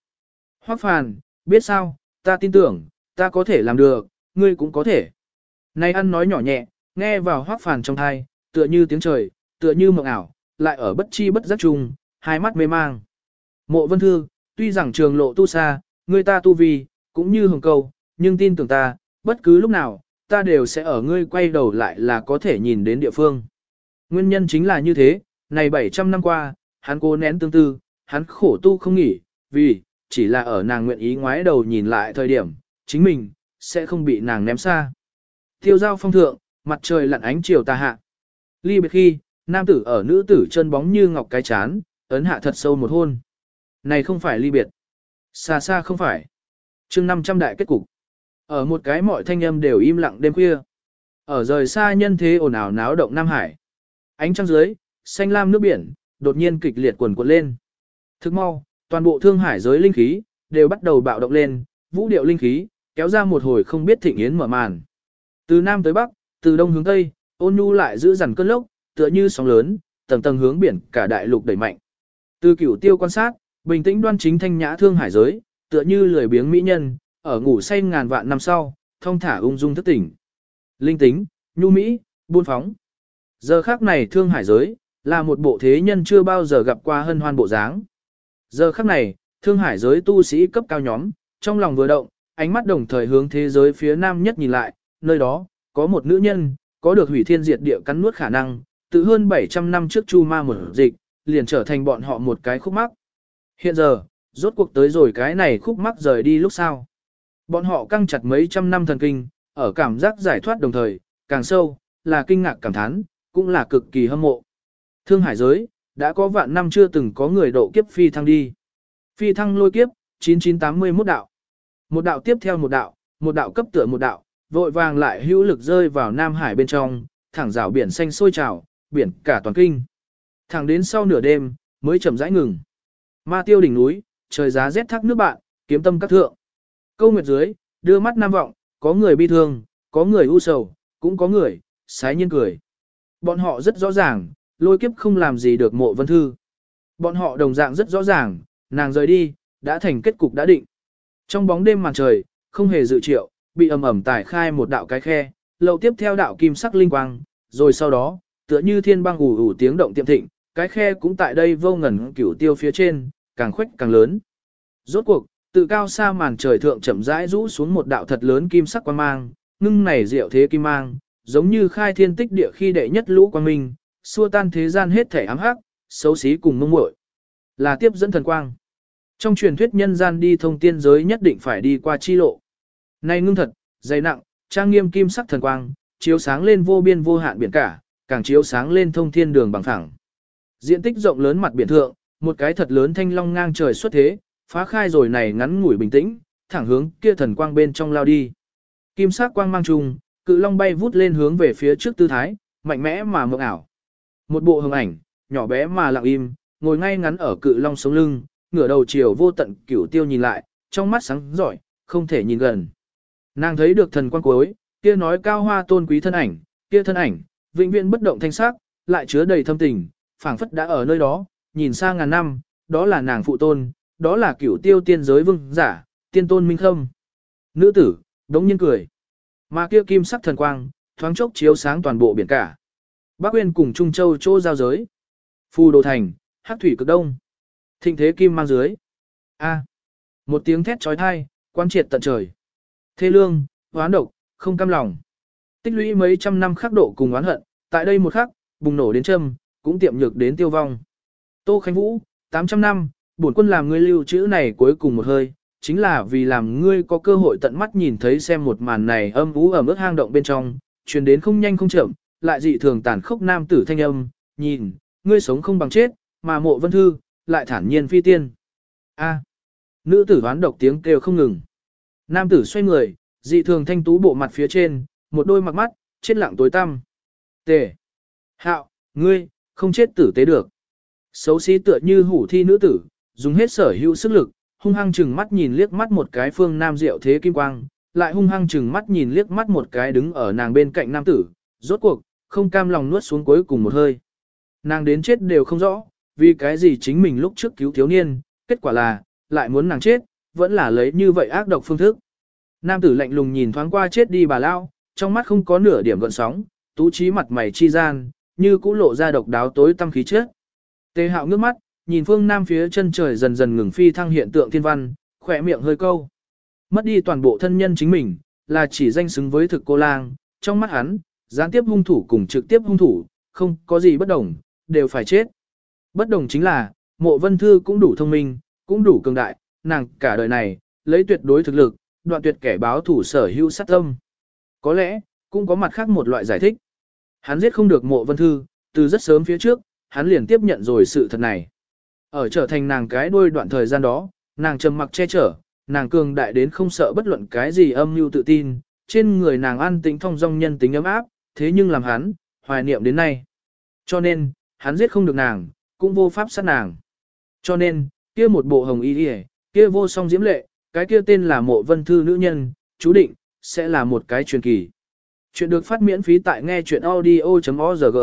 A: Hoắc phàn, biết sao, ta tin tưởng, ta có thể làm được, ngươi cũng có thể. Này ăn nói nhỏ nhẹ, nghe vào Hoắc phàn trong thai, tựa như tiếng trời, tựa như mộng ảo, lại ở bất chi bất giác chung, hai mắt mê mang. Mộ vân thư, tuy rằng trường lộ tu xa, ngươi ta tu vi, cũng như hồng cầu, nhưng tin tưởng ta, bất cứ lúc nào, ta đều sẽ ở ngươi quay đầu lại là có thể nhìn đến địa phương. Nguyên nhân chính là như thế, này 700 năm qua, hắn cố nén tương tư, hắn khổ tu không nghỉ, vì, chỉ là ở nàng nguyện ý ngoái đầu nhìn lại thời điểm, chính mình, sẽ không bị nàng ném xa. Tiêu giao phong thượng, mặt trời lặn ánh chiều tà hạ. Ly biệt khi, nam tử ở nữ tử chân bóng như ngọc cái chán, ấn hạ thật sâu một hôn. Này không phải ly biệt. Xa xa không phải. chương 500 đại kết cục. Ở một cái mọi thanh âm đều im lặng đêm khuya. Ở rời xa nhân thế ồn ào náo động Nam Hải. Ánh trăng dưới, xanh lam nước biển, đột nhiên kịch liệt quần cuộn lên. Thức mau, toàn bộ thương hải giới linh khí, đều bắt đầu bạo động lên, vũ điệu linh khí, kéo ra một hồi không biết thịnh yến mở màn. Từ Nam tới Bắc, từ Đông hướng Tây, ôn nhu lại giữ dằn cơn lốc, tựa như sóng lớn, tầng tầng hướng biển cả đại lục đẩy mạnh. Từ cửu tiêu quan sát, bình tĩnh đoan chính thanh nhã thương hải giới, tựa như lười biếng mỹ nhân, ở ngủ say ngàn vạn năm sau, thông thả ung dung thức tỉnh. Linh tính, nhu mỹ, buôn phóng. Giờ khắc này thương hải giới, là một bộ thế nhân chưa bao giờ gặp qua hân hoan bộ dáng. Giờ khắc này, thương hải giới tu sĩ cấp cao nhóm, trong lòng vừa động, ánh mắt đồng thời hướng thế giới phía nam nhất nhìn lại, nơi đó, có một nữ nhân, có được hủy thiên diệt địa cắn nuốt khả năng, từ hơn 700 năm trước chu ma mở dịch, liền trở thành bọn họ một cái khúc mắc. Hiện giờ, rốt cuộc tới rồi cái này khúc mắc rời đi lúc sau. Bọn họ căng chặt mấy trăm năm thần kinh, ở cảm giác giải thoát đồng thời, càng sâu, là kinh ngạc cảm thán, cũng là cực kỳ hâm mộ. Thương hải giới, đã có vạn năm chưa từng có người độ kiếp phi thăng đi. Phi thăng lôi kiếp, 9981 đạo. Một đạo tiếp theo một đạo, một đạo cấp tựa một đạo, vội vàng lại hữu lực rơi vào Nam Hải bên trong, thẳng rào biển xanh sôi trào, biển cả toàn kinh. Thẳng đến sau nửa đêm, mới chậm rãi ngừng. Ma tiêu đỉnh núi, trời giá rét thác nước bạn, kiếm tâm các thượng. Câu nguyệt dưới, đưa mắt nam vọng, có người bi thương, có người u sầu, cũng có người, sái nhiên cười. Bọn họ rất rõ ràng, lôi kiếp không làm gì được mộ vân thư. Bọn họ đồng dạng rất rõ ràng, nàng rời đi, đã thành kết cục đã định. Trong bóng đêm màn trời, không hề dự triệu, bị ầm ầm tải khai một đạo cái khe, lậu tiếp theo đạo kim sắc linh quang, rồi sau đó, tựa như thiên băng ủ ủ tiếng động tiệm thịnh, cái khe cũng tại đây vô ngẩn cửu tiêu phía trên, càng khuếch càng lớn. Rốt cuộc, tự cao xa màn trời thượng chậm rãi rũ xuống một đạo thật lớn kim sắc quang mang, ngưng này diệu thế kim mang, giống như khai thiên tích địa khi đệ nhất lũ quang minh, xua tan thế gian hết thể ám hắc, xấu xí cùng mông muội. Là tiếp dẫn thần quang. Trong truyền thuyết nhân gian đi thông tiên giới nhất định phải đi qua chi lộ. nay ngưng thật, dày nặng, trang nghiêm kim sắc thần quang, chiếu sáng lên vô biên vô hạn biển cả, càng chiếu sáng lên thông thiên đường bằng thẳng. Diện tích rộng lớn mặt biển thượng, một cái thật lớn thanh long ngang trời xuất thế, phá khai rồi này ngắn ngủi bình tĩnh, thẳng hướng kia thần quang bên trong lao đi. Kim sắc quang mang trùng, cự long bay vút lên hướng về phía trước tư thái, mạnh mẽ mà mộng ảo. Một bộ hồng ảnh, nhỏ bé mà lặng im, ngồi ngay ngắn ở cự long sống lưng, ngửa đầu chiều vô tận cửu tiêu nhìn lại, trong mắt sáng giỏi, không thể nhìn gần. Nàng thấy được thần quang cuối, kia nói cao hoa tôn quý thân ảnh, kia thân ảnh, vĩnh viễn bất động thanh sắc, lại chứa đầy thâm tình, phảng phất đã ở nơi đó, nhìn xa ngàn năm, đó là nàng phụ tôn, đó là cửu tiêu tiên giới vương giả, tiên tôn minh khâm. Nữ tử, đống nhiên cười. Mà kia kim sắc thần quang, thoáng chốc chiếu sáng toàn bộ biển cả. Bắc Uyên cùng Trung Châu chỗ giao giới. Phù Đồ Thành, Hắc Thủy cực đông. Thịnh thế kim mang dưới. A. Một tiếng thét chói tai, quan triệt tận trời. Thê lương, hoán độc, không cam lòng. Tích lũy mấy trăm năm khắc độ cùng oán hận, tại đây một khắc, bùng nổ đến châm, cũng tiệm nhược đến tiêu vong. Tô Khánh Vũ, 800 năm, bổn quân làm ngươi lưu chữ này cuối cùng một hơi, chính là vì làm ngươi có cơ hội tận mắt nhìn thấy xem một màn này âm vũ ở mức hang động bên trong, truyền đến không nhanh không chậm, lại dị thường tàn khốc nam tử thanh âm, nhìn, ngươi sống không bằng chết, mà mộ vân thư, lại thản nhiên phi tiên. A. Nữ tử hoán độc tiếng kêu không ngừng. Nam tử xoay người, dị thường thanh tú bộ mặt phía trên, một đôi mặc mắt, chết lặng tối tăm. Tề. Hạo, ngươi, không chết tử tế được. Xấu xí tựa như hủ thi nữ tử, dùng hết sở hữu sức lực, hung hăng chừng mắt nhìn liếc mắt một cái phương nam diệu thế kim quang, lại hung hăng chừng mắt nhìn liếc mắt một cái đứng ở nàng bên cạnh nam tử, rốt cuộc, không cam lòng nuốt xuống cuối cùng một hơi. Nàng đến chết đều không rõ, vì cái gì chính mình lúc trước cứu thiếu niên, kết quả là, lại muốn nàng chết, vẫn là lấy như vậy ác độc phương thức. Nam tử lạnh lùng nhìn thoáng qua chết đi bà lao, trong mắt không có nửa điểm gợn sóng, tú trí mặt mày chi gian, như cũ lộ ra độc đáo tối tâm khí chết. Tề hạo ngước mắt, nhìn phương nam phía chân trời dần dần ngừng phi thăng hiện tượng thiên văn, khỏe miệng hơi câu. Mất đi toàn bộ thân nhân chính mình, là chỉ danh xứng với thực cô lang, trong mắt hắn, gián tiếp hung thủ cùng trực tiếp hung thủ, không có gì bất đồng, đều phải chết. Bất đồng chính là, mộ vân thư cũng đủ thông minh, cũng đủ cường đại, nàng cả đời này, lấy tuyệt đối thực lực, đoạn tuyệt kẻ báo thủ sở hữu sát tâm. Có lẽ, cũng có mặt khác một loại giải thích. Hắn giết không được mộ vân thư, từ rất sớm phía trước, hắn liền tiếp nhận rồi sự thật này. Ở trở thành nàng cái đuôi đoạn thời gian đó, nàng trầm mặc che chở, nàng cường đại đến không sợ bất luận cái gì âm mưu tự tin, trên người nàng an tính thông dong nhân tính ấm áp, thế nhưng làm hắn, hoài niệm đến nay. Cho nên, hắn giết không được nàng, cũng vô pháp sát nàng. Cho nên, kia một bộ hồng y đi kia vô song diễm lệ, cái kia tên là mộ vân thư nữ nhân, chú định, sẽ là một cái truyền kỳ. Chuyện được phát miễn phí tại nghe chuyện audio.org